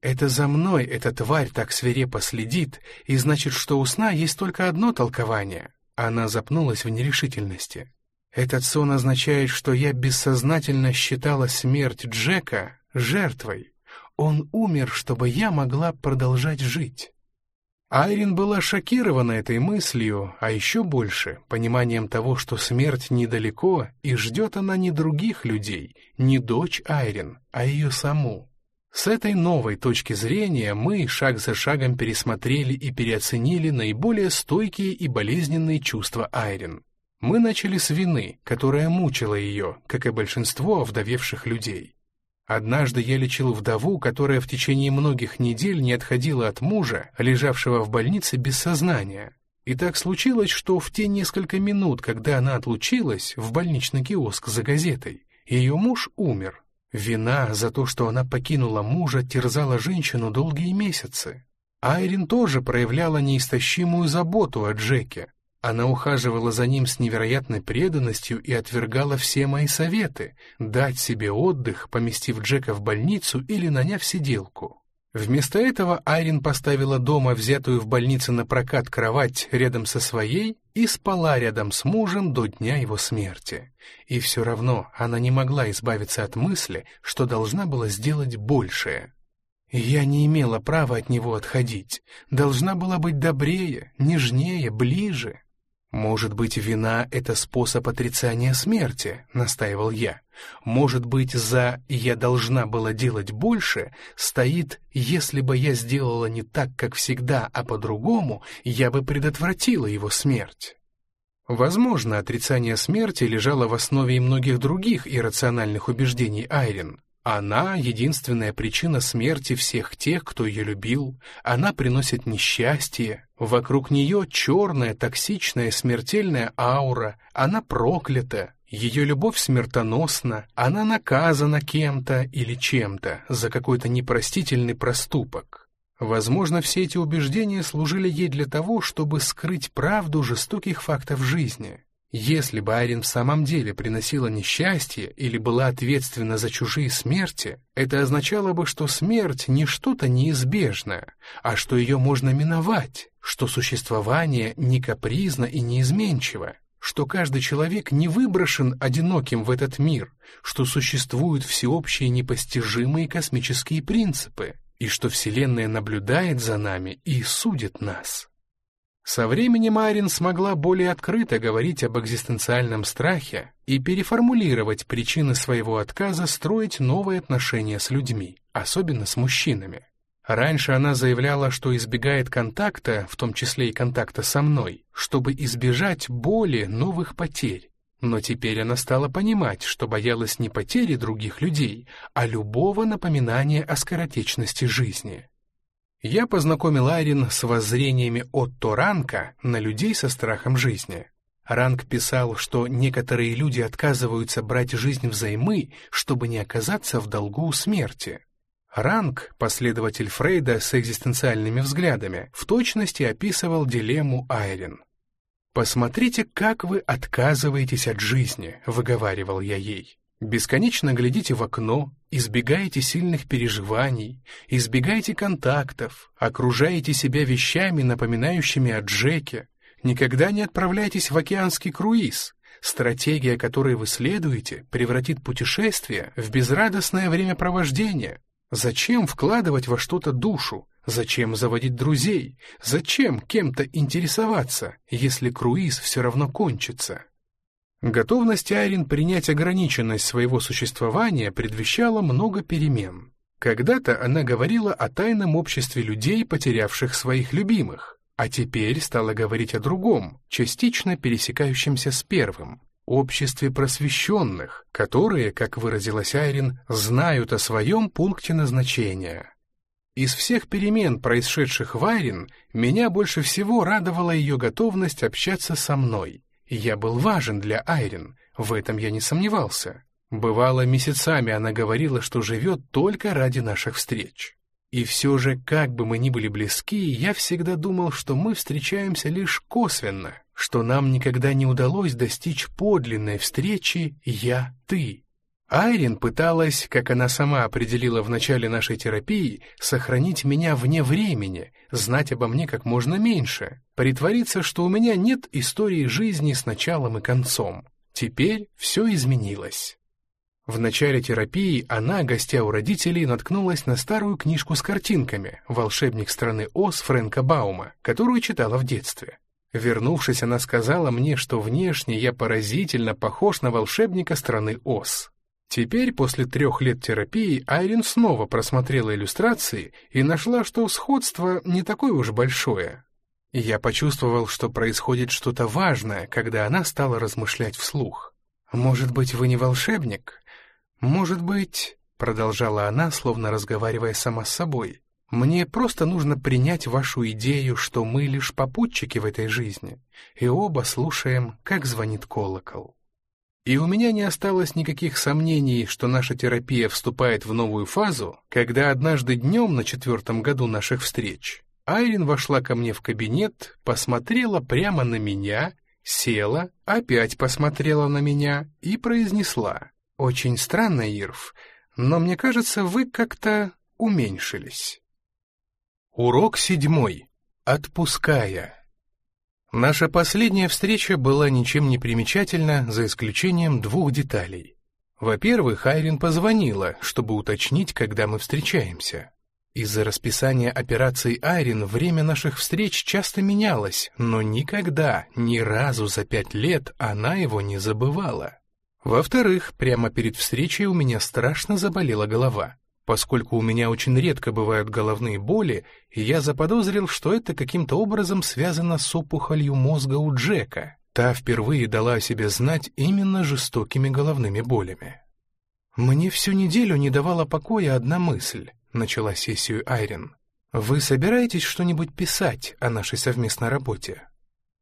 «Это за мной эта тварь так свирепо следит, и значит, что у сна есть только одно толкование». Она запнулась в нерешительности. «Этот сон означает, что я бессознательно считала смерть Джека жертвой, он умер, чтобы я могла продолжать жить. Айрин была шокирована этой мыслью, а еще больше — пониманием того, что смерть недалеко, и ждет она не других людей, не дочь Айрин, а ее саму. С этой новой точки зрения мы шаг за шагом пересмотрели и переоценили наиболее стойкие и болезненные чувства Айрин. Мы начали с вины, которая мучила ее, как и большинство овдовевших людей. Однажды я лечил вдову, которая в течение многих недель не отходила от мужа, лежавшего в больнице без сознания. И так случилось, что в те несколько минут, когда она отлучилась в больничный киоск за газетой, ее муж умер. Вина за то, что она покинула мужа, терзала женщину долгие месяцы. Айрин тоже проявляла неистощимую заботу о Джеке, она ухаживала за ним с невероятной преданностью и отвергала все мои советы — дать себе отдых, поместив Джека в больницу или наняв сиделку. Вместо этого Айрин поставила дома взятую в больнице на прокат кровать рядом со своей и спала рядом с мужем до дня его смерти. И все равно она не могла избавиться от мысли, что должна была сделать большее. Я не имела права от него отходить, должна была быть добрее, нежнее, ближе. «Может быть, вина — это способ отрицания смерти», — настаивал я. «Может быть, за «я должна была делать больше» стоит «если бы я сделала не так, как всегда, а по-другому, я бы предотвратила его смерть». Возможно, отрицание смерти лежало в основе и многих других иррациональных убеждений Айрин. Она — единственная причина смерти всех тех, кто ее любил. Она приносит несчастье. Вокруг нее черная, токсичная, смертельная аура. Она проклята. Ее любовь смертоносна. Она наказана кем-то или чем-то за какой-то непростительный проступок. Возможно, все эти убеждения служили ей для того, чтобы скрыть правду жестоких фактов жизни. Если бы Айрин в самом деле приносила несчастье или была ответственна за чужие смерти, это означало бы, что смерть не что-то неизбежное, а что ее можно миновать, что существование не капризно и неизменчиво, что каждый человек не выброшен одиноким в этот мир, что существуют всеобщие непостижимые космические принципы, и что Вселенная наблюдает за нами и судит нас. Со временем Айрин смогла более открыто говорить об экзистенциальном страхе и переформулировать причины своего отказа строить новые отношения с людьми, особенно с мужчинами. Раньше она заявляла, что избегает контакта, в том числе и контакта со мной, чтобы избежать боли новых потерь. Но теперь она стала понимать, что боялась не потери других людей, а любого напоминания о скоротечности жизни. Я познакомил Айрин с воззрениями Отто Ранка на людей со страхом жизни. Ранк писал, что некоторые люди отказываются брать жизнь взаймы, чтобы не оказаться в долгу у смерти. Ранк, последователь Фрейда с экзистенциальными взглядами, в точности описывал дилемму Айрин. «Посмотрите, как вы отказываетесь от жизни», — выговаривал я ей. «Бесконечно глядите в окно, избегаете сильных переживаний, избегаете контактов, окружаете себя вещами, напоминающими о Джеке, никогда не отправляйтесь в океанский круиз. Стратегия, которой вы следуете, превратит путешествие в безрадостное времяпровождение. Зачем вкладывать во что-то душу? Зачем заводить друзей? Зачем кем-то интересоваться, если круиз все равно кончится? Готовность Айрин принять ограниченность своего существования предвещала много перемен. Когда-то она говорила о тайном обществе людей, потерявших своих любимых, а теперь стала говорить о другом, частично пересекающемся с первым, обществе просвещенных, которые, как выразилась Айрин, знают о своем пункте назначения. Из всех перемен, происшедших в Айрин, меня больше всего радовала ее готовность общаться со мной — я был важен для Айрин, в этом я не сомневался. Бывало, месяцами она говорила, что живет только ради наших встреч. И все же, как бы мы ни были близки, я всегда думал, что мы встречаемся лишь косвенно, что нам никогда не удалось достичь подлинной встречи «я-ты». Айрин пыталась, как она сама определила в начале нашей терапии, сохранить меня вне времени, знать обо мне как можно меньше, притвориться, что у меня нет истории жизни с началом и концом. Теперь все изменилось. В начале терапии она, гостя у родителей, наткнулась на старую книжку с картинками «Волшебник страны Оз» Фрэнка Баума, которую читала в детстве. Вернувшись, она сказала мне, что внешне я поразительно похож на волшебника страны Оз. Теперь, после трех лет терапии, Айрин снова просмотрела иллюстрации и нашла, что сходство не такое уж большое. Я почувствовал, что происходит что-то важное, когда она стала размышлять вслух. «Может быть, вы не волшебник? Может быть...» — продолжала она, словно разговаривая сама с собой. «Мне просто нужно принять вашу идею, что мы лишь попутчики в этой жизни, и оба слушаем, как звонит колокол». И у меня не осталось никаких сомнений, что наша терапия вступает в новую фазу, когда однажды днем на четвертом году наших встреч Айрин вошла ко мне в кабинет, посмотрела прямо на меня, села, опять посмотрела на меня и произнесла. «Очень странно, Ирв, но мне кажется, вы как-то уменьшились». Урок седьмой. Отпуская. Наша последняя встреча была ничем не примечательна, за исключением двух деталей. Во-первых, Айрин позвонила, чтобы уточнить, когда мы встречаемся. Из-за расписания операций Айрин время наших встреч часто менялось, но никогда, ни разу за пять лет она его не забывала. Во-вторых, прямо перед встречей у меня страшно заболела голова. Поскольку у меня очень редко бывают головные боли, я заподозрил, что это каким-то образом связано с опухолью мозга у Джека. Та впервые дала о себе знать именно жестокими головными болями. «Мне всю неделю не давала покоя одна мысль», — начала сессию Айрин. «Вы собираетесь что-нибудь писать о нашей совместной работе?»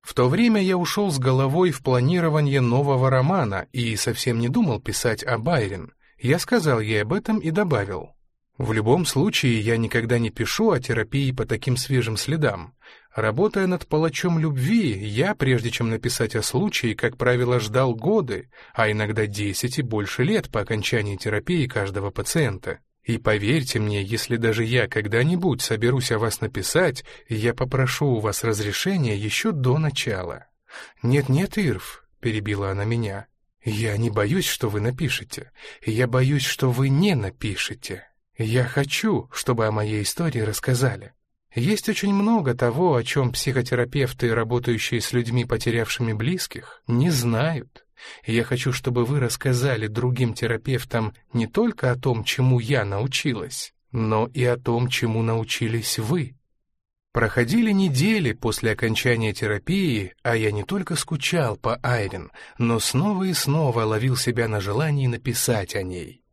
В то время я ушел с головой в планирование нового романа и совсем не думал писать о Байрин. Я сказал ей об этом и добавил. В любом случае, я никогда не пишу о терапии по таким свежим следам. Работая над палачом любви, я, прежде чем написать о случае, как правило, ждал годы, а иногда десять и больше лет по окончании терапии каждого пациента. И поверьте мне, если даже я когда-нибудь соберусь о вас написать, я попрошу у вас разрешения еще до начала. «Нет-нет, Ирв», — перебила она меня, — «я не боюсь, что вы напишете. Я боюсь, что вы не напишете». Я хочу, чтобы о моей истории рассказали. Есть очень много того, о чем психотерапевты, работающие с людьми, потерявшими близких, не знают. Я хочу, чтобы вы рассказали другим терапевтам не только о том, чему я научилась, но и о том, чему научились вы. Проходили недели после окончания терапии, а я не только скучал по Айрин, но снова и снова ловил себя на желании написать о ней.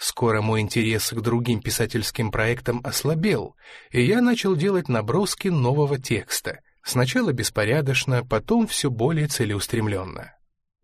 Скоро мой интерес к другим писательским проектам ослабел, и я начал делать наброски нового текста, сначала беспорядочно, потом все более целеустремленно.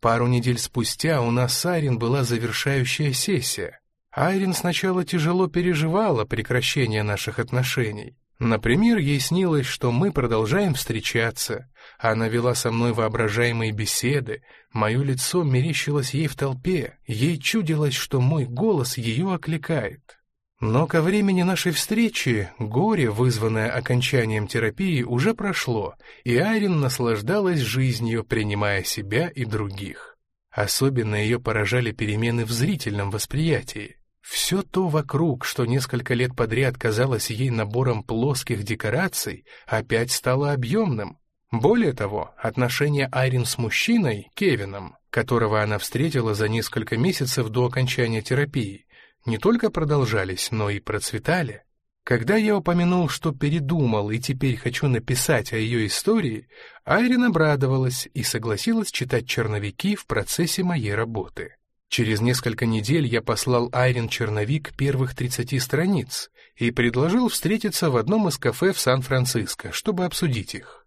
Пару недель спустя у нас с Айрин была завершающая сессия. Айрин сначала тяжело переживала прекращение наших отношений. Например, ей снилось, что мы продолжаем встречаться. Она вела со мной воображаемые беседы. Мое лицо мерещилось ей в толпе. Ей чудилось, что мой голос ее окликает. Но ко времени нашей встречи горе, вызванное окончанием терапии, уже прошло, и Айрин наслаждалась жизнью, принимая себя и других. Особенно ее поражали перемены в зрительном восприятии. Все то вокруг, что несколько лет подряд казалось ей набором плоских декораций, опять стало объемным. Более того, отношения Айрин с мужчиной, Кевином, которого она встретила за несколько месяцев до окончания терапии, не только продолжались, но и процветали. Когда я упомянул, что передумал и теперь хочу написать о ее истории, Айрин обрадовалась и согласилась читать черновики в процессе моей работы. Через несколько недель я послал Айрин черновик первых 30 страниц и предложил встретиться в одном из кафе в Сан-Франциско, чтобы обсудить их.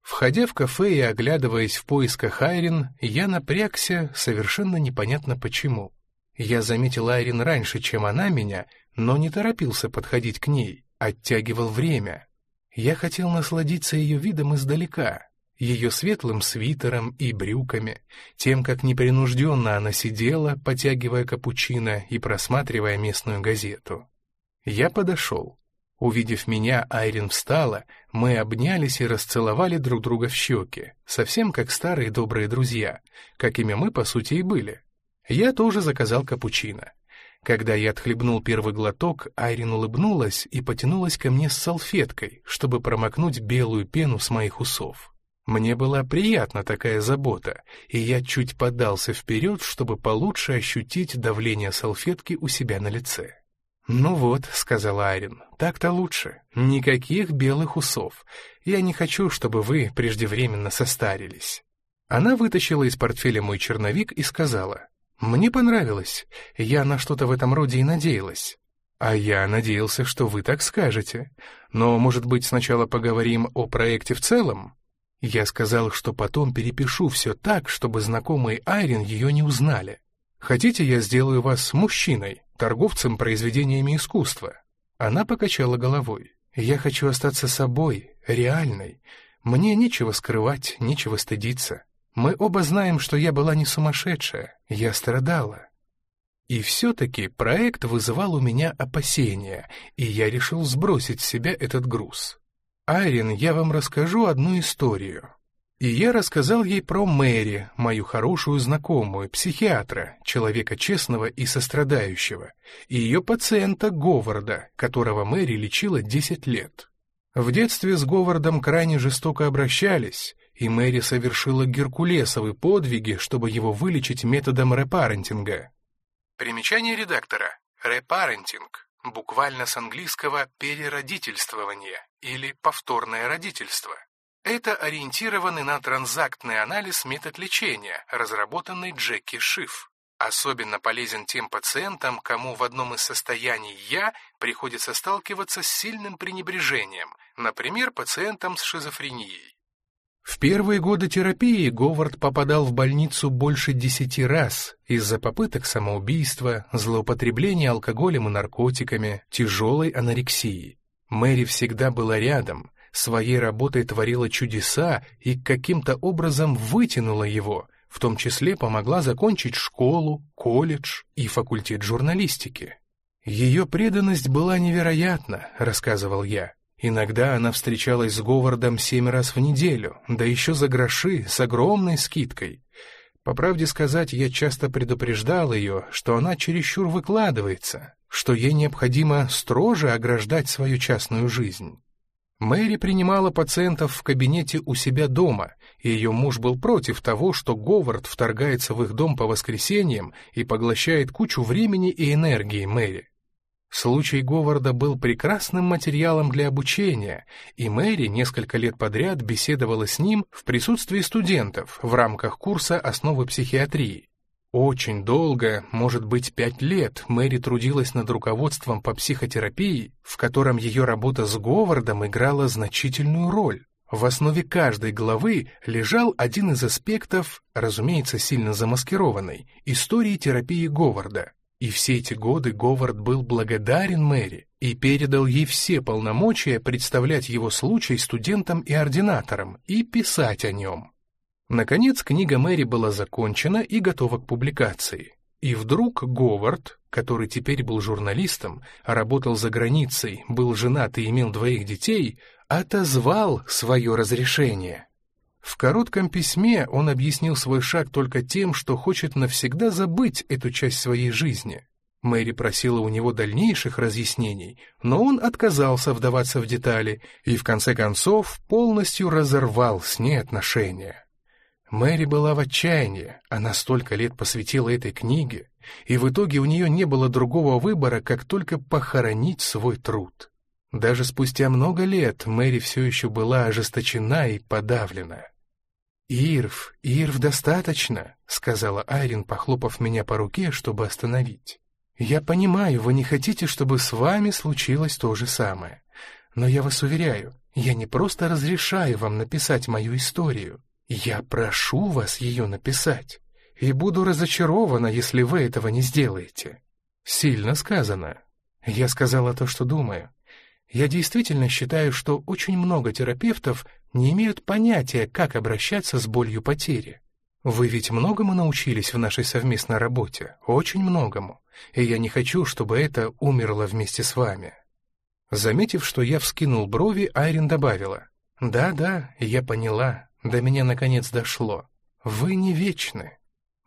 Входя в кафе и оглядываясь в поисках Айрин, я напрягся, совершенно непонятно почему. Я заметил Айрин раньше, чем она меня, но не торопился подходить к ней, оттягивал время. Я хотел насладиться ее видом издалека, ее светлым свитером и брюками, тем, как непринужденно она сидела, потягивая капучино и просматривая местную газету. Я подошел. Увидев меня, Айрин встала, мы обнялись и расцеловали друг друга в щеки, совсем как старые добрые друзья, какими мы, по сути, и были. Я тоже заказал капучино. Когда я отхлебнул первый глоток, Айрин улыбнулась и потянулась ко мне с салфеткой, чтобы промокнуть белую пену с моих усов. Мне была приятна такая забота, и я чуть подался вперед, чтобы получше ощутить давление салфетки у себя на лице. «Ну вот», — сказала Айрин, — «так-то лучше. Никаких белых усов. Я не хочу, чтобы вы преждевременно состарились». Она вытащила из портфеля мой черновик и сказала, «Мне понравилось. Я на что-то в этом роде и надеялась». «А я надеялся, что вы так скажете. Но, может быть, сначала поговорим о проекте в целом?» Я сказал, что потом перепишу все так, чтобы знакомые Айрин ее не узнали. Хотите, я сделаю вас мужчиной, торговцем произведениями искусства?» Она покачала головой. «Я хочу остаться собой, реальной. Мне нечего скрывать, нечего стыдиться. Мы оба знаем, что я была не сумасшедшая, я страдала. И все-таки проект вызывал у меня опасения, и я решил сбросить с себя этот груз. «Айрин, я вам расскажу одну историю». И я рассказал ей про Мэри, мою хорошую знакомую, психиатра, человека честного и сострадающего, и ее пациента Говарда, которого Мэри лечила 10 лет. В детстве с Говардом крайне жестоко обращались, и Мэри совершила геркулесовые подвиги, чтобы его вылечить методом репарентинга. Примечание редактора. Репарентинг буквально с английского «переродительствование» или «повторное родительство». Это ориентированный на транзактный анализ метод лечения, разработанный Джеки Шиф. Особенно полезен тем пациентам, кому в одном из состояний «я» приходится сталкиваться с сильным пренебрежением, например, пациентам с шизофренией. В первые годы терапии Говард попадал в больницу больше десяти раз из-за попыток самоубийства, злоупотребления алкоголем и наркотиками, тяжелой анорексии. Мэри всегда была рядом, своей работой творила чудеса и каким-то образом вытянула его, в том числе помогла закончить школу, колледж и факультет журналистики. «Ее преданность была невероятна», — рассказывал я. Иногда она встречалась с Говардом семь раз в неделю, да еще за гроши, с огромной скидкой. По правде сказать, я часто предупреждал ее, что она чересчур выкладывается, что ей необходимо строже ограждать свою частную жизнь. Мэри принимала пациентов в кабинете у себя дома, и ее муж был против того, что Говард вторгается в их дом по воскресеньям и поглощает кучу времени и энергии Мэри. Случай Говарда был прекрасным материалом для обучения, и Мэри несколько лет подряд беседовала с ним в присутствии студентов в рамках курса «Основы психиатрии». Очень долго, может быть, пять лет, Мэри трудилась над руководством по психотерапии, в котором ее работа с Говардом играла значительную роль. В основе каждой главы лежал один из аспектов, разумеется, сильно замаскированной, истории терапии Говарда. И все эти годы Говард был благодарен Мэри и передал ей все полномочия представлять его случай студентам и ординаторам и писать о нем. Наконец, книга Мэри была закончена и готова к публикации. И вдруг Говард, который теперь был журналистом, работал за границей, был женат и имел двоих детей, отозвал свое разрешение. В коротком письме он объяснил свой шаг только тем, что хочет навсегда забыть эту часть своей жизни. Мэри просила у него дальнейших разъяснений, но он отказался вдаваться в детали и, в конце концов, полностью разорвал с ней отношения. Мэри была в отчаянии, она столько лет посвятила этой книге, и в итоге у нее не было другого выбора, как только похоронить свой труд. Даже спустя много лет Мэри все еще была ожесточена и подавлена. «Ирв, Ирв, достаточно», — сказала Айрин, похлопав меня по руке, чтобы остановить. «Я понимаю, вы не хотите, чтобы с вами случилось то же самое. Но я вас уверяю, я не просто разрешаю вам написать мою историю. Я прошу вас ее написать, и буду разочарована, если вы этого не сделаете. Сильно сказано. Я сказала то, что думаю. Я действительно считаю, что очень много терапевтов не имеют понятия, как обращаться с болью потери. Вы ведь многому научились в нашей совместной работе, очень многому, и я не хочу, чтобы это умерло вместе с вами. Заметив, что я вскинул брови, Айрин добавила, «Да-да, я поняла, до меня наконец дошло. Вы не вечны.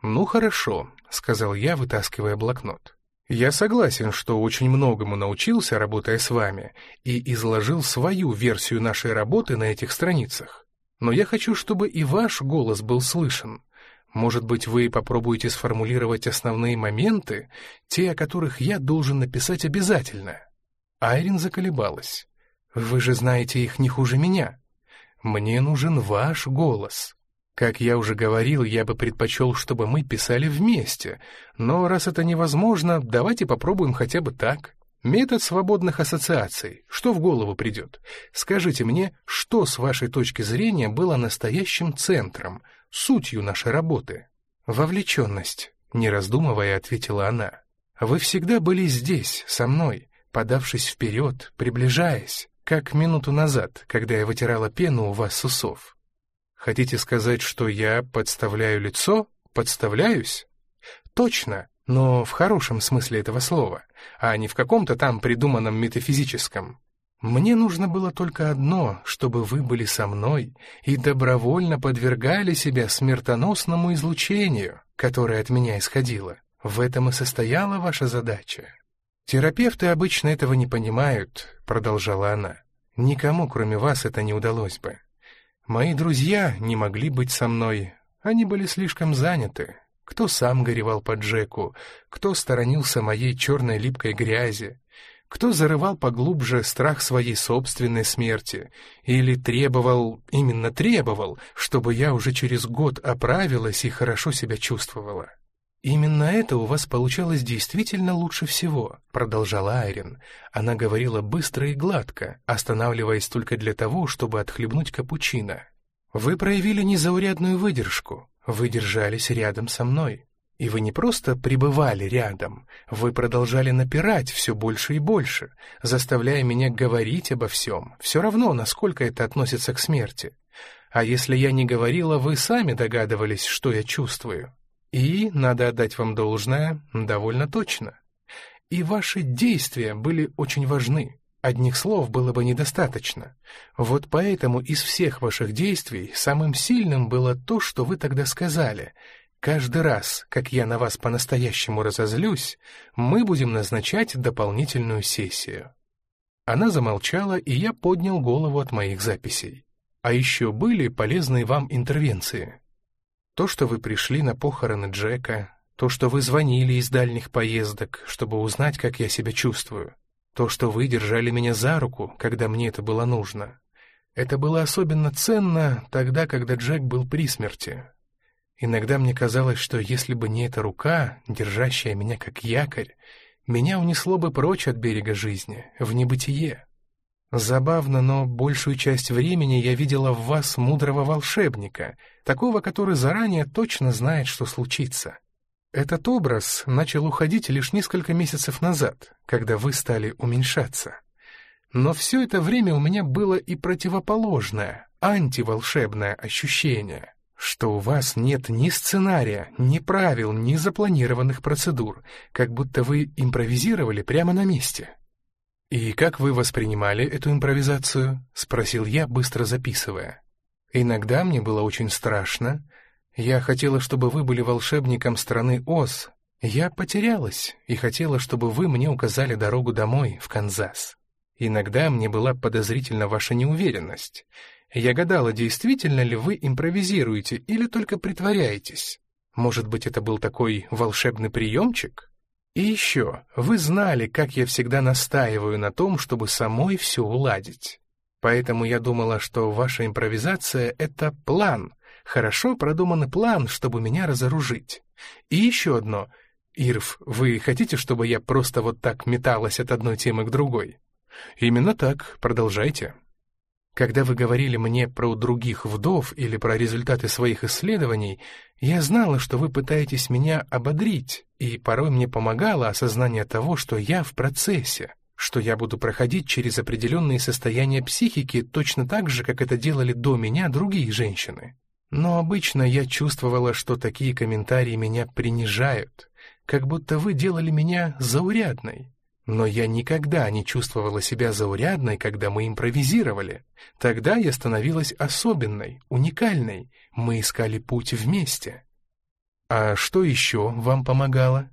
Ну хорошо, сказал я, вытаскивая блокнот. Я согласен, что очень многому научился, работая с вами, и изложил свою версию нашей работы на этих страницах. Но я хочу, чтобы и ваш голос был слышен. Может быть, вы попробуете сформулировать основные моменты, те, о которых я должен написать обязательно. Айрин заколебалась. Вы же знаете их не хуже меня. Мне нужен ваш голос. Как я уже говорил, я бы предпочел, чтобы мы писали вместе, но раз это невозможно, давайте попробуем хотя бы так. Метод свободных ассоциаций. Что в голову придет? Скажите мне, что с вашей точки зрения было настоящим центром, сутью нашей работы? Вовлеченность, не раздумывая, ответила она. Вы всегда были здесь, со мной, подавшись вперед, приближаясь как минуту назад, когда я вытирала пену у вас с усов. Хотите сказать, что я подставляю лицо? Подставляюсь? Точно, но в хорошем смысле этого слова, а не в каком-то там придуманном метафизическом. Мне нужно было только одно, чтобы вы были со мной и добровольно подвергали себя смертоносному излучению, которое от меня исходило. В этом и состояла ваша задача. «Терапевты обычно этого не понимают», — продолжала она. «Никому, кроме вас, это не удалось бы. Мои друзья не могли быть со мной, они были слишком заняты. Кто сам горевал по Джеку, кто сторонился моей черной липкой грязи, кто зарывал поглубже страх своей собственной смерти или требовал, именно требовал, чтобы я уже через год оправилась и хорошо себя чувствовала. «Именно это у вас получалось действительно лучше всего», — продолжала Айрин. Она говорила быстро и гладко, останавливаясь только для того, чтобы отхлебнуть капучино. «Вы проявили незаурядную выдержку, вы держались рядом со мной. И вы не просто пребывали рядом, вы продолжали напирать все больше и больше, заставляя меня говорить обо всем, все равно, насколько это относится к смерти. А если я не говорила, вы сами догадывались, что я чувствую. И, надо отдать вам должное, довольно точно. И ваши действия были очень важны. Одних слов было бы недостаточно. Вот поэтому из всех ваших действий самым сильным было то, что вы тогда сказали. Каждый раз, как я на вас по-настоящему разозлюсь, мы будем назначать дополнительную сессию. Она замолчала, и я поднял голову от моих записей. А еще были полезные вам интервенции. То, что вы пришли на похороны Джека, то, что вы звонили из дальних поездок, чтобы узнать, как я себя чувствую, то, что вы держали меня за руку, когда мне это было нужно. Это было особенно ценно тогда, когда Джек был при смерти. Иногда мне казалось, что если бы не эта рука, держащая меня как якорь, меня унесло бы прочь от берега жизни, в небытие. Забавно, но большую часть времени я видела в вас мудрого волшебника, такого, который заранее точно знает, что случится. Этот образ начал уходить лишь несколько месяцев назад, когда вы стали уменьшаться. Но все это время у меня было и противоположное, антиволшебное ощущение что у вас нет ни сценария, ни правил, ни запланированных процедур, как будто вы импровизировали прямо на месте. «И как вы воспринимали эту импровизацию?» — спросил я, быстро записывая. «Иногда мне было очень страшно. Я хотела, чтобы вы были волшебником страны Оз. Я потерялась и хотела, чтобы вы мне указали дорогу домой, в Канзас. Иногда мне была подозрительна ваша неуверенность. Я гадала, действительно ли вы импровизируете или только притворяетесь. Может быть, это был такой волшебный приемчик? И еще, вы знали, как я всегда настаиваю на том, чтобы самой все уладить. Поэтому я думала, что ваша импровизация — это план, хорошо продуманный план, чтобы меня разоружить. И еще одно. Ирв, вы хотите, чтобы я просто вот так металась от одной темы к другой? Именно так, продолжайте. Когда вы говорили мне про других вдов или про результаты своих исследований, я знала, что вы пытаетесь меня ободрить, и порой мне помогало осознание того, что я в процессе, что я буду проходить через определенные состояния психики точно так же, как это делали до меня другие женщины. Но обычно я чувствовала, что такие комментарии меня принижают, как будто вы делали меня заурядной, но я никогда не чувствовала себя заурядной, когда мы импровизировали. Тогда я становилась особенной, уникальной. Мы искали путь вместе. А что еще вам помогало?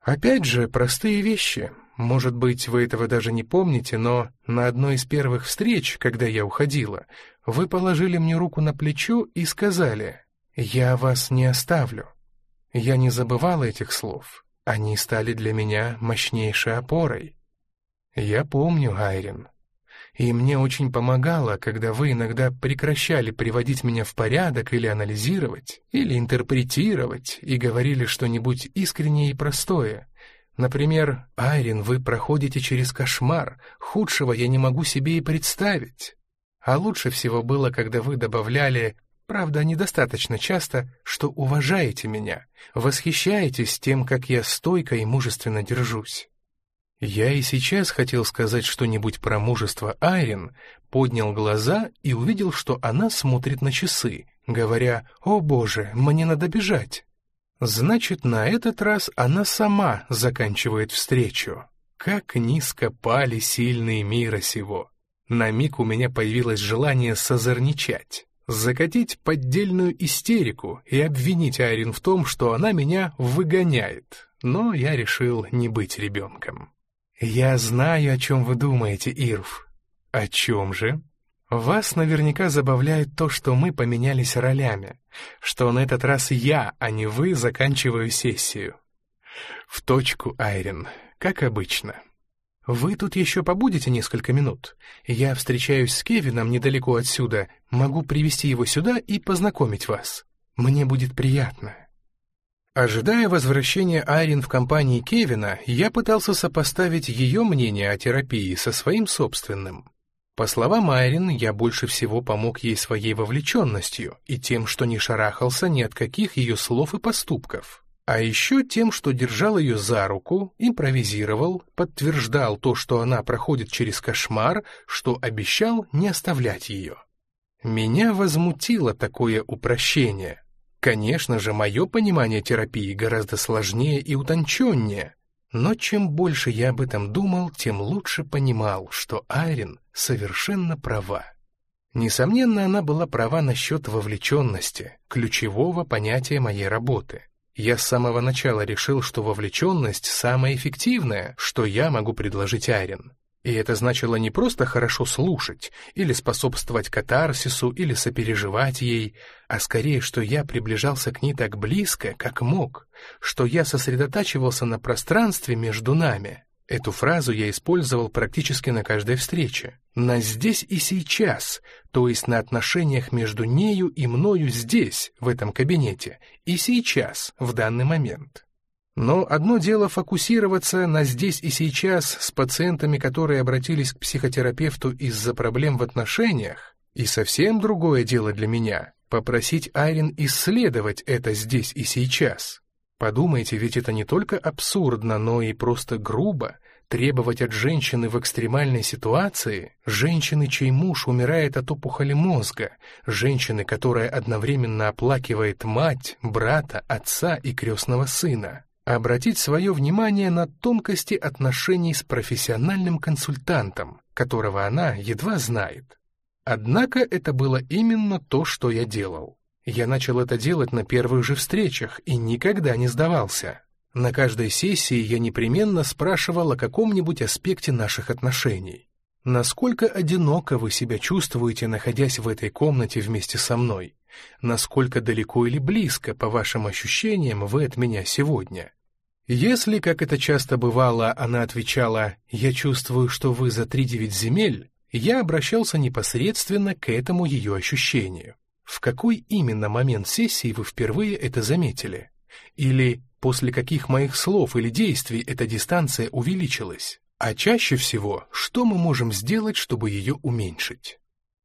Опять же, простые вещи. Может быть, вы этого даже не помните, но на одной из первых встреч, когда я уходила, вы положили мне руку на плечо и сказали «Я вас не оставлю». Я не забывала этих слов. Они стали для меня мощнейшей опорой. Я помню, Айрин. И мне очень помогало, когда вы иногда прекращали приводить меня в порядок или анализировать, или интерпретировать, и говорили что-нибудь искреннее и простое. Например, «Айрин, вы проходите через кошмар, худшего я не могу себе и представить». А лучше всего было, когда вы добавляли Правда, недостаточно часто, что уважаете меня, восхищаетесь тем, как я стойко и мужественно держусь. Я и сейчас хотел сказать что-нибудь про мужество Айрин, поднял глаза и увидел, что она смотрит на часы, говоря «О боже, мне надо бежать». Значит, на этот раз она сама заканчивает встречу. Как низко пали сильные мира сего. На миг у меня появилось желание созерничать закатить поддельную истерику и обвинить Айрин в том, что она меня выгоняет. Но я решил не быть ребенком. «Я знаю, о чем вы думаете, Ирв». «О чем же?» «Вас наверняка забавляет то, что мы поменялись ролями, что на этот раз я, а не вы, заканчиваю сессию». «В точку, Айрин, как обычно». «Вы тут еще побудете несколько минут? Я встречаюсь с Кевином недалеко отсюда, могу привести его сюда и познакомить вас. Мне будет приятно». Ожидая возвращения Айрин в компании Кевина, я пытался сопоставить ее мнение о терапии со своим собственным. По словам Айрин, я больше всего помог ей своей вовлеченностью и тем, что не шарахался ни от каких ее слов и поступков. А еще тем, что держал ее за руку, импровизировал, подтверждал то, что она проходит через кошмар, что обещал не оставлять ее. Меня возмутило такое упрощение. Конечно же, мое понимание терапии гораздо сложнее и утонченнее, но чем больше я об этом думал, тем лучше понимал, что Айрин совершенно права. Несомненно, она была права насчет вовлеченности, ключевого понятия моей работы. Я с самого начала решил, что вовлеченность самое эффективное, что я могу предложить Айрин. И это значило не просто хорошо слушать, или способствовать катарсису, или сопереживать ей, а скорее, что я приближался к ней так близко, как мог, что я сосредотачивался на пространстве между нами. Эту фразу я использовал практически на каждой встрече. На «здесь и сейчас», то есть на отношениях между нею и мною здесь, в этом кабинете, и сейчас, в данный момент. Но одно дело фокусироваться на здесь и сейчас с пациентами, которые обратились к психотерапевту из-за проблем в отношениях, и совсем другое дело для меня — попросить Айрин исследовать это здесь и сейчас. Подумайте, ведь это не только абсурдно, но и просто грубо требовать от женщины в экстремальной ситуации, женщины, чей муж умирает от опухоли мозга, женщины, которая одновременно оплакивает мать, брата, отца и крестного сына обратить свое внимание на тонкости отношений с профессиональным консультантом, которого она едва знает. Однако это было именно то, что я делал. Я начал это делать на первых же встречах и никогда не сдавался. На каждой сессии я непременно спрашивал о каком-нибудь аспекте наших отношений. Насколько одиноко вы себя чувствуете, находясь в этой комнате вместе со мной? Насколько далеко или близко, по вашим ощущениям, вы от меня сегодня? Если, как это часто бывало, она отвечала «Я чувствую, что вы за три девять земель», я обращался непосредственно к этому ее ощущению. В какой именно момент сессии вы впервые это заметили? Или после каких моих слов или действий эта дистанция увеличилась? А чаще всего, что мы можем сделать, чтобы ее уменьшить?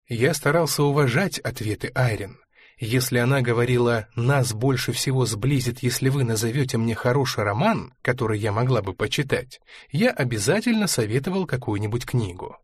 Я старался уважать ответы Айрин, если она говорила «нас больше всего сблизит, если вы назовете мне хороший роман, который я могла бы почитать», я обязательно советовал какую-нибудь книгу.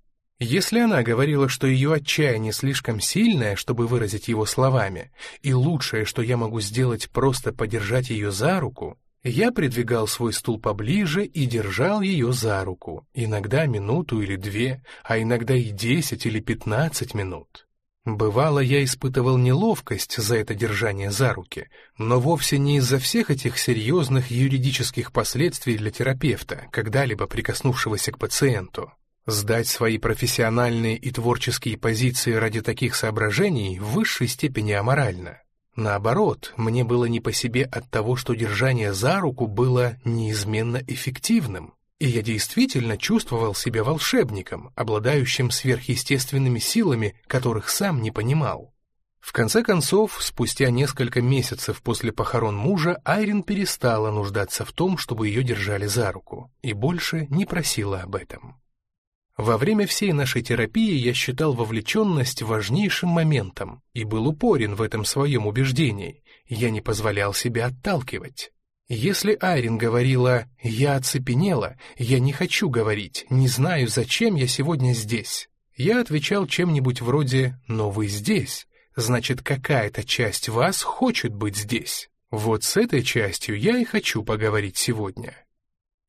Если она говорила, что ее отчаяние слишком сильное, чтобы выразить его словами, и лучшее, что я могу сделать, просто подержать ее за руку, я придвигал свой стул поближе и держал ее за руку, иногда минуту или две, а иногда и десять или пятнадцать минут. Бывало, я испытывал неловкость за это держание за руки, но вовсе не из-за всех этих серьезных юридических последствий для терапевта, когда-либо прикоснувшегося к пациенту. Сдать свои профессиональные и творческие позиции ради таких соображений в высшей степени аморально. Наоборот, мне было не по себе от того, что держание за руку было неизменно эффективным. И я действительно чувствовал себя волшебником, обладающим сверхъестественными силами, которых сам не понимал. В конце концов, спустя несколько месяцев после похорон мужа, Айрин перестала нуждаться в том, чтобы ее держали за руку, и больше не просила об этом. Во время всей нашей терапии я считал вовлеченность важнейшим моментом и был упорен в этом своем убеждении. Я не позволял себя отталкивать. Если Айрин говорила «я оцепенела, я не хочу говорить, не знаю, зачем я сегодня здесь», я отвечал чем-нибудь вроде «но вы здесь, значит, какая-то часть вас хочет быть здесь». Вот с этой частью я и хочу поговорить сегодня.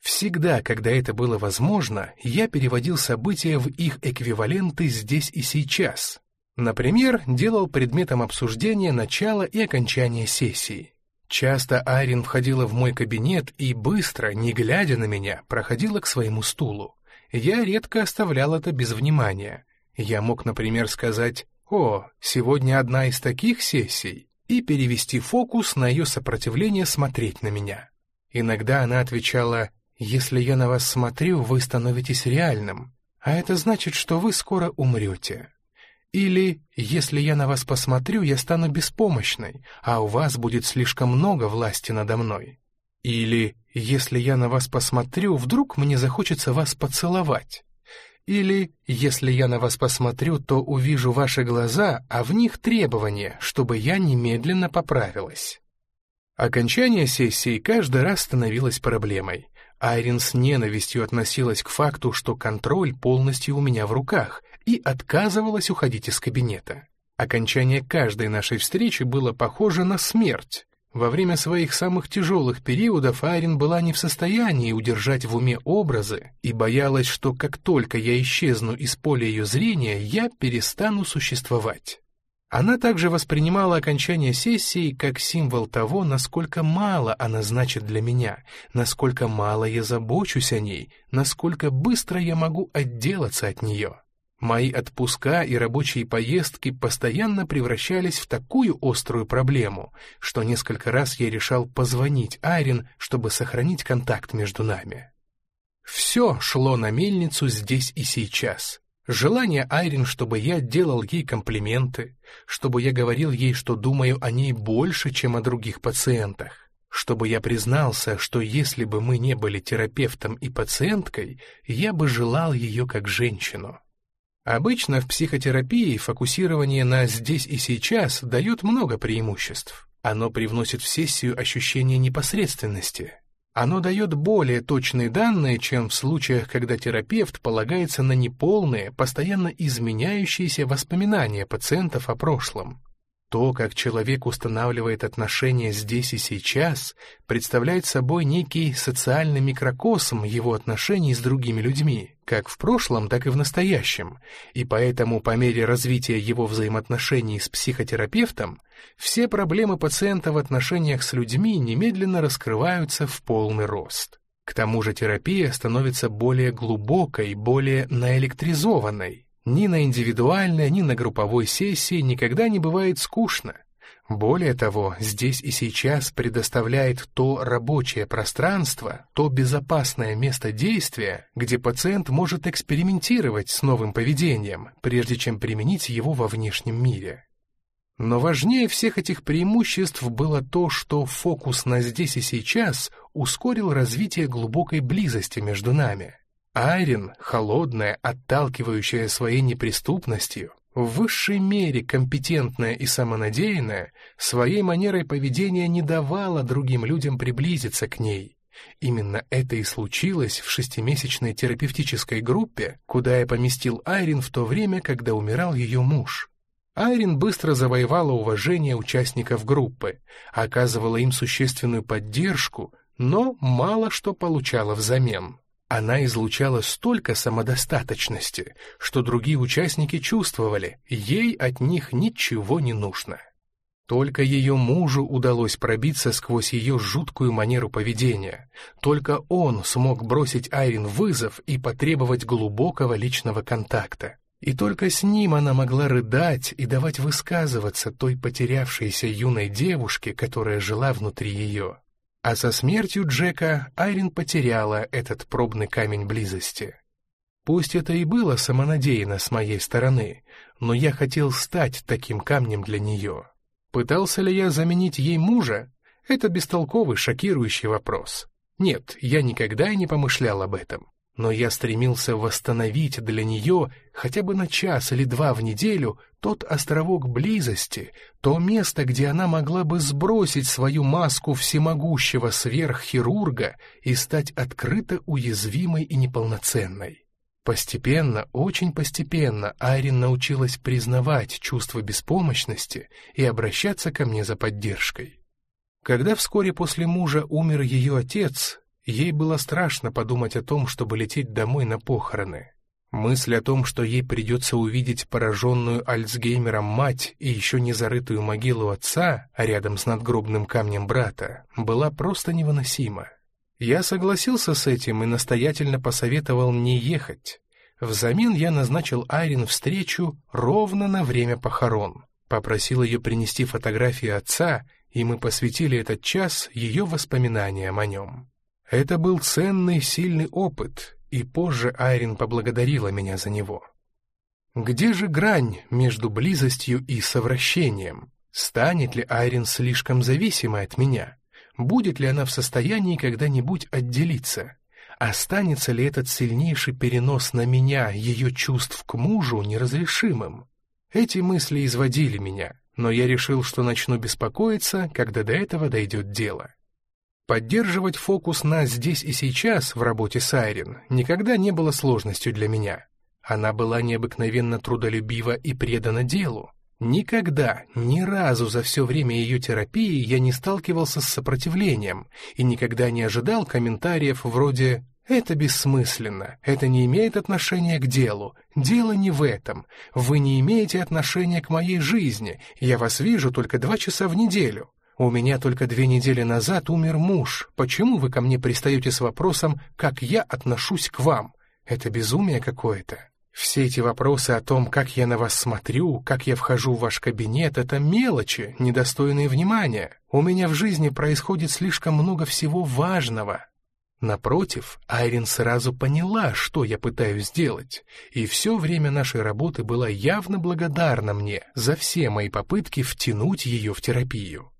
Всегда, когда это было возможно, я переводил события в их эквиваленты здесь и сейчас. Например, делал предметом обсуждения начало и окончание сессии. Часто Айрин входила в мой кабинет и быстро, не глядя на меня, проходила к своему стулу. Я редко оставлял это без внимания. Я мог, например, сказать «О, сегодня одна из таких сессий» и перевести фокус на ее сопротивление смотреть на меня. Иногда она отвечала «Если я на вас смотрю, вы становитесь реальным, а это значит, что вы скоро умрете». Или, если я на вас посмотрю, я стану беспомощной, а у вас будет слишком много власти надо мной. Или, если я на вас посмотрю, вдруг мне захочется вас поцеловать. Или, если я на вас посмотрю, то увижу ваши глаза, а в них требования, чтобы я немедленно поправилась. Окончание сессии каждый раз становилось проблемой. Айрин с ненавистью относилась к факту, что контроль полностью у меня в руках, и отказывалась уходить из кабинета. Окончание каждой нашей встречи было похоже на смерть. Во время своих самых тяжелых периодов Айрин была не в состоянии удержать в уме образы и боялась, что как только я исчезну из поля ее зрения, я перестану существовать. Она также воспринимала окончание сессии как символ того, насколько мало она значит для меня, насколько мало я забочусь о ней, насколько быстро я могу отделаться от нее. Мои отпуска и рабочие поездки постоянно превращались в такую острую проблему, что несколько раз я решал позвонить Айрин, чтобы сохранить контакт между нами. Все шло на мельницу здесь и сейчас. Желание Айрин, чтобы я делал ей комплименты, чтобы я говорил ей, что думаю о ней больше, чем о других пациентах, чтобы я признался, что если бы мы не были терапевтом и пациенткой, я бы желал ее как женщину. Обычно в психотерапии фокусирование на «здесь и сейчас» дает много преимуществ. Оно привносит в сессию ощущение непосредственности, оно дает более точные данные, чем в случаях, когда терапевт полагается на неполные, постоянно изменяющиеся воспоминания пациентов о прошлом. То, как человек устанавливает отношения здесь и сейчас, представляет собой некий социальный микрокосм его отношений с другими людьми, как в прошлом, так и в настоящем, и поэтому по мере развития его взаимоотношений с психотерапевтом все проблемы пациента в отношениях с людьми немедленно раскрываются в полный рост. К тому же терапия становится более глубокой, более наэлектризованной, ни на индивидуальной, ни на групповой сессии никогда не бывает скучно. Более того, здесь и сейчас предоставляет то рабочее пространство, то безопасное место действия, где пациент может экспериментировать с новым поведением, прежде чем применить его во внешнем мире. Но важнее всех этих преимуществ было то, что фокус на здесь и сейчас ускорил развитие глубокой близости между нами. Айрин, холодная, отталкивающая своей неприступностью, в высшей мере компетентная и самонадеянная, своей манерой поведения не давала другим людям приблизиться к ней. Именно это и случилось в шестимесячной терапевтической группе, куда я поместил Айрин в то время, когда умирал ее муж. Айрин быстро завоевала уважение участников группы, оказывала им существенную поддержку, но мало что получала взамен. Она излучала столько самодостаточности, что другие участники чувствовали, ей от них ничего не нужно. Только ее мужу удалось пробиться сквозь ее жуткую манеру поведения. Только он смог бросить Айрин вызов и потребовать глубокого личного контакта. И только с ним она могла рыдать и давать высказываться той потерявшейся юной девушке, которая жила внутри ее. А со смертью Джека Айрин потеряла этот пробный камень близости. Пусть это и было самонадеянно с моей стороны, но я хотел стать таким камнем для нее. Пытался ли я заменить ей мужа? Это бестолковый, шокирующий вопрос. Нет, я никогда и не помышлял об этом но я стремился восстановить для нее хотя бы на час или два в неделю тот островок близости, то место, где она могла бы сбросить свою маску всемогущего сверххирурга и стать открыто уязвимой и неполноценной. Постепенно, очень постепенно Айрин научилась признавать чувство беспомощности и обращаться ко мне за поддержкой. Когда вскоре после мужа умер ее отец, Ей было страшно подумать о том, чтобы лететь домой на похороны. Мысль о том, что ей придется увидеть пораженную Альцгеймером мать и еще не зарытую могилу отца, а рядом с надгробным камнем брата, была просто невыносима. Я согласился с этим и настоятельно посоветовал не ехать. Взамен я назначил Айрин встречу ровно на время похорон. Попросил ее принести фотографии отца, и мы посвятили этот час ее воспоминаниям о нем. Это был ценный, сильный опыт, и позже Айрин поблагодарила меня за него. Где же грань между близостью и совращением? Станет ли Айрин слишком зависимой от меня? Будет ли она в состоянии когда-нибудь отделиться? Останется ли этот сильнейший перенос на меня ее чувств к мужу неразрешимым? Эти мысли изводили меня, но я решил, что начну беспокоиться, когда до этого дойдет дело. Поддерживать фокус на «здесь и сейчас» в работе с Айрин никогда не было сложностью для меня. Она была необыкновенно трудолюбива и предана делу. Никогда, ни разу за все время ее терапии я не сталкивался с сопротивлением и никогда не ожидал комментариев вроде Это бессмысленно, это не имеет отношения к делу. Дело не в этом. Вы не имеете отношения к моей жизни. Я вас вижу только два часа в неделю. У меня только две недели назад умер муж. Почему вы ко мне пристаете с вопросом, как я отношусь к вам? Это безумие какое-то. Все эти вопросы о том, как я на вас смотрю, как я вхожу в ваш кабинет, это мелочи, недостойные внимания. У меня в жизни происходит слишком много всего важного. Напротив, Айрин сразу поняла, что я пытаюсь сделать, и все время нашей работы была явно благодарна мне за все мои попытки втянуть ее в терапию.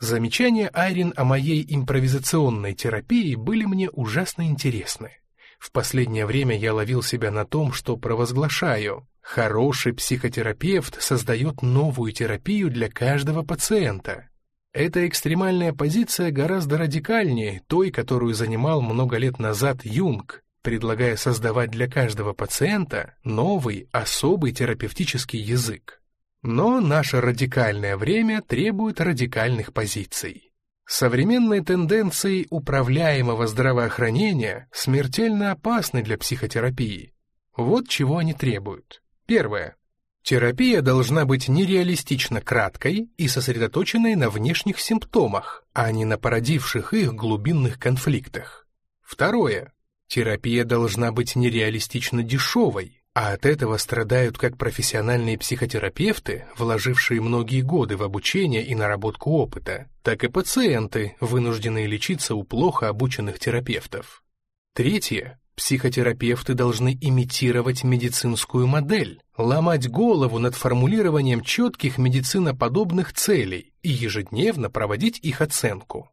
Замечания Айрин о моей импровизационной терапии были мне ужасно интересны. В последнее время я ловил себя на том, что провозглашаю. Хороший психотерапевт создает новую терапию для каждого пациента. Эта экстремальная позиция гораздо радикальнее той, которую занимал много лет назад Юнг, предлагая создавать для каждого пациента новый, особый терапевтический язык. Но наше радикальное время требует радикальных позиций. Современные тенденции управляемого здравоохранения смертельно опасны для психотерапии. Вот чего они требуют. Первое. Терапия должна быть нереалистично краткой и сосредоточенной на внешних симптомах, а не на породивших их глубинных конфликтах. Второе. Терапия должна быть нереалистично дешевой, а от этого страдают как профессиональные психотерапевты, вложившие многие годы в обучение и наработку опыта, так и пациенты, вынужденные лечиться у плохо обученных терапевтов. Третье. Психотерапевты должны имитировать медицинскую модель, ломать голову над формулированием четких медициноподобных целей и ежедневно проводить их оценку.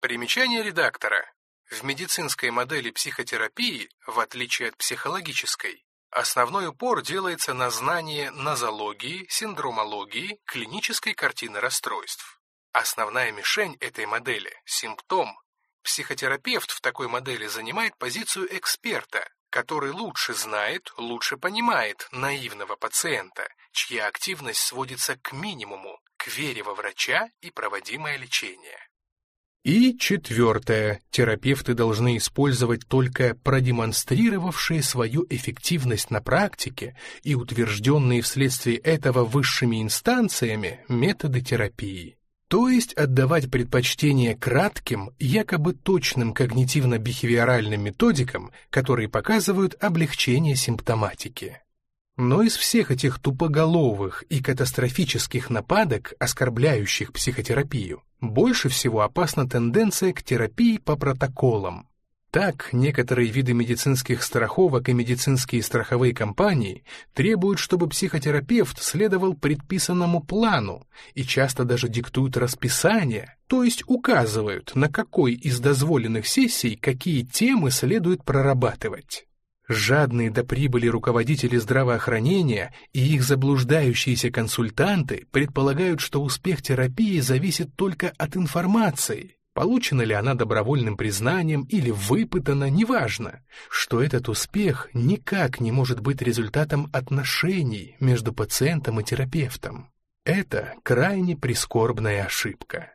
Примечание редактора. В медицинской модели психотерапии, в отличие от психологической, основной упор делается на знание нозологии, синдромологии, клинической картины расстройств. Основная мишень этой модели – симптом, Психотерапевт в такой модели занимает позицию эксперта, который лучше знает, лучше понимает наивного пациента, чья активность сводится к минимуму, к вере во врача и проводимое лечение. И четвертое. Терапевты должны использовать только продемонстрировавшие свою эффективность на практике и утвержденные вследствие этого высшими инстанциями методы терапии. То есть отдавать предпочтение кратким, якобы точным когнитивно-бихевиоральным методикам, которые показывают облегчение симптоматики. Но из всех этих тупоголовых и катастрофических нападок, оскорбляющих психотерапию, больше всего опасна тенденция к терапии по протоколам, так, некоторые виды медицинских страховок и медицинские страховые компании требуют, чтобы психотерапевт следовал предписанному плану и часто даже диктуют расписание, то есть указывают, на какой из дозволенных сессий какие темы следует прорабатывать. Жадные до прибыли руководители здравоохранения и их заблуждающиеся консультанты предполагают, что успех терапии зависит только от информации, Получена ли она добровольным признанием или выпытана, неважно, что этот успех никак не может быть результатом отношений между пациентом и терапевтом. Это крайне прискорбная ошибка.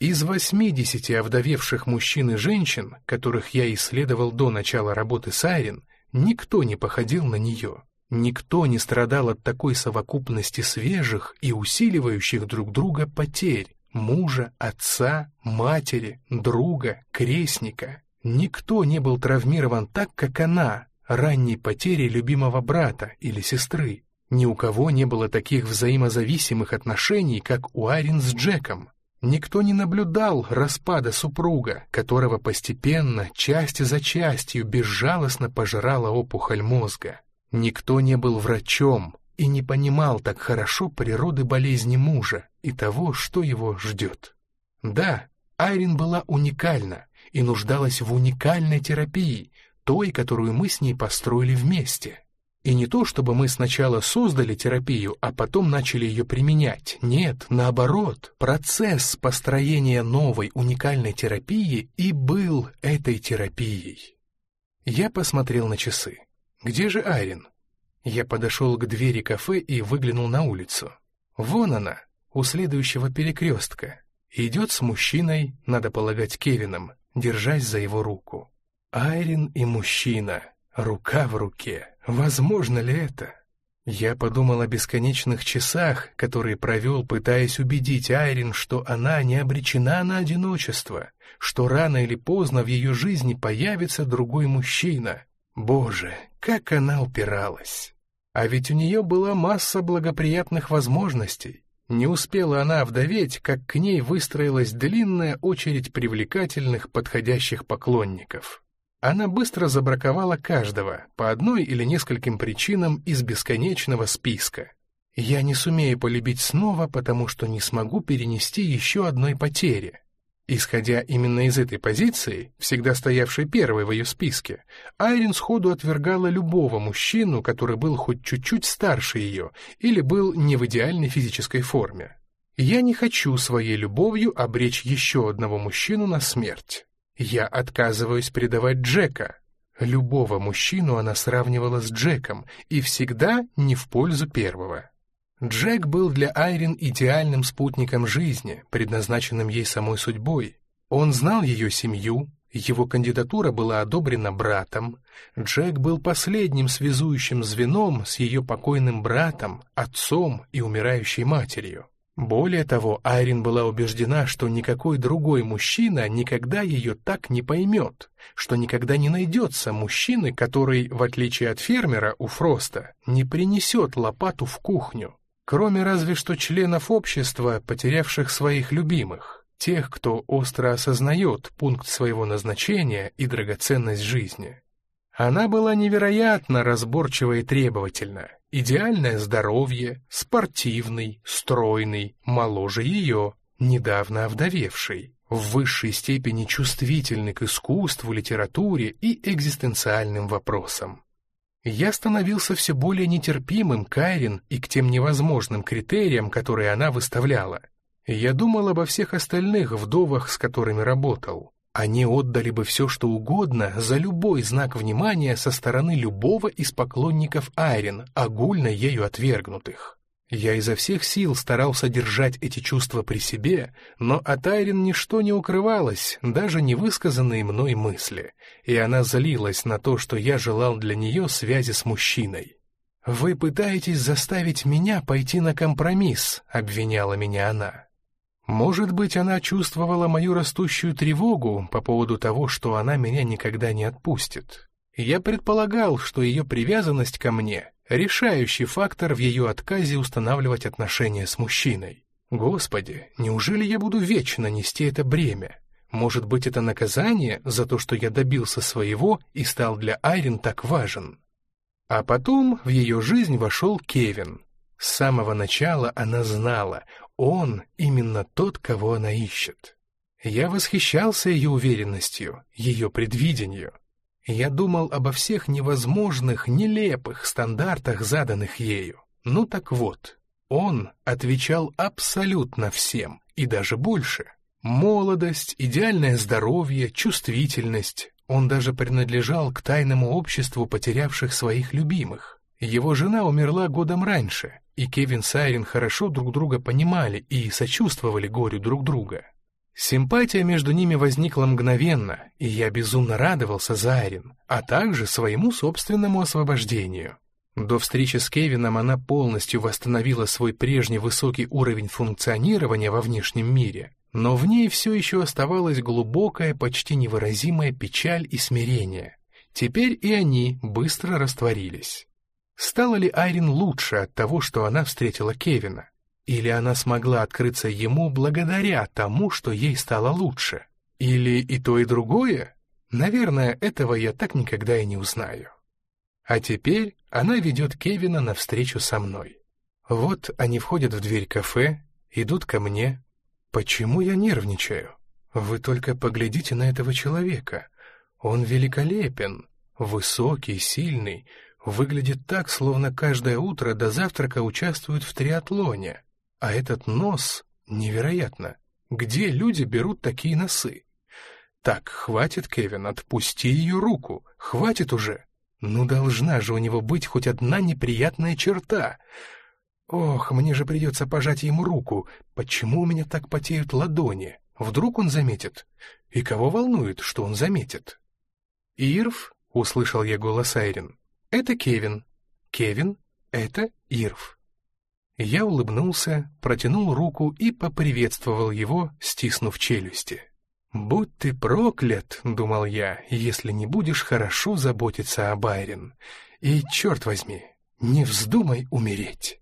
Из 80 овдовевших мужчин и женщин, которых я исследовал до начала работы с Айрин, никто не походил на нее. Никто не страдал от такой совокупности свежих и усиливающих друг друга потерь, мужа, отца, матери, друга, крестника. Никто не был травмирован так, как она, ранней потерей любимого брата или сестры. Ни у кого не было таких взаимозависимых отношений, как у Арин с Джеком. Никто не наблюдал распада супруга, которого постепенно, часть за частью, безжалостно пожирала опухоль мозга. Никто не был врачом, и не понимал так хорошо природы болезни мужа и того, что его ждет. Да, Айрин была уникальна и нуждалась в уникальной терапии, той, которую мы с ней построили вместе. И не то, чтобы мы сначала создали терапию, а потом начали ее применять. Нет, наоборот, процесс построения новой уникальной терапии и был этой терапией. Я посмотрел на часы. Где же Айрин? Я подошел к двери кафе и выглянул на улицу. Вон она, у следующего перекрестка. Идет с мужчиной, надо полагать, Кевином, держась за его руку. Айрин и мужчина, рука в руке. Возможно ли это? Я подумал о бесконечных часах, которые провел, пытаясь убедить Айрин, что она не обречена на одиночество, что рано или поздно в ее жизни появится другой мужчина. Боже, как она упиралась! А ведь у нее была масса благоприятных возможностей. Не успела она овдоветь, как к ней выстроилась длинная очередь привлекательных подходящих поклонников. Она быстро забраковала каждого, по одной или нескольким причинам из бесконечного списка. Я не сумею полюбить снова, потому что не смогу перенести еще одной потери. Исходя именно из этой позиции, всегда стоявшей первой в ее списке, Айрин сходу отвергала любого мужчину, который был хоть чуть-чуть старше ее или был не в идеальной физической форме. Я не хочу своей любовью обречь еще одного мужчину на смерть. Я отказываюсь предавать Джека. Любого мужчину она сравнивала с Джеком, и всегда не в пользу первого. Джек был для Айрин идеальным спутником жизни, предназначенным ей самой судьбой. Он знал ее семью, его кандидатура была одобрена братом. Джек был последним связующим звеном с ее покойным братом, отцом и умирающей матерью. Более того, Айрин была убеждена, что никакой другой мужчина никогда ее так не поймет, что никогда не найдется мужчины, который, в отличие от фермера у Фроста, не принесет лопату в кухню, кроме разве что членов общества, потерявших своих любимых, тех, кто остро осознает пункт своего назначения и драгоценность жизни. Она была невероятно разборчива и требовательна, Идеальное здоровье, спортивный, стройный, моложе ее, недавно овдовевший, в высшей степени чувствительный к искусству, литературе и экзистенциальным вопросам. Я становился все более нетерпимым к Айрин и к тем невозможным критериям, которые она выставляла. Я думал обо всех остальных вдовах, с которыми работал. Они отдали бы все, что угодно, за любой знак внимания со стороны любого из поклонников Айрин, огульно ею отвергнутых. Я изо всех сил старался держать эти чувства при себе, но от Айрин ничто не укрывалось, даже невысказанные мной мысли, и она злилась на то, что я желал для нее связи с мужчиной. «Вы пытаетесь заставить меня пойти на компромисс», — обвиняла меня она. Может быть, она чувствовала мою растущую тревогу по поводу того, что она меня никогда не отпустит. Я предполагал, что ее привязанность ко мне — решающий фактор в ее отказе устанавливать отношения с мужчиной. Господи, неужели я буду вечно нести это бремя? Может быть, это наказание за то, что я добился своего и стал для Айрин так важен? А потом в ее жизнь вошел Кевин. С самого начала она знала, он именно тот, кого она ищет. Я восхищался ее уверенностью, ее предвидению. Я думал обо всех невозможных, нелепых стандартах, заданных ею. Ну так вот, он отвечал абсолютно всем, и даже больше. Молодость, идеальное здоровье, чувствительность. Он даже принадлежал к тайному обществу потерявших своих любимых. Его жена умерла годом раньше, и Кевин с Айрин хорошо друг друга понимали и сочувствовали горю друг друга. Симпатия между ними возникла мгновенно, и я безумно радовался за а также своему собственному освобождению. До встречи с Кевином она полностью восстановила свой прежний высокий уровень функционирования во внешнем мире, но в ней все еще оставалась глубокая, почти невыразимая печаль и смирение. Теперь и они быстро растворились. Стала ли Айрин лучше от того, что она встретила Кевина? Или она смогла открыться ему благодаря тому, что ей стало лучше? Или и то, и другое? Наверное, этого я так никогда и не узнаю. А теперь она ведет Кевина навстречу со мной. Вот они входят в дверь кафе, идут ко мне. Почему я нервничаю? Вы только поглядите на этого человека. Он великолепен, высокий, сильный, Выглядит так, словно каждое утро до завтрака участвует в триатлоне. А этот нос невероятно. Где люди берут такие носы? Так, хватит, Кевин, отпусти ее руку. Хватит уже. Ну, должна же у него быть хоть одна неприятная черта. Ох, мне же придется пожать ему руку. Почему у меня так потеют ладони? Вдруг он заметит? И кого волнует, что он заметит? «Ирв?» — услышал я голос Айрин. «Это Кевин. Кевин — это Ирв». Я улыбнулся, протянул руку и поприветствовал его, стиснув челюсти. «Будь ты проклят», — думал я, — «если не будешь хорошо заботиться о Байрин. И, черт возьми, не вздумай умереть».